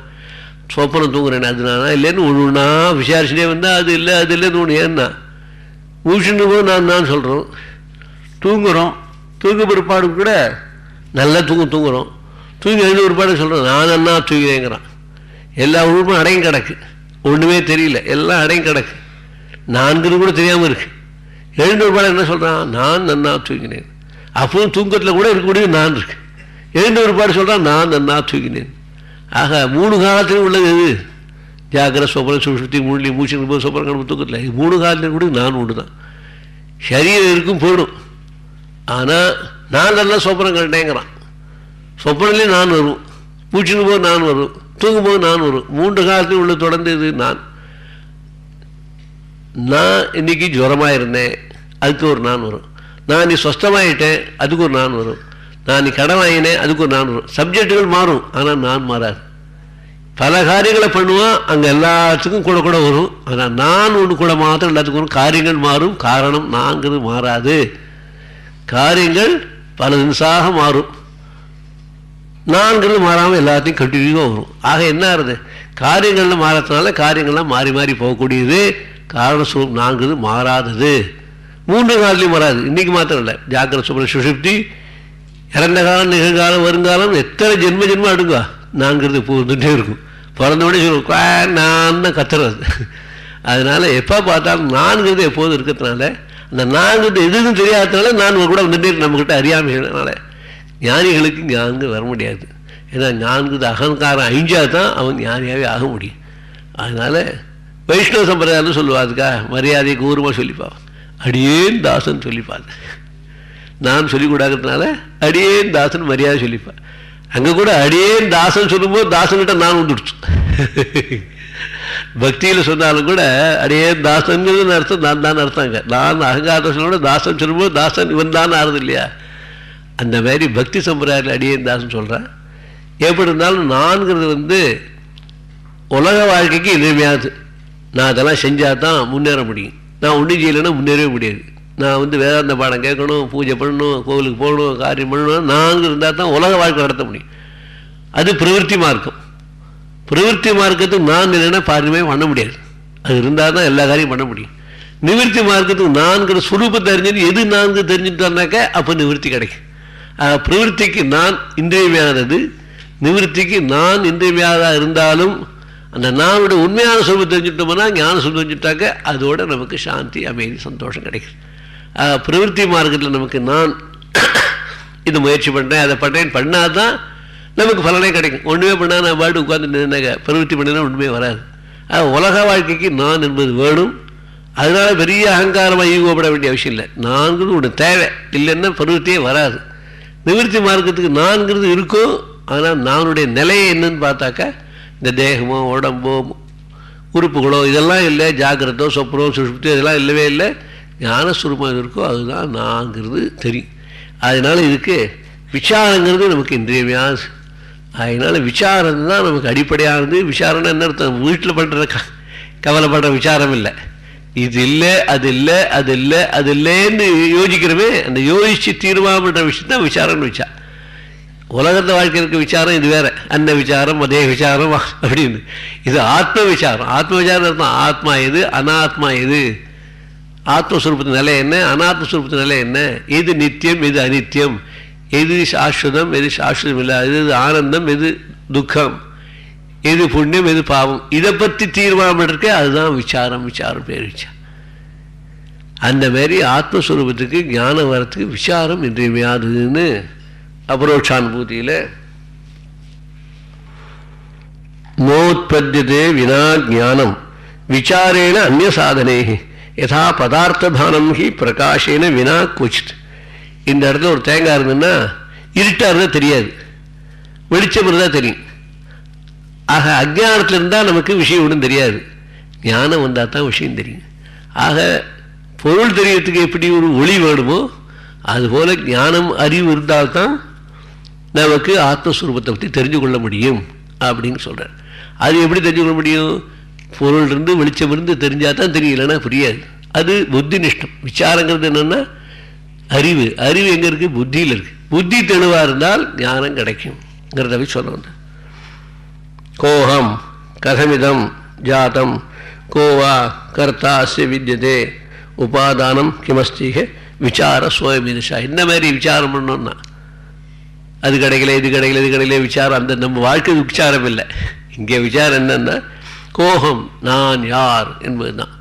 சொப்பனம் தூங்குறேன் அது நானா இல்லைன்னு ஒன்று ஒன்றா விசாரிச்சுட்டே வந்தால் அது இல்லை அது இல்லைன்னு ஒன்று ஏன்னா ஊஷன்னு போது நான் நான் சொல்கிறோம் தூங்குகிறோம் தூங்க பிற்பாடு கூட நல்லா தூங்க தூங்குகிறோம் தூங்கி எழுந்த பிற்பாடு சொல்கிறோம் நான் அண்ணா தூங்கிறேங்கிறான். எல்லா உறுப்பும் அடையும் கிடக்கு. ஒன்றுமே தெரியல. எல்லாம் அடையும் கிடக்கு. நான்கிறது கூட தெரியாமல் இருக்குது எழுந்த பிற்பாடு என்ன சொல்கிறான் நான் நன்னா தூங்கினேன். அப்பவும் தூக்கத்தில் கூட இருக்கக்கூடிய நான் இருக்கு. எழுந்த பிற்பாடு சொல்கிறான் நான் நன்னா தூங்கினேன். ஆக மூணு காலத்திலும் உள்ளது எது? ஜாக்கிர சொப்பனம் சுசுத்தி மூணு மூச்சு போது சொப்பனம் கணப்பு தூக்கத்தில் இது மூணு காலத்திலும் கூட நான் உண்டு தான் சரீரம் இருக்கும் போயிடும். ஆனால் நான் நல்லா சொப்பனம் கண்டேங்கிறான். சொப்பனிலையும் நான் வரும். மூச்சுன்னு போது நான் வரும். தூங்கும்போது நான் வரும். மூன்று காலத்தில் உள்ள தொடர்ந்து இது நான். நான் இன்னைக்கு ஜுரமாக இருந்தேன் அதுக்கு ஒரு நான் வரும். நான் நீ சொஸ்தமாயிட்டேன் அதுக்கு ஒரு நான் வரும். நான் நீ கடன் வாங்கினேன் அதுக்கு ஒரு நான் சப்ஜெக்டுகள் மாறும் ஆனால் நான் மாறாது. பல காரியங்களை பண்ணுவான் அங்கே எல்லாத்துக்கும் கூட கூட வரும் ஆனால் நான் ஒன்று கூட மாத்திரம் எல்லாத்துக்கும் வரும். காரியங்கள் மாறும் காரணம் நான்கிறது மாறாது. காரியங்கள் பல நிமிஷாக மாறும். நான்கிறது மாறாமல் எல்லாத்தையும் கண்டினியூவாக வரும். ஆக என்ன ஆகுது? காரியங்களில் மாறதுனால காரியங்கள்லாம் மாறி மாறி போகக்கூடியது. காரண சுரூப் நான்கிறது மாறாதது. மூன்று காலத்துலையும் மாறாது இன்றைக்கி மாத்திரம் இல்லை. ஜாக்கிர சுப்ர சுஷுப்தி இறந்த காலம் நிகழ்காலம் வருங்காலம் எத்தனை ஜென்ம ஜென்மம் அடுங்கா நான்கிறது பூந்துட்டே இருக்கும். பிறந்தவொடனே சொல்லுவோம் நான் தான் கத்துறது. அதனால் எப்போ பார்த்தாலும் நான்கிறது எப்போதும் இருக்கிறதுனால அந்த நான்கிறது எதுவும் தெரியாததுனால நான் கூட வந்துட்டே நம்மக்கிட்ட அறியாமைனால ஞானிகளுக்கு ஞான்கு வர முடியாது. ஏன்னா ஞான்குது அகங்காரம் அழிஞ்சா தான் அவன் ஞானியாகவே ஆக முடியும். அதனால் வைஷ்ணவ சம்பிரதாயம்னு சொல்லுவா அதுக்கா மரியாதையை கூறுமாக சொல்லிப்பான் அடியேன் தாசன் சொல்லிப்பாங்க நான் சொல்லிக் கொடுக்கறதுனால அடியேன் தாசன் மரியாதை சொல்லிப்பேன் அங்கே கூட அடியேன் தாசன் சொல்லும்போது தாசன்கிட்ட நான் வந்துடுச்சு பக்தியில் சொன்னாலும் கூட அடியேன் தாசன்கிறது அர்த்தம் நான் தான் அர்த்தங்க நான் அகங்காரத்தோட தாசன் சொல்லும்போது தாசன் இவன் தான் ஆறுது இல்லையா? அந்த மாதிரி பக்தி சம்பிரதாயத்தில் அடியேன் தாசன் சொல்கிறேன் எப்படி இருந்தாலும் நான்கிறது வந்து உலக வாழ்க்கைக்கு எளிமையாது நான் அதெல்லாம் செஞ்சால் தான் முன்னேற முடியும். நான் ஒன்றும் செய்யலைன்னா முன்னேறவே முடியாது. நான் வந்து வேதாந்த பாடம் கேட்கணும் பூஜை பண்ணணும் கோவிலுக்கு போகணும் காரியம் பண்ணணும் நான்கு இருந்தால் தான் உலக வாழ்க்கை நடத்த முடியும். அது பிரவருத்தி மார்க்கம். பிரவருத்தி மார்க்கத்துக்கு நான் இல்லைன்னா பாரியமே பண்ண முடியாது. அது இருந்தால் தான் எல்லா காரியம் பண்ண முடியும். நிவர்த்தி மார்க்கத்துக்கு நான்கிற சுரூபம் தெரிஞ்சது எது நான்கு தெரிஞ்சுட்டானாக்கா அப்போ நிவர்த்தி கிடைக்கும். ஆக, பிரவருத்திக்கு நான் இன்றியமையாதது நிவர்த்திக்கு நான் இன்றியமையாதா இருந்தாலும் அந்த நானோட உண்மையான சுரூபம் தெரிஞ்சுட்டோம்னா ஞான சுரூபம் தெரிஞ்சுட்டாக்க அதோட நமக்கு சாந்தி அமைதி சந்தோஷம் கிடைக்கும். பிரவருத்தி மார்க்கத்தில் நமக்கு நான் இது முயற்சி பண்ணுறேன் அதை பண்ணுறேன் பண்ணாதான் நமக்கு பலனே கிடைக்கும். ஒன்றுமே பண்ணால் நான் பாட்டு உட்காந்து நின்னாங்க பிரவருத்தி பண்ணினா ஒன்றுமே வராது. உலக வாழ்க்கைக்கு நான் என்பது வேணும். அதனால பெரிய அகங்காரமாக ஈகோப்பட வேண்டிய அவசியம் இல்லை. நான்கிறது ஒன்று தேவை. இல்லைன்னா பிரவருத்தியே வராது. நிவர்த்தி மார்க்கத்துக்கு நான்கிறது இருக்கும் ஆனால் நானுடைய நிலையை என்னன்னு பார்த்தாக்கா இந்த தேகமோ உடம்போ உறுப்புகளோ இதெல்லாம் இல்லை. ஜாக்கிரதோ சொப்பனோ சுஷ்பத்தோ இதெல்லாம் இல்லவே இல்லை. ஞானஸ்வரூபம் இருக்கோ அதுதான் நான்கிறது தெரியும் அதனால் இதுக்கு விசாரங்கிறது நமக்கு இன்றியமையாது அதனால் விசாரம் தான் நமக்கு அடிப்படையானது விசாரம்னா என்ன அர்த்தம்? வீட்டில் பண்ணுற க கவலைப்படுற விசாரம் இல்லை. இது இல்லை அது இல்லை அது இல்லை அது இல்லைன்னு யோசிக்கிறோமே அந்த யோசித்து தீர்மானம் பண்ணுற விஷயம் தான் விசாரம்னு வச்சா. உலகத்தை வாழ்க்கை இருக்க விசாரம் இது வேற. அந்த விசாரம் அதே விசாரம் அப்படின்னு. இது ஆத்ம விசாரம். ஆத்ம விசாரம் அர்த்தம் ஆத்மா எது? அனாத்மா எது? ஆத்மஸ்வரூபத்தின் நிலை என்ன? அனாத்மஸ்வரூபத்தின் நிலை என்ன? எது நித்தியம் எது அனித்தியம்? எது சாஸ்வதம் எது சாஸ்வதம் இல்லை எது ஆனந்தம் எது துக்கம்? எது புண்ணியம் எது பாவம்? இதை பற்றி தீர்மானம் இருக்கு அதுதான் விசாரம் விசாரம் பேர் விசாரம் அந்த மாதிரி ஆத்மஸ்வரூபத்துக்கு ஞானம் வரத்துக்கு விசாரம் இன்றியமையாததுன்னு அபரோட்சானுபூதியில் நோத்பத்தியதே வினா ஜானம் விசாரேண அந்நிய சாதனை யதா பதார்த்தபானம் ஹி பிரகாஷேன வினா குச்சித். இந்த இடத்துல ஒரு தேங்காய் இருந்ததுன்னா இருட்டாக இருந்தால் தெரியாது. வெளிச்சம் இருந்தால் தெரியும். ஆக அஜானத்தில் இருந்தால் நமக்கு விஷயம் ஒன்றும் தெரியாது. ஞானம் வந்தால் தான் விஷயம் தெரியும். ஆக பொருள் தெரியறதுக்கு எப்படி ஒரு ஒளி வேணுமோ அதுபோல் ஞானம் அறிவு இருந்தால்தான் நமக்கு ஆத்மஸ்வரூபத்தை பற்றி தெரிஞ்சு கொள்ள முடியும் அப்படின்னு சொல்கிறார் அது எப்படி தெரிஞ்சு கொள்ள முடியும்? பொருள் இருந்து வெளிச்சம் இருந்து தெரிஞ்சால் தான் தெரியும் இல்லைன்னா புரியாது. அது புத்தி நிஷ்டம் விசாரங்கிறது என்னென்னா அறிவு. அறிவு எங்கே இருக்குது புத்தியில் இருக்குது புத்தி தெளிவாக இருந்தால் ஞானம் கிடைக்கும்ங்கிறத போய் சொல்ல வந்தேன். கோஹம் கதமிதம் ஜாத்தம் கோவா கர்த்தா அஸ்ய வித்தியதே உபாதானம் கிமஸ்திக விசார சுவமிதிஷா இந்த மாதிரி விசாரம் பண்ணோம்னா அது கிடைக்கல இது கிடைக்கல இது கிடைக்கல விசாரம். அந்த நம்ம வாழ்க்கை விசாரம் இல்லை. இங்கே விசாரம் என்னன்னா கோகம் நான் யார் என்பதுதான்.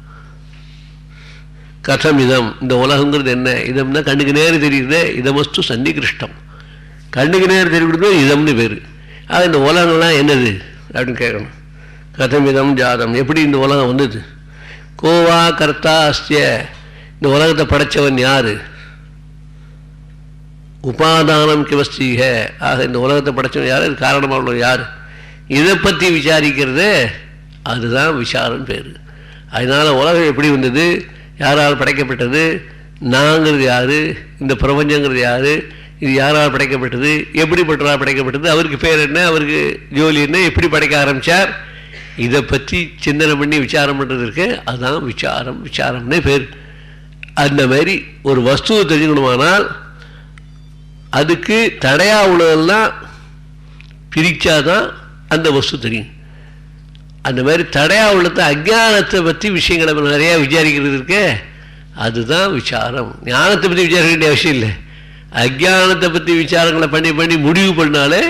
கதம் இதம் இந்த உலகங்கிறது என்ன? இதம்னா கண்ணுக்கு நேரம் தெரியுது இதமஸ்து சன்னிகிருஷ்டம். கண்ணுக்கு நேரம் தெரியுது இதம்னு பேர். ஆக இந்த உலகம்லாம் என்னது? அப்படின்னு கேட்கணும். கதம் இதம் ஜாதம். எப்படி இந்த உலகம் வந்தது? கோவா கர்த்தா அஸ்திய இந்த உலகத்தை படைச்சவன் யாரு? உபாதானம் கிவஸ்தீக. ஆக இந்த உலகத்தை படைச்சவன் யார்? காரணமாக உள்ளவன் யார்? இதை பற்றி விசாரிக்கிறது அதுதான் விசாரம் பேர். அதனால் உலகம் எப்படி வந்தது? யாரால் படைக்கப்பட்டது? நாங்கிறது யார்? இந்த பிரபஞ்சங்கிறது யார்? இது யாரால் படைக்கப்பட்டது? எப்படிப்பட்டவரால் படைக்கப்பட்டது? அவருக்கு பேர் என்ன? அவருக்கு ஜோலி என்ன? எப்படி படைக்க ஆரம்பித்தார் இதை பற்றி சிந்தனை பண்ணி விசாரம் பண்ணுறதுக்கு அதுதான் விசாரம். விசாரம்னே பேர். அந்த மாதிரி ஒரு வஸ்துவை தெரிஞ்சுக்கணுமானால் அதுக்கு தடையா உள்ளதெல்லாம் பிரித்தாதான் அந்த வஸ்து தெரியும். அந்த மாதிரி தடையா உள்ளத அஜானத்தை பற்றி விஷயங்களை நம்ம நிறையா விசாரிக்கிறது இருக்கே அதுதான் விசாரம். ஞானத்தை பற்றி விசாரிக்க வேண்டிய அவசியம் இல்லை. அஜானத்தை பற்றி விசாரங்களை பண்ணி பண்ணி முடிவு பண்ணாலே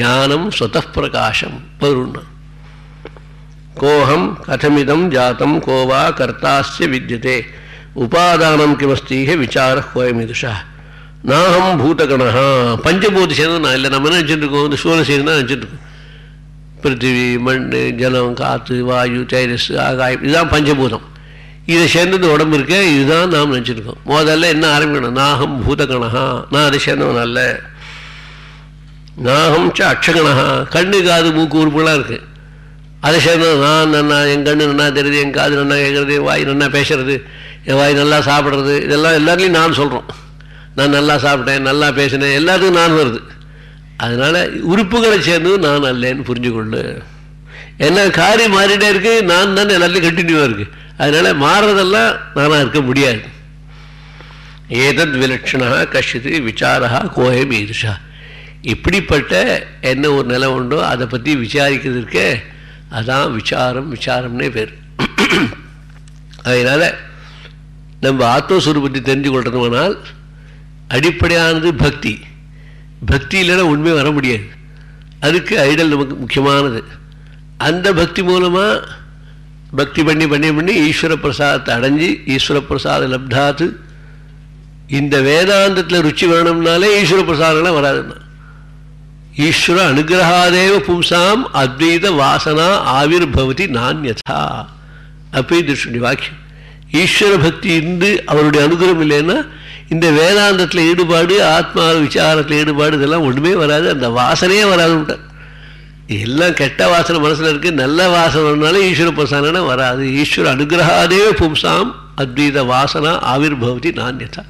ஞானம் சொத பிரகாசம் வரும்னா. கோஹம் கதமிதம் ஜாத்தம் கோவா கர்த்தாஸ்ய வித்தியதே உபாதானம் கிமஸ்தீக விசார கோயமிதுஷா. நாகம் பூதகணா பஞ்சபூத சேதம் நான் இல்லை. நம்ம என்ன நினச்சிட்டு இருக்கோம்? இந்த சூழ சேதம் தான் நினச்சிட்டு இருக்கோம். பிருத்திவி மண் ஜலம் காற்று வாயு தைரஸ் ஆகாயம் இதுதான் பஞ்சபூதம். இதை சேர்ந்தது உடம்பு இருக்க இதுதான் நாம் நினச்சிருக்கோம். முதல்ல என்ன ஆரம்பிக்கணும்? நாகம் பூதகணகா. நான் அதை சேர்ந்தவன் அல்ல. நாகம் ச அக்ஷகணகா. கண்ணு காது மூக்கு உறுப்புலாம் இருக்குது அதை சேர்ந்தவன் நான் நன்னா என் கண்ணு நன்னா தெரியுது என் காது நன்னா கேட்குறது வாய் நன்னா பேசுறது என் வாய் நல்லா சாப்பிட்றது இதெல்லாம் எல்லாத்துலேயும் நான் சொல்கிறோம் நான் நல்லா சாப்பிட்டேன் நல்லா பேசினேன் எல்லாத்துக்கும் நான் வருது. அதனால் உறுப்புகளை சேர்ந்து நான் அல்லேன்னு புரிஞ்சுக்கொள்ளு என்ன காரியம் மாறிட்டே இருக்கு நான் தான் எல்லாத்தையும் கண்டினியூவாக இருக்குது அதனால் மாறுறதெல்லாம் நானாக இருக்க முடியாது. ஏதத் விலட்சணா கஷித்து விசாரா கோயம் ஈர்ஷா இப்படிப்பட்ட என்ன ஒரு நிலை உண்டோ அதை பற்றி விசாரிக்கிறதுக்கு அதான் விசாரம் விசாரம்னே பேர். அதனால் நம்ம ஆத்மஸ்வரூபத்தை தெரிஞ்சு கொள்றதுமானால் அடிப்படையானது பக்தி. பக்தி இல்லைன்னா உண்மை வர முடியாது. அதுக்கு ஐடல் நமக்கு முக்கியமானது. அந்த பக்தி மூலமாக பக்தி பண்ணி பண்ணி பண்ணி ஈஸ்வர பிரசாதத்தை அடைஞ்சு ஈஸ்வர பிரசாத லப்தாத்து இந்த வேதாந்தத்தில் ருச்சி வேணும்னாலே ஈஸ்வர பிரசாதம்லாம் வராதுன்னா. ஈஸ்வர அனுகிரகாதேவ பும்சாம் அத்வைத வாசனா ஆவிர் பவதி நான்யதா அப்படி திருஷ்டி வாக்கியம். ஈஸ்வர பக்தி இருந்து அவருடைய அனுகிரகம் இல்லைன்னா இந்த வேதாந்தத்தில் ஈடுபாடு ஆத்மா விசாரத்தில் ஈடுபாடு இதெல்லாம் ஒன்றுமே வராது. அந்த வாசனையே வராதுன்ட்டு எல்லாம் கெட்ட வாசனை மனசில் இருக்குது நல்ல வாசனைனாலும் ஈஸ்வர பிரசாதனை வராது. ஈஸ்வர அனுகிரகாதே பும்சாம் அத்வீத வாசனா ஆவிர் பவதி நான்யதா.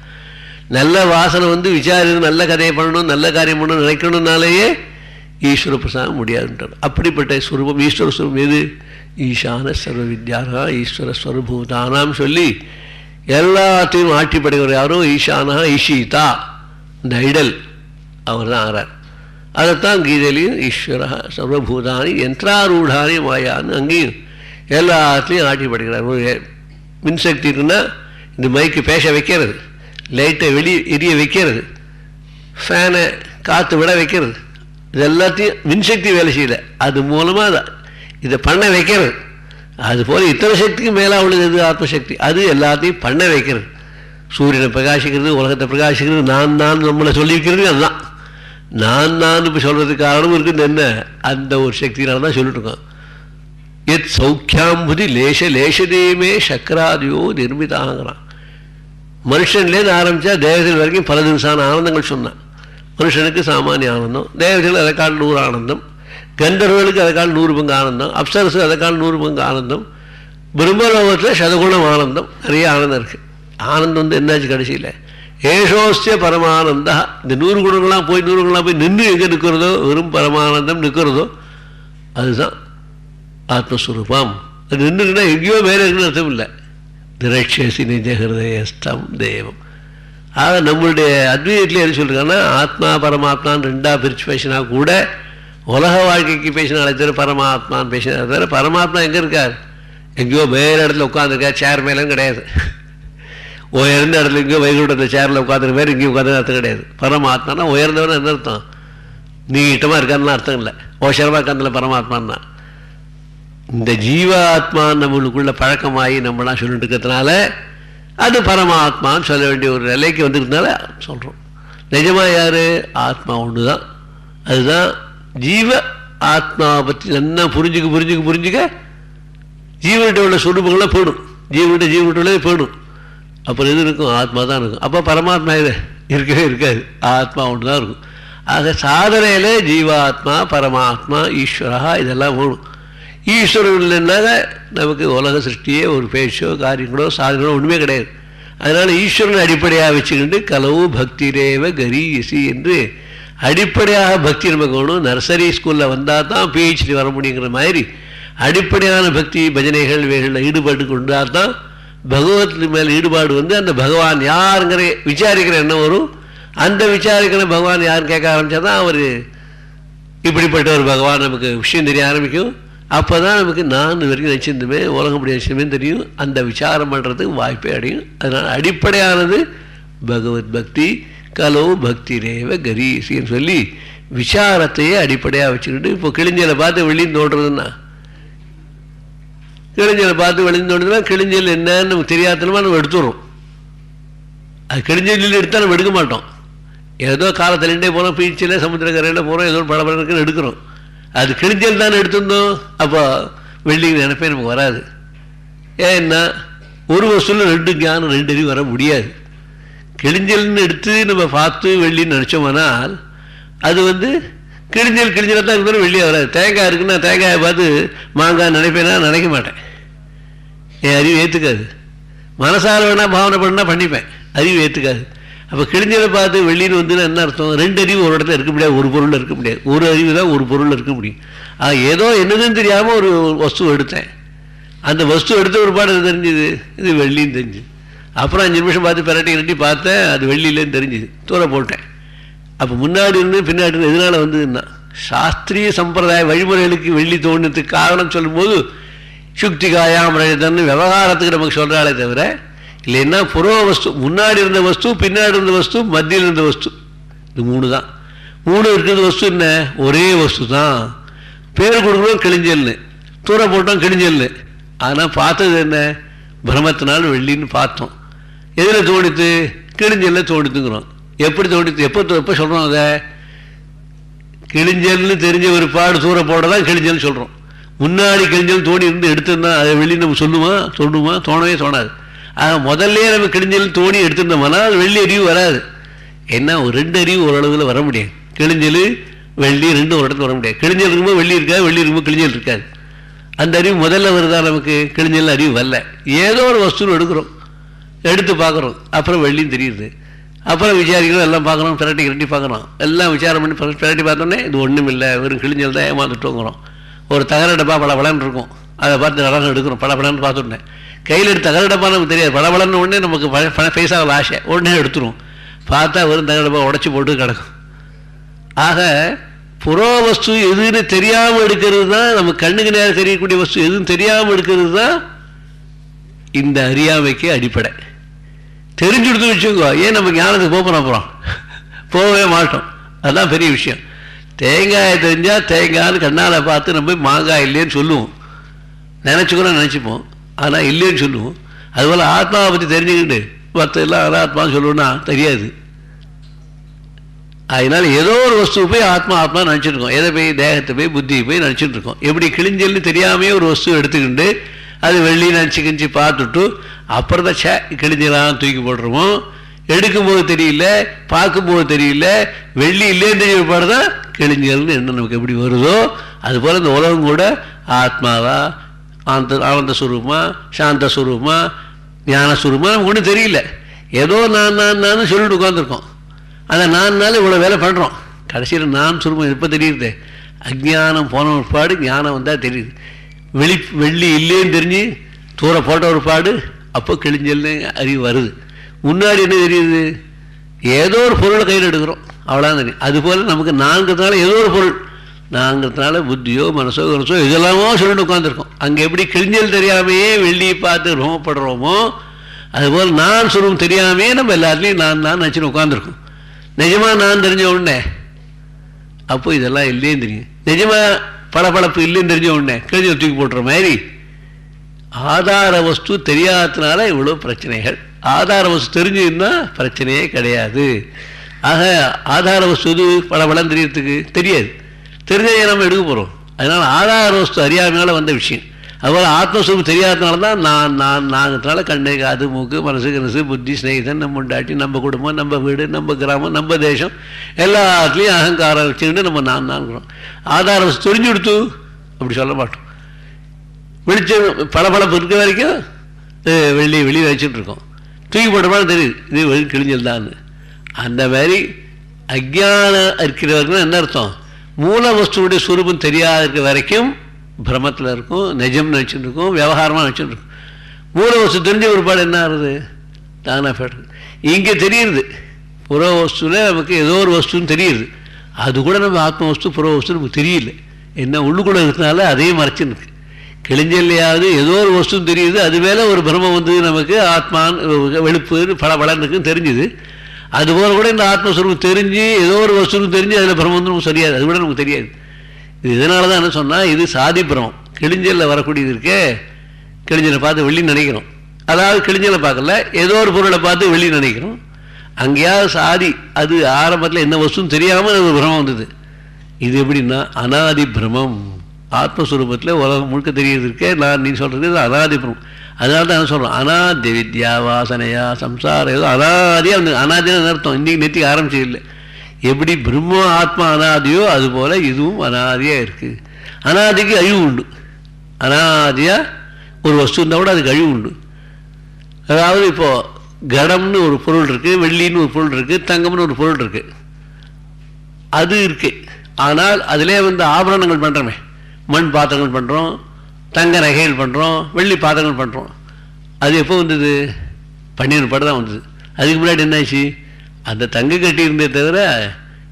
நல்ல வாசனை வந்து விசாரி நல்ல கதையை பண்ணணும் நல்ல காரியம் பண்ணணும் நினைக்கணும்னாலேயே ஈஸ்வர பிரசாதம் முடியாதுன்றார். அப்படிப்பட்ட ஸ்வரூபம் ஈஸ்வர ஸ்வரூபம் எது? ஈசான சர்வ வித்யானா ஈஸ்வர ஸ்வரூபூதானாம் சொல்லி எல்லாத்தையும் ஆட்சி படைவர் யாரும் ஈஷானா இஷிதா இந்த ஐடல் அவர் தான் ஆறார். அதைத்தான் கீதையிலையும் ஈஸ்வர சர்வபூதானி யந்திராரூடானி மாயான்னு அங்கேயும் எல்லாத்துலேயும் ஆட்சி படைக்கிறார் ஒரு மின்சக்தி இருக்குன்னா இந்த மைக்கு பேச வைக்கிறது லைட்டை வெளியே எரிய வைக்கிறது ஃபேனை காற்று விட வைக்கிறது. இது எல்லாத்தையும் மின்சக்தி வேலை செய்யல. அது மூலமாக இதை பண்ண வைக்கிறது. அது போல் இத்தனை சக்திக்கு மேலாக உள்ளது எது? ஆத்மசக்தி. அது எல்லாத்தையும் பண்ண வைக்கிறது. சூரியனை பிரகாசிக்கிறது உலகத்தை பிரகாசிக்கிறது நான் நான் நம்மளை சொல்லியிருக்கிறது அதுதான். நான் நான் இப்போ சொல்கிறதுக்கு காரணம் இருக்குது என்ன? அந்த ஒரு சக்தியினால தான் சொல்லிட்டுருக்கோம் எத் சௌக்கியாம்புதி லேச லேசதேமே சக்கராதியோ நிர்மிதாங்கிறான். மனுஷன்லேருந்து ஆரம்பித்தா தேவதைகள் வரைக்கும் பல திவசான ஆனந்தங்கள் சொன்னான். மனுஷனுக்கு சாமானிய ஆனந்தம் தேவதைகள் அதை நூறு ஆனந்தம். கந்தர்வர்களுக்கு அதை நூறு பங்கு ஆனந்தம் அப்சரசு அதை நூறு பங்கு ஆனந்தம் பிரம்மலோகத்தில் சதகுணம் ஆனந்தம் நிறைய ஆனந்தம் இருக்குது ஆனந்தம் வந்து என்னாச்சு கடைசியில்? ஏஷோஸ்ய பரமானந்தா. இந்த நூறு குணங்கள்லாம் போய் நூறு குணங்களாம் போய் நின்று எங்கே நிற்கிறதோ? வெறும் பரமானந்தம் நிற்கிறதோ? அதுதான் ஆத்மஸ்வரூபம். அது நின்றுக்குன்னா எங்கேயோ மேலே இருக்குன்னு அர்த்தம் இல்லை. திரட்சேசி நிஜ ஹிருதயஸ்தம் தேவம். ஆக நம்மளுடைய அத்வைதத்தில் என்ன சொல்கிறாங்கன்னா ஆத்மா பரமாத்மான்னு ரெண்டாக பிரித்து பேசினா கூட உலக வாழ்க்கைக்கு பேசினாலே தவிர பரமாத்மான்னு பேசினா தவிர பரமாத்மா எங்கே இருக்கார்? எங்கேயோ வேறு இடத்துல உட்காந்துருக்கார் சேர் மேலும் கிடையாது. உயர்ந்த இடத்துல எங்கேயோ வைகுண்டத்தில் சேரில் உட்காந்துருக்க பேர் இங்கேயும் உட்காந்து அர்த்தம் கிடையாது. பரமாத்மானா உயர்ந்தவன் என்ன அர்த்தம்? நீட்டமாக இருக்காருன்னு அர்த்தம் இல்லை. ஓஷரமாக இருக்காந்தில் பரமாத்மான்னா. இந்த ஜீவாத்மா நம்மளுக்குள்ள பழக்கமாகி நம்மளாம் சொல்லிட்டு இருக்கிறதுனால அது பரமாத்மான்னு சொல்ல வேண்டிய ஒரு நிலைக்கு வந்துருக்கனால சொல்கிறோம் நிஜமாக யார்? ஆத்மா ஒன்று தான் அதுதான் ஜீவ ஆத்மாவை பற்றி நல்லா புரிஞ்சுக்க புரிஞ்சுக்க புரிஞ்சுக்க ஜீவன்கிட்ட உள்ள சுரூபங்களாம் போயிடும் ஜீவன்கிட்ட ஜீவன்கிட்ட போயிடும் அப்புறம் எது இருக்கும் ஆத்மா தான் இருக்கும் அப்போ பரமாத்மா இது இருக்கவே இருக்காது ஆத்மா ஒன்று தான் இருக்கும் ஆக சாதனையில் ஜீவாத்மா பரமாத்மா ஈஸ்வரா இதெல்லாம் போகணும் ஈஸ்வரன் இல்லைன்னாக நமக்கு உலக சிருஷ்டியே ஒரு பேச்சோ காரியங்களோ சாதனைகளோ ஒன்றுமே கிடையாது அதனால் ஈஸ்வரன் அடிப்படையாக வச்சுக்கிட்டு கலவு பக்திரேவ கரீசி என்று அடிப்படையாக பக்தி நமக்கு வேணும். நர்சரி ஸ்கூலில் வந்தால் தான் பிஹெச்டி வர முடியுங்கிற மாதிரி அடிப்படையான பக்தி பஜனைகள் இவைகளில் ஈடுபாட்டு கொண்டால் தான் பகவத்து மேல் ஈடுபாடு வந்து அந்த பகவான் யாருங்கிற விசாரிக்கிற எண்ணம் வரும். அந்த விசாரிக்கிற பகவான் யார் கேட்க ஆரம்பித்தா தான் அவர் இப்படிப்பட்ட ஒரு பகவான் நமக்கு விஷயம் தெரிய ஆரம்பிக்கும். அப்போ தான் நமக்கு நான் வரைக்கும் நினச்சிருந்துமே உலகம் அப்படி நிச்சயமே தெரியும். அந்த விசாரம் பண்ணுறதுக்கு வாய்ப்பே அடையும். அதனால் அடிப்படையானது பகவத் பக்தி. கலோ பக்தி ரேவ கரீசின்னு சொல்லி விசாரத்தையே அடிப்படையாக வச்சுக்கிட்டு இப்போ கிழிஞ்சலை பார்த்து வெளியும் தோன்றதுன்னா? கிழிஞ்சலை பார்த்து வெளியும் தோன்றதுன்னா கிழிஞ்சல் என்னன்னு நமக்கு தெரியாதனமா நம்ம எடுத்துடுறோம். அது கிழிஞ்சல் எடுத்தால் நம்ம எடுக்க மாட்டோம். ஏதோ காலத்திலே போகிறோம் பீச்சில் சமுத்திரக்கரையில் போகிறோம் ஏதோ படபடக்குன்னு எடுக்கிறோம். அது கிழிஞ்சல் தானே எடுத்திருந்தோம். அப்போ வெள்ளிங்க நினைப்பே நமக்கு வராது. ஏன்னா ஒரு வருஷத்தில் ரெண்டு ஞானம் ரெண்டு அறிவு வர முடியாது. கிழிஞ்சல்னு எடுத்து நம்ம பார்த்து வெள்ளின்னு நினச்சோம்னால் அது வந்து கிழிஞ்சல் கிழிஞ்சலாக தான் இருந்தாலும் வெள்ளியாக வராது. தேங்காய் இருக்குன்னா தேங்காயை பார்த்து மாங்காய் நினைப்பேனா? நினைக்க மாட்டேன். என் அறிவு ஏற்றுக்காது மனசார வேணால் பாவனை பண்ணால் பண்ணிப்பேன். அறிவு ஏற்றுக்காது அப்போ கிழிஞ்சலை பார்த்து வெளியில் வந்து என்ன அர்த்தம்? ரெண்டு அறிவு ஒரு இடத்துல இருக்க முடியாது ஒரு பொருள் இருக்க முடியாது. ஒரு அறிவு தான் ஒரு பொருள் இருக்க முடியும். ஆ ஏதோ என்னதுன்னு தெரியாமல் ஒரு வஸ்து எடுத்தேன். அந்த வஸ்து எடுத்த ஒரு பாடம் தெரிஞ்சுது? இது வெள்ளின்னு தெரிஞ்சு அப்புறம் அஞ்சு நிமிஷம் பார்த்து பெரட்டி இரட்டி பார்த்தேன் அது வெள்ளியிலேன்னு தெரிஞ்சுது. தூர போட்டேன். அப்போ முன்னாடி இருந்து பின்னாடி இருந்து எதனால் வந்ததுன்னா சாஸ்திரிய சம்பிரதாய வழிமுறைகளுக்கு வெள்ளி தோணுறதுக்கு காரணம் சொல்லும்போது சுக்தி காயாமரதன்னு விவகாரத்துக்கு நமக்கு சொல்கிறாலே தவிர இல்லைன்னா புறவ வஸ்து முன்னாடி இருந்த வஸ்து பின்னாடி இருந்த வஸ்து மத்தியில் இருந்த வஸ்து. இது மூணு தான். மூணு இருக்கிறது வஸ்து என்ன? ஒரே வஸ்து தான். பேர் கொடுக்குறோம் கிழிஞ்சல்னு. தூர போட்டோம் கிழிஞ்சல்னு. ஆனால் பார்த்தது என்ன? பிரமத்தினால் வெள்ளின்னு பார்த்தோம். எதில் தோணித்து கிழிஞ்சல்ல தோணித்துங்கிறோம் எப்படி தோணித்து எப்போ எப்போ சொல்கிறோம் அதை? கிழிஞ்சல்னு தெரிஞ்ச ஒரு பாடு தூர போட தான் கிழிஞ்சல்னு சொல்கிறோம் முன்னாடி கிழிஞ்சல் தோணி இருந்து எடுத்திருந்தா அதை வெளியே நம்ம சொல்லுமா? சொல்லுமா தோணவே தோணாது. ஆக முதல்ல நம்ம கிழிஞ்சல் தோணி எடுத்திருந்தோம்னா அது வெள்ளி அறிவு வராது. என்ன ஒரு ரெண்டு அறிவு ஓரளவில் வர முடியாது. கிழிஞ்சல் வெள்ளி ரெண்டு ஒரு இடத்துல வர முடியாது. கிழிஞ்சல் இருக்கும்போது வெள்ளி இருக்காது வெள்ளி இருக்கும்போது கிழிஞ்சல் இருக்காது. அந்த அறிவு முதல்ல வருதா நமக்கு? கிழிஞ்சல் அறிவு வரல. ஏதோ ஒரு வஸ்துன்னு எடுக்கிறோம். எடுத்து பார்க்குறோம் அப்புறம் வெள்ளியும் தெரியுது. அப்புறம் விசாரிக்கிறோம் எல்லாம் பார்க்குறோம் பிரட்டி கிரட்டி பார்க்குறோம் எல்லாம் விசாரம் பண்ணி பிரட்டி பார்த்தோன்னே இது ஒன்றும் இல்லை வெறும் கிழிஞ்சல் தான் ஏமாந்துட்டோங்கிறோம். ஒரு தகர டப்பா பல இருக்கும். அதை பார்த்து நடனம் எடுக்கிறோம் பல பலன்னு பார்த்துட்டேன் கையில் எடுத்து தகர டப்பா நமக்கு தெரியாது. பல பலன்னு உடனே நமக்கு பண பைசாவில் ஆசை. உடனே எடுத்துரும். பார்த்தா வெறும் தகர டப்பா உடச்சி போட்டு கிடக்கும். ஆக புறவஸ்து எதுன்னு தெரியாமல் எடுக்கிறது தான் நம்ம கண்ணுக்கு நேரம் தெரியக்கூடிய வஸ்து எதுவும் தெரியாமல் எடுக்கிறது தான் இந்த அறியாமைக்கு அடிப்படை. தெரிஞ்சு கொடுத்து வச்சுக்கோ. ஏன் நம்ம ஞானத்துக்கு போகிறோம் அப்புறம்? போகவே மாட்டோம். அதுதான் பெரிய விஷயம். தேங்காயை தெரிஞ்சால் தேங்காய்னு கண்ணால் பார்த்து நம்ம மாங்காய் இல்லைன்னு சொல்லுவோம். நினச்சிக்கூட நினச்சிப்போம். ஆனால் இல்லைன்னு சொல்லுவோம். அதுபோல் ஆத்மாவை பற்றி தெரிஞ்சுக்கிட்டு மற்ற எல்லாம் அனாத்மான்னு சொல்லுவோன்னா தெரியாது. அதனால் ஏதோ ஒரு வஸ்துவை போய் ஆத்மா ஆத்மா நினச்சிட்டு இருக்கோம். எதை போய்? தேகத்தை போய் புத்தியை போய் நினச்சிட்டு இருக்கோம். எப்படி? கிழிஞ்சல்னு தெரியாமையே ஒரு வஸ்துவை எடுத்துக்கிட்டு அது வெள்ளி நினச்சி கிஞ்சி பார்த்துட்டு அப்புறம் தான் சே கிழிஞ்சலாம் தூக்கி போட்டுருவோம். எடுக்கும்போது தெரியல பார்க்கும்போது தெரியல வெள்ளி இல்லைன்னு தெரிய தான் கிழிஞ்சல்னு என்ன நமக்கு எப்படி வருதோ அதுபோல் இந்த உலகம் கூட ஆத்மாவா ஆந்த ஆனந்த சுரூபமா சாந்த சுரூபமா ஞான சுரூபமா நமக்கு ஒன்றும் தெரியல. ஏதோ நான் நான் நான் சொல்லிட்டு உட்காந்துருக்கோம் அதை நான்னால இவ்வளோ வேலை பண்ணுறோம் கடைசியில் நான் சுரூபம் எப்போ தெரியுது? அஜ்ஞானம் போன ஒரு பாடு ஞானம் வந்தால் தெரியுது. வெளி வெள்ளி இல்லைன்னு தெரிஞ்சு தூர போட்ட ஒரு பாடு அப்போ கிழிஞ்சல்னு அறிவு வருது. முன்னாடி என்ன தெரியுது? ஏதோ ஒரு பொருளை கையில் எடுக்கிறோம். அவ்வளோதான் தெரியும். அதுபோல் நமக்கு நான்கிறதுனால ஏதோ ஒரு பொருள். நாங்கிறதுனால புத்தியோ மனசோ மனசோ இதெல்லாமோ சொல்லிட்டு உட்காந்துருக்கோம் அங்கே எப்படி கிழிஞ்சல் தெரியாமையே வெள்ளியை பார்த்து ரோமப்படுறோமோ அதுபோல் நான் சொல்லும் தெரியாமே நம்ம எல்லாத்துலேயும் நான் நான் நினச்சின்னு உட்காந்துருக்கோம் நிஜமாக நான் தெரிஞ்ச உடனே அப்போ இதெல்லாம் இல்லைன்னு தெரியும். நிஜமாக பளபளப்பு இல்லைன்னு தெரிஞ்ச உடனே கிழிஞ்சல் தூக்கி போட்டுற மாதிரி. ஆதார வஸ்து தெரியாததுனால இவ்வளோ பிரச்சனைகள். ஆதார வஸ்து தெரிஞ்சதுன்னா பிரச்சனையே கிடையாது. ஆக ஆதார வஸ்து இது பளபளம் தெரியறதுக்கு தெரியாது. தெரிஞ்சதை நம்ம எடுக்க போகிறோம் அதனால் ஆதார வஸ்து அறியாமையால் வந்த விஷயம். அதுபோல் ஆத்மஸ்வரூபம் தெரியாதனால தான் நான் நான் நாங்கிறதுனால கண்ணு காது மூக்கு மனசு கனசு புத்தி ஸ்நேகிதன் நம்ம உண்டாட்டி நம்ம குடும்பம் நம்ம வீடு நம்ம கிராமம் நம்ம தேசம் எல்லாத்துலேயும் அகங்காரம் வச்சுக்கிட்டு நம்ம நான் நான்கிறோம் ஆதாரம் தெரிஞ்சு கொடுத்து அப்படி சொல்ல மாட்டோம். வெளிச்சம் பளபளப்பு இருக்க வரைக்கும் வெள்ளி வெளியே வச்சுட்டு இருக்கோம். தூக்கி போட்டோம்னா தெரியுது. இது வெளி கிழிஞ்சல்தான்னு அந்த மாதிரி அஜானம் இருக்கிறவர்கள் என்ன அர்த்தம்? மூல வஸ்துடைய சுரூபம் தெரியாத இருக்க வரைக்கும் பிரமத்தில் இருக்கும் நெஜம் நினச்சிட்டு இருக்கும் விவகாரமாக நினச்சிட்டு இருக்கும். மூல வஸ்து தெரிஞ்ச ஒருபாடு என்ன ஆகுது? தானாக போய்டுது. இங்கே தெரியுது. புற வஸ்துவில் நமக்கு ஏதோ ஒரு வஸ்துன்னு தெரியுது. அது கூட நம்ம ஆத்ம வஸ்து புற வஸ்து நமக்கு தெரியல. என்ன உள்ளுக்குள்ளே இருக்கிறதுனால அதையும் மறைச்சுன்னு இருக்கு. கிழிஞ்சல்லையாவது ஏதோ ஒரு வஸ்துன்னு தெரியுது. அது மேலே ஒரு பிரம்மம் வந்து நமக்கு ஆத்மான்னு வெளுப்புன்னு பல பலனுக்குன்னு தெரிஞ்சுது. அதுபோல் கூட இந்த ஆத்மஸ்வரூபம் தெரிஞ்சு ஏதோ ஒரு வஸ்துன்னு தெரிஞ்சு அதில் பிரம்மம் வந்து நமக்கு சரியாது. அது கூட நமக்கு தெரியாது. இது இதனால தான் என்ன சொன்னால் இது சாதி பிரமம் கிழிஞ்சலில் வரக்கூடியது இருக்கே கிழிஞ்சலை பார்த்து வெள்ளி நினைக்கிறோம். அதாவது கிழிஞ்சலை பார்க்கல ஏதோ ஒரு பொருளை பார்த்து வெள்ளி நினைக்கிறோம். அங்கேயாவது சாதி அது ஆரம்பத்தில் என்ன வஸ்துன்னு தெரியாமல் ஒரு பிரமம் வந்தது. இது எப்படின்னா அனாதி பிரமம் ஆத்மஸ்வரூபத்தில் உலகம் முழுக்க தெரியுது இருக்கே நான் நீ சொல்கிறது இது அனாதி பிரமம் அதனால தான் என்ன சொல்கிறோம் அனாதி வித்யா வாசனையா சம்சாரம் ஏதோ அனாதியாக வந்து அனாதின்னு அர்த்தம்? இன்றைக்கி நெத்தி ஆரம்பிச்சது இல்லை. எப்படி பிரம்ம ஆத்மா அனாதியோ அதுபோல் இதுவும் அனாதியாக இருக்குது அனாதிக்கு அழிவு உண்டு. அனாதியாக ஒரு வஸ்து இருந்தால் கூட அதுக்கு அழிவு உண்டு. அதாவது இப்போது கடம்னு ஒரு பொருள் இருக்குது வெள்ளின்னு ஒரு பொருள் இருக்குது தங்கம்னு ஒரு பொருள் இருக்குது அது இருக்குது ஆனால் அதிலே வந்து ஆபரணங்கள் பண்ணுறோமே மண் பாத்திரங்கள் பண்ணுறோம் தங்க நகைகள் பண்ணுறோம் வெள்ளி பாத்திரங்கள் பண்ணுறோம் அது எப்போ வந்தது? பன்னிரெண்டு பாட்டு தான் வந்தது. அதுக்கு முன்னாடி என்னாச்சு அந்த தங்க கட்டி இருந்தே தவிர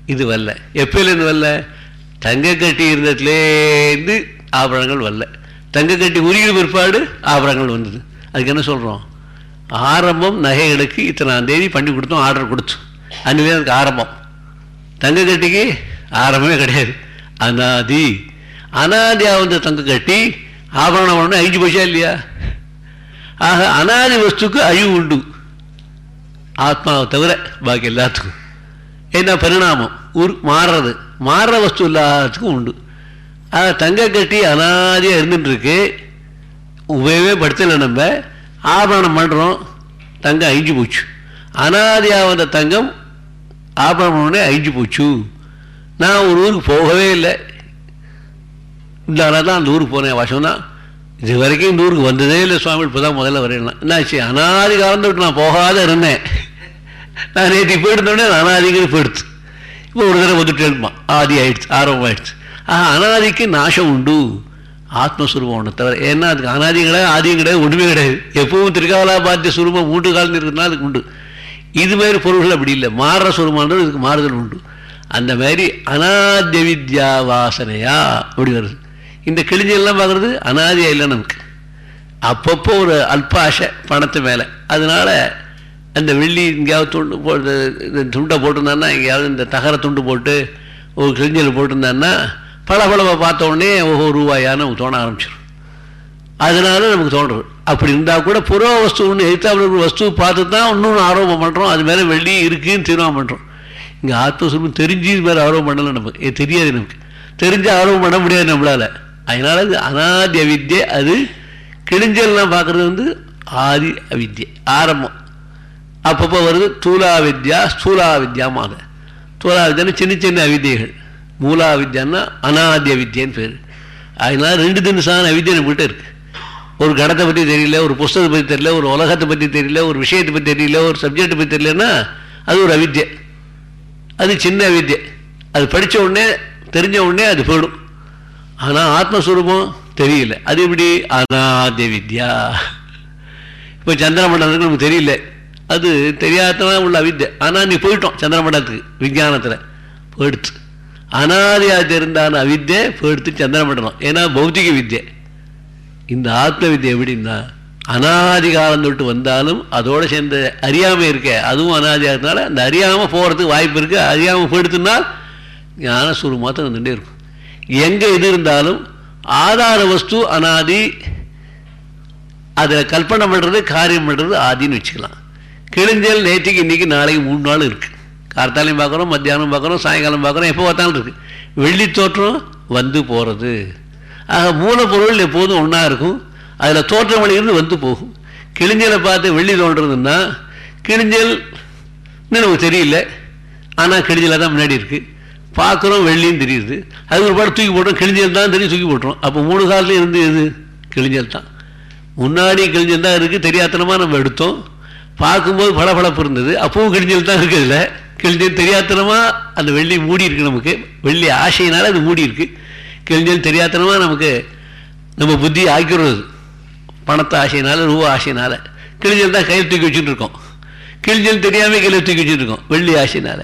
இது வரல. எப்போலேருந்து வரல? தங்க கட்டி இருந்ததுலேருந்து ஆபரணங்கள் வரல. தங்க கட்டி உருகிற பிற்பாடு ஆபரணங்கள் வந்தது. அதுக்கு என்ன சொல்கிறோம் ஆரம்பம் நகைகளுக்கு இத்தனாம் தேதி பண்ணி கொடுத்தோம் ஆர்டர் கொடுத்தோம் அன்னிலே அதுக்கு ஆரம்பம். தங்க கட்டிக்கு ஆரம்பமே கிடையாது. அனாதி. அனாதியாக வந்த தங்க கட்டி ஆபரணம் பண்ணணும் அழிஞ்சு போச்சா இல்லையா? ஆக அனாதி வஸ்துக்கு அழிவு உண்டு. ஆத்மாவை தவிர பாக்கி எல்லாத்துக்கும். என்ன பரிணாமம்? உரு மாறுறது. மாறுற வஸ்து எல்லாத்துக்கும் உண்டு. அதை தங்க கட்டி அனாதியாக இருந்துட்டுருக்கு. உபயோகமே படுத்தலை நம்ம. ஆபரணம் பண்ணுறோம் தங்கம் அழிஞ்சு போச்சு. அனாதியாக வந்த தங்கம் ஆபரணம் அழிஞ்சு போச்சு. நான் ஒரு ஊருக்கு போகவே இல்லை. இந்தால தான் அந்த ஊருக்கு போனேன் வருஷம் தான் இது வரைக்கும் இந்த ஊருக்கு வந்ததே இல்லை சுவாமி. இப்போ தான் முதல்ல வரையலாம் என்னாச்சு? அனாதி காலந்து விட்டு நான் போகாத இருந்தேன். நான் நேற்று போயிருந்தோடனே அனாதிங்கிறது போயிடுச்சு இப்போ ஒரு தடவை வந்துட்டு இருப்பான் ஆதி ஆயிடுச்சு ஆரம்பம் ஆயிடுச்சு ஆஹா அனாதிக்கு நாசம் உண்டு. ஆத்மஸ்வரூபம் ஒன்று தவிர ஏன்னா அதுக்கு அனாதியும் கிடையாது ஆதியும் கிடையாது ஒன்றுமே கிடையாது. எப்பவும் திருக்காவலா பாத்திய சுரூபம் மூன்று காலம் இருக்கிறதுனால அதுக்கு உண்டு. இது மாதிரி பொருள்கள் அப்படி இல்லை. மாறுற சுரூபம்ன்றது இதுக்கு மாறுதல் உண்டு. அந்த மாதிரி அனாத்திய வித்யா வாசனையா? அப்படி வருது. இந்த கிழிஞ்செல்லாம் பார்க்குறது அனாதியாக இல்லை நமக்கு. அப்பப்போ ஒரு அல்பாஷை பணத்து மேலே. அதனால அந்த வெள்ளி எங்கேயாவது துண்டு போட்டு இந்த துண்டை போட்டிருந்தான்னா எங்கேயாவது இந்த தகர துண்டு போட்டு ஒரு கிழிஞ்சல் போட்டிருந்தான்னா பல பார்த்த உடனே ஒவ்வொரு ரூபாயான்னு நமக்கு தோண ஆரம்பிச்சிடும் அதனால நமக்கு தோன்றது அப்படி இருந்தால் கூட புற வஸ்து ஒன்று எழுத்தாப்புல வஸ்து பார்த்து தான் இன்னொன்று ஆரோபம் பண்ணுறோம் அது மேலே வெள்ளி இருக்குன்னு தீர்மானம் பண்ணுறோம் இங்கே ஆத்மஸ்வரூபம் தெரிஞ்சு இது மாதிரி ஆரோபம் பண்ணலை நமக்கு. ஏ தெரியாது நமக்கு. தெரிஞ்சு ஆரோபம் பண்ண முடியாது நம்மளால். அதனால அது அனாதி அவித்யை அது கிழிஞ்சல்லாம் பார்க்குறது வந்து ஆதி அவித்யை ஆரம்பம். அப்பப்போ வருது தூலா வித்யா ஸ்தூலா வித்யாமாக தூலா வித்யான்னு சின்ன சின்ன அவித்தியைகள் மூலா வித்யான்னா அனாதி வித்தியன்னு பேர். அதனால ரெண்டு தினசான அவித்யை நம்மகிட்ட இருக்குது ஒரு கடத்தை பற்றி தெரியல ஒரு புஸ்தகத்தை பற்றி தெரியல ஒரு உலகத்தை பற்றி தெரியல ஒரு விஷயத்தை பற்றி தெரியல ஒரு சப்ஜெக்டை பற்றி தெரியலன்னா அது ஒரு அவித்யை. அது சின்ன அவித்யை. அது படித்த உடனே தெரிஞ்ச உடனே அது போயிடும். ஆனால் ஆத்மஸ்வரூபம் தெரியல. அது எப்படி? அனாதி வித்யா இப்போ சந்திரமண்டலத்துக்கு நமக்கு தெரியல. அது தெரியாததான் உள்ள அவித்தை ஆனால் நீ போயிட்டோம் சந்திரமண்டலத்துக்கு விஞ்ஞானத்தில். போயிடுச்சு. அனாதியாக தெரிந்தான அவித்யை போயிடுத்து சந்திரமண்டலம் ஏன்னா பௌத்திக வித்யை. இந்த ஆத்ம வித்யை எப்படின்னா அனாதி காலம் தொட்டு வந்தாலும் அதோடு சேர்ந்த அறியாமை இருக்க அதுவும் அனாதியாக அந்த அறியாமல் போகிறதுக்கு வாய்ப்பு இருக்குது அறியாமல் போயிடுத்துன்னா ஞானஸ்வரூபம் மாத்திரம் வந்துட்டே இருக்கும். எங்கே எது இருந்தாலும் ஆதார வஸ்து அனாதி அதில் கல்பனை பண்ணுறது காரியம் பண்ணுறது ஆதின்னு வச்சுக்கலாம். கிழிஞ்சல் நேற்றுக்கு இன்றைக்கி நாளைக்கு மூணு நாள் இருக்குது கார்த்தாலையும் பார்க்குறோம் மத்தியானம் பார்க்குறோம் சாயங்காலம் பார்க்குறோம் எப்போ பார்த்தாலும் இருக்குது வெள்ளி தோற்றம் வந்து போகிறது ஆக மூலப்பொருள் எப்போதும் ஒன்றா இருக்கும். அதில் தோற்றம் வழியிருந்து வந்து போகும். கிழிஞ்சலை பார்த்து வெள்ளி தோன்றதுன்னா கிழிஞ்சல் நமக்கு தெரியல. ஆனால் கிழிஞ்சலாக தான் முன்னாடி இருக்குது பார்க்குறோம் வெள்ளியும் தெரியுது. அது ஒரு பாடு தூக்கி போட்டோம் கிழிஞ்சல் தான் தெரியும் தூக்கி போட்டுரும். அப்போ மூணு காலத்துலேயும் இருந்து எது? கிழிஞ்சல் தான். முன்னாடி கிழிஞ்சல் தான் இருக்குது தெரியாத்தனமாக நம்ம எடுத்தோம். பார்க்கும்போது பளபளப்பு இருந்தது. அப்பவும் கிழிஞ்சல் தான் இருக்குது இதில் கிழிஞ்சல் தெரியாத்தனமாக அந்த வெள்ளி மூடி இருக்குது நமக்கு. வெள்ளி ஆசையினால அது மூடி இருக்குது கிழிஞ்சல் தெரியாத்தனமாக நமக்கு நம்ம புத்தி ஆக்கிடுறது. பணத்தை ஆசையினால ரூபா ஆசையினால. கிழிஞ்சல் தான் கையில் தூக்கி வச்சுட்டு இருக்கோம். கிழிஞ்சல் தெரியாமல் கையில் தூக்கி வச்சுட்டு இருக்கோம். வெள்ளி ஆசையினால.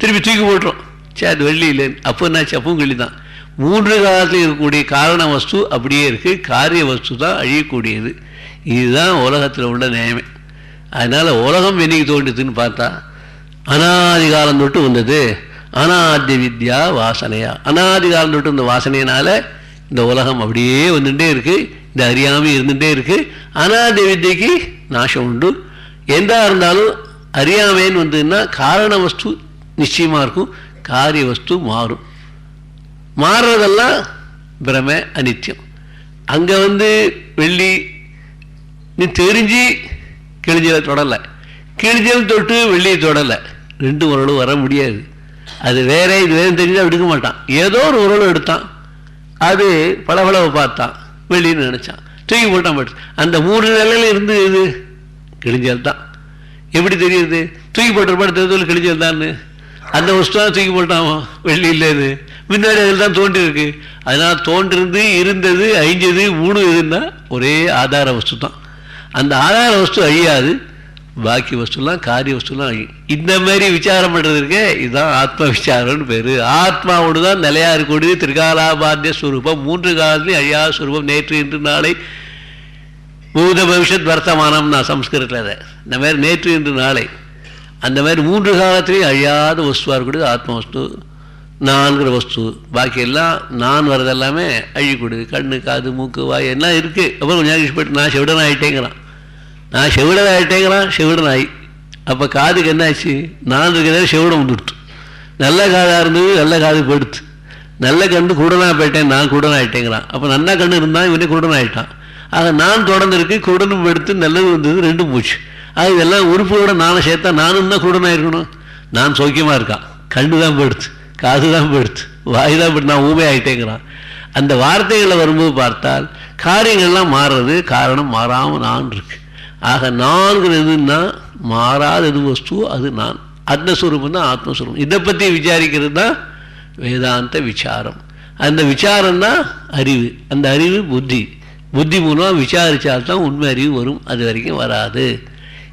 திருப்பி தூக்கி போட்டுரும். சே அது வெள்ளி இல்லைன்னு அப்போ என்னாச்சு? அப்பவும் கிள்ளி தான். மூன்று காலத்தில் இருக்கக்கூடிய காரண வஸ்து அப்படியே இருக்குது காரிய வஸ்து தான் அழியக்கூடியது. இதுதான் உலகத்தில் உள்ள நியமே அதனால் உலகம் என்னைக்கு தோன்றுதுன்னு பார்த்தா அனாதி காலம் தொட்டு வந்தது அனாதி வித்யா வாசனையா. அனாதி காலம் தொட்டு இந்த வாசனையினால இந்த உலகம் அப்படியே வந்துட்டே இருக்கு இந்த அறியாமை இருந்துகிட்டே இருக்கு. அனாதி வித்தியக்கு நாசம் உண்டு. எந்த இருந்தாலும் அறியாமைன்னு வந்ததுன்னா காரண வஸ்து நிச்சயமாக இருக்கும் காரிய வஸ்து மாறும். மாறுறதெல்லாம் பிரம அனித்தியம் அங்கே வந்து வெள்ளி நீ தெரிஞ்சு கிழிஞ்சலை தொடலை. கிழிஞ்சல் தொட்டு வெள்ளியை தொடலை. ரெண்டு உரலும் வர முடியாது. அது வேற இது வேறு தெரிஞ்சு எடுக்க மாட்டான். ஏதோ ஒரு உரலும் எடுத்தான். அது பளபளவை பார்த்தான். வெள்ளின்னு நினச்சான். தூக்கி போட்டான் பட் அந்த மூணு நிலையில இருந்து இது கிழிஞ்சல் தான் எப்படி தெரியுது? தூக்கி போட்டிருப்பாடு தெரிஞ்சு கிழிஞ்சல் தான்னு அந்த வஸ்துவா தூக்கி போட்டான் வெள்ளி இல்லை இது. முன்னாடி அதில் தான் தோன்றிருக்கு அதனால் தோன்றிருந்து இருந்தது அழிஞ்சது மூணு இருந்தால் ஒரே ஆதார வஸ்து தான் அந்த ஆதார வஸ்து அழியாது பாக்கி வஸ்துலாம் காரிய வஸ்துலாம் அழியும். இந்த மாதிரி விசாரம் பண்ணுறதுக்கு இதுதான் ஆத்ம விசாரம்னு பேர். ஆத்மாவோடு தான் நிலையாக இருக்கக்கூடியது திரிகாலாபாத்திய ஸ்வரூபம் மூன்று காலத்துலையும் அழியாத ஸ்வரூபம் நேற்று இன்று நாளை. பூத பவிஷத் வர்த்தமானம் நான் சம்ஸ்கிருதத்தில் அதை. இந்த மாதிரி நேற்று இன்று நாளை. அந்த மாதிரி மூன்று காலத்திலையும் அழியாத வஸ்துவாக இருக்கக்கூடியது ஆத்ம வஸ்து நான்கிற வஸ்து. பாக்கி எல்லாம் நான் வர்றது எல்லாமே அழிக்கூடியது கண்ணு காது மூக்கு வாய் எல்லாம் இருக்குது அப்புறம் கொஞ்சம் நேரம் நான் செவிடன் ஆகிட்டேங்கிறான் நான் செவிடன் ஆகிட்டேங்கிறான் செவிடன் ஆகி அப்போ காதுக்கு என்னாச்சு நான் இருக்கிற செவிடம் வந்துடுத்து நல்ல காதாக இருந்தது நல்ல காது போயிடுத்து நல்ல கண்டு குடனாக போயிட்டேன் நான் குடன் ஆகிட்டேங்கிறான் அப்போ நல்லா கண்ணு இருந்தான் இவனே குருடன் ஆகிட்டான் ஆக நான் தொடர்ந்துருக்கு குடனும் எடுத்து நல்லது வந்தது ரெண்டும் போச்சு ஆக இதெல்லாம் உறுப்போட நானும் சேர்த்தா நானும் தான் குடனாக இருக்கணும் நான் சௌக்கியமாக இருக்கான் கண்ணு தான் போயிடுத்து காது தான் போயிடுத்து வாய் தான் போயிட்டு நான் ஊமை ஆகிட்டேங்கிறான் அந்த வார்த்தைகளை வரும்போது பார்த்தால் காரியங்கள்லாம் மாறுறது காரணம் மாறாமல் நான் இருக்கு ஆக நான்கு எதுன்னா மாறாத எது வஸ்து அது நான். ஆத்மஸ்வரூபம் தான் ஆத்மஸ்வரூபம். இதை பற்றி விசாரிக்கிறது தான் வேதாந்த விசாரம். அந்த விசாரம் தான் அறிவு. அந்த அறிவு புத்தி. புத்தி மூலமாக விசாரித்தால்தான் உண்மை அறிவு வரும். அது வரைக்கும் வராது.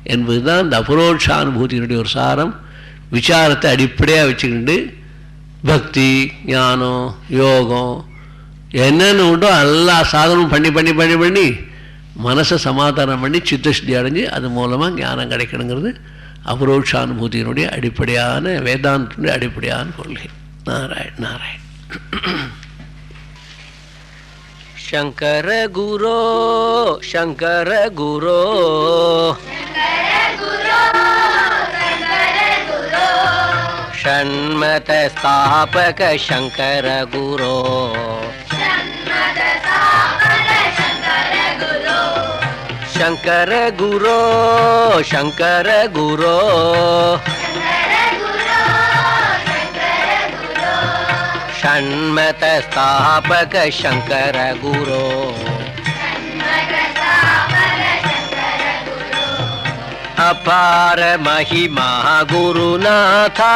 என்பது தான் இந்த அபரோட்சானுபூதியினுடைய ஒரு சாரம். விசாரத்தை அடிப்படையாக வச்சுக்கிண்டு பக்தி ஞானம் யோகம் என்னென்ன உண்டோ எல்லா சாதனமும் பண்ணி பண்ணி பண்ணி பண்ணி மனசை சமாதானம் பண்ணி சித்தசுத்தி அடைஞ்சு அது மூலமாக ஞானம் கிடைக்கணுங்கிறது அபரோட்சானுபூதியினுடைய அடிப்படையான வேதாந்தனுடைய அடிப்படையான கொள்கை. நாராயண் நாராயண். शङ्कर गुरो शङ्कर गुरो ஸ்தாபக शङ्कर குரோ. शंकर गुरो शंकर गुरो। षण्मत स्थापक शंकर गुरो। अपार महिमा गुरुनाथा।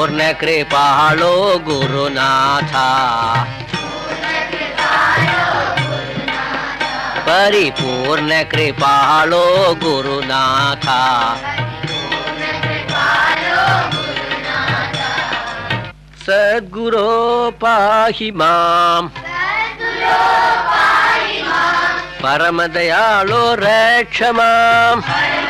पूर्ण कृपालो गुरुनाथा। परिपूर्ण कृपालो गुरुनाथा। सद्गुरो पाहि परम दयालो रक्ष माम्।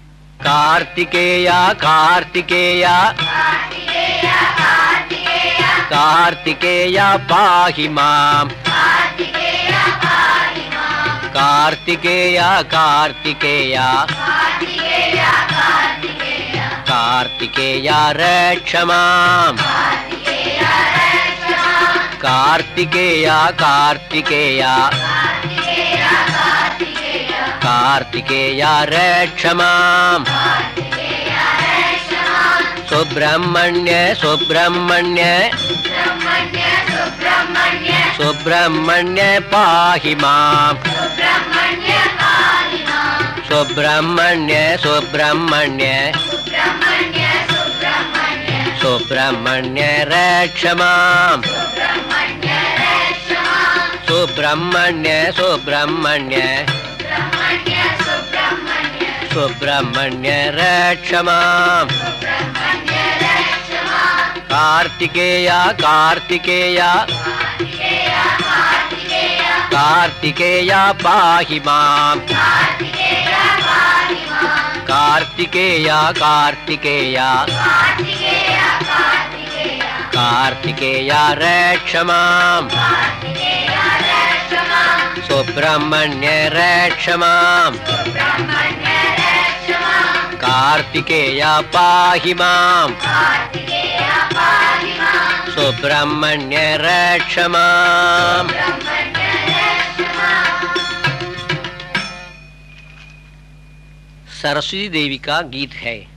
कार्तिकेया कार्तिकेया। कार्तिकेया पाहि माम्। कार्तिकेया कार्तिकेया कार्तिकेया रक्ष माम्। कार्तिकेया कार्तिकेया। कार्तिकेया रक्ष माम् सुब्रह्मण्य सुब्रह्मण्य। सुब्रह्मण्य पाहि सुब्रह्मण्य सुब्रह्मण्य। सुब्रह्मण्य रक्ष सुब्रह्मण्य सुब्रह्मण्य। सुब्रह्मण्य कार्तिकेया कार्तिकेया। पाहि माम्। कार्तिकेया कार्तिकेया। कार्तिकेया कार्तिकेया पाहि माम्। सुब्रह्मण्य रक्ष माम्। सरस्वती देवी का गीत है।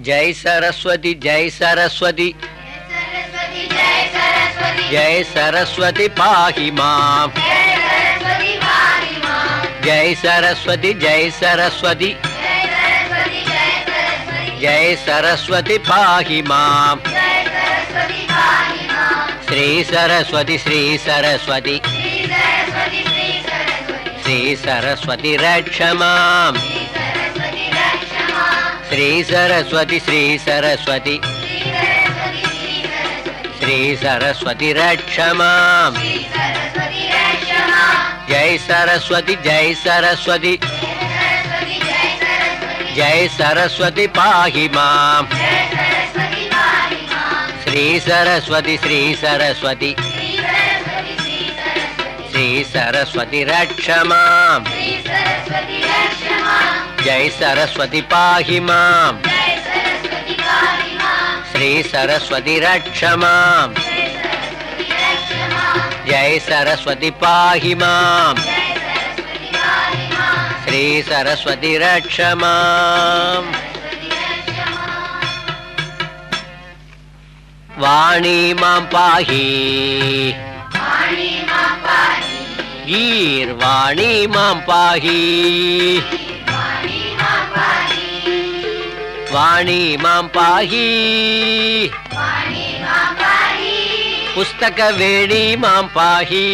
जय सरस्वती जय सरस्वती। जय सरस्वती पाहि माम्। जय सरस्वती जय सरस्वती। जय सरस्वती पाहि माम् श्री सरस्वती श्री सरस्वती श्री सरस्वती रक्ष माम् श्री सरस्वती श्री सरस्वती श्री सरस्वती रक्ष माम् जय सरस्वती जय सरस्वती జయ సరస్వతి పాహి మాం. శ్రీ సరస్వతి శ్రీ సరస్వతి. శ్రీ సరస్వతి రక్ష మాం. జయ సరస్వతి పాహి మాం. శ్రీ సరస్వతి రక్ష మాం. జయ సరస్వతి పాహి మాం. ஸ்ரீ சரஸ்வதி ரட்சமாம் வாணி மாம் பாஹி கீர் வாணி மாம் பாஹி வாணி மாம் பாஹி புஸ்தக வேணி மாம் பாஹி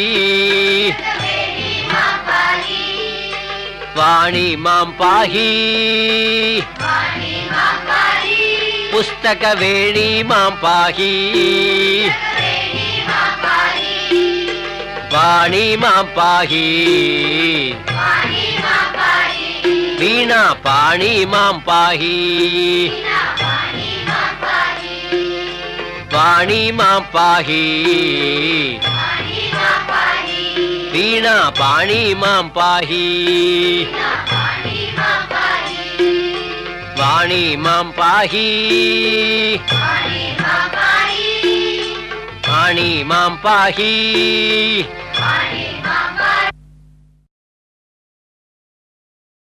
वाणी माँ पाहि। पुस्तकवेणी माँ पाहि। वाणी माँ पाहि। वीणा पाणी माँ पाहि। वाणी माँ पाहि। வீணா பாணி மாம் பாஹி. வாணி மாம் பாஹி. பாணி மாம் பாஹி.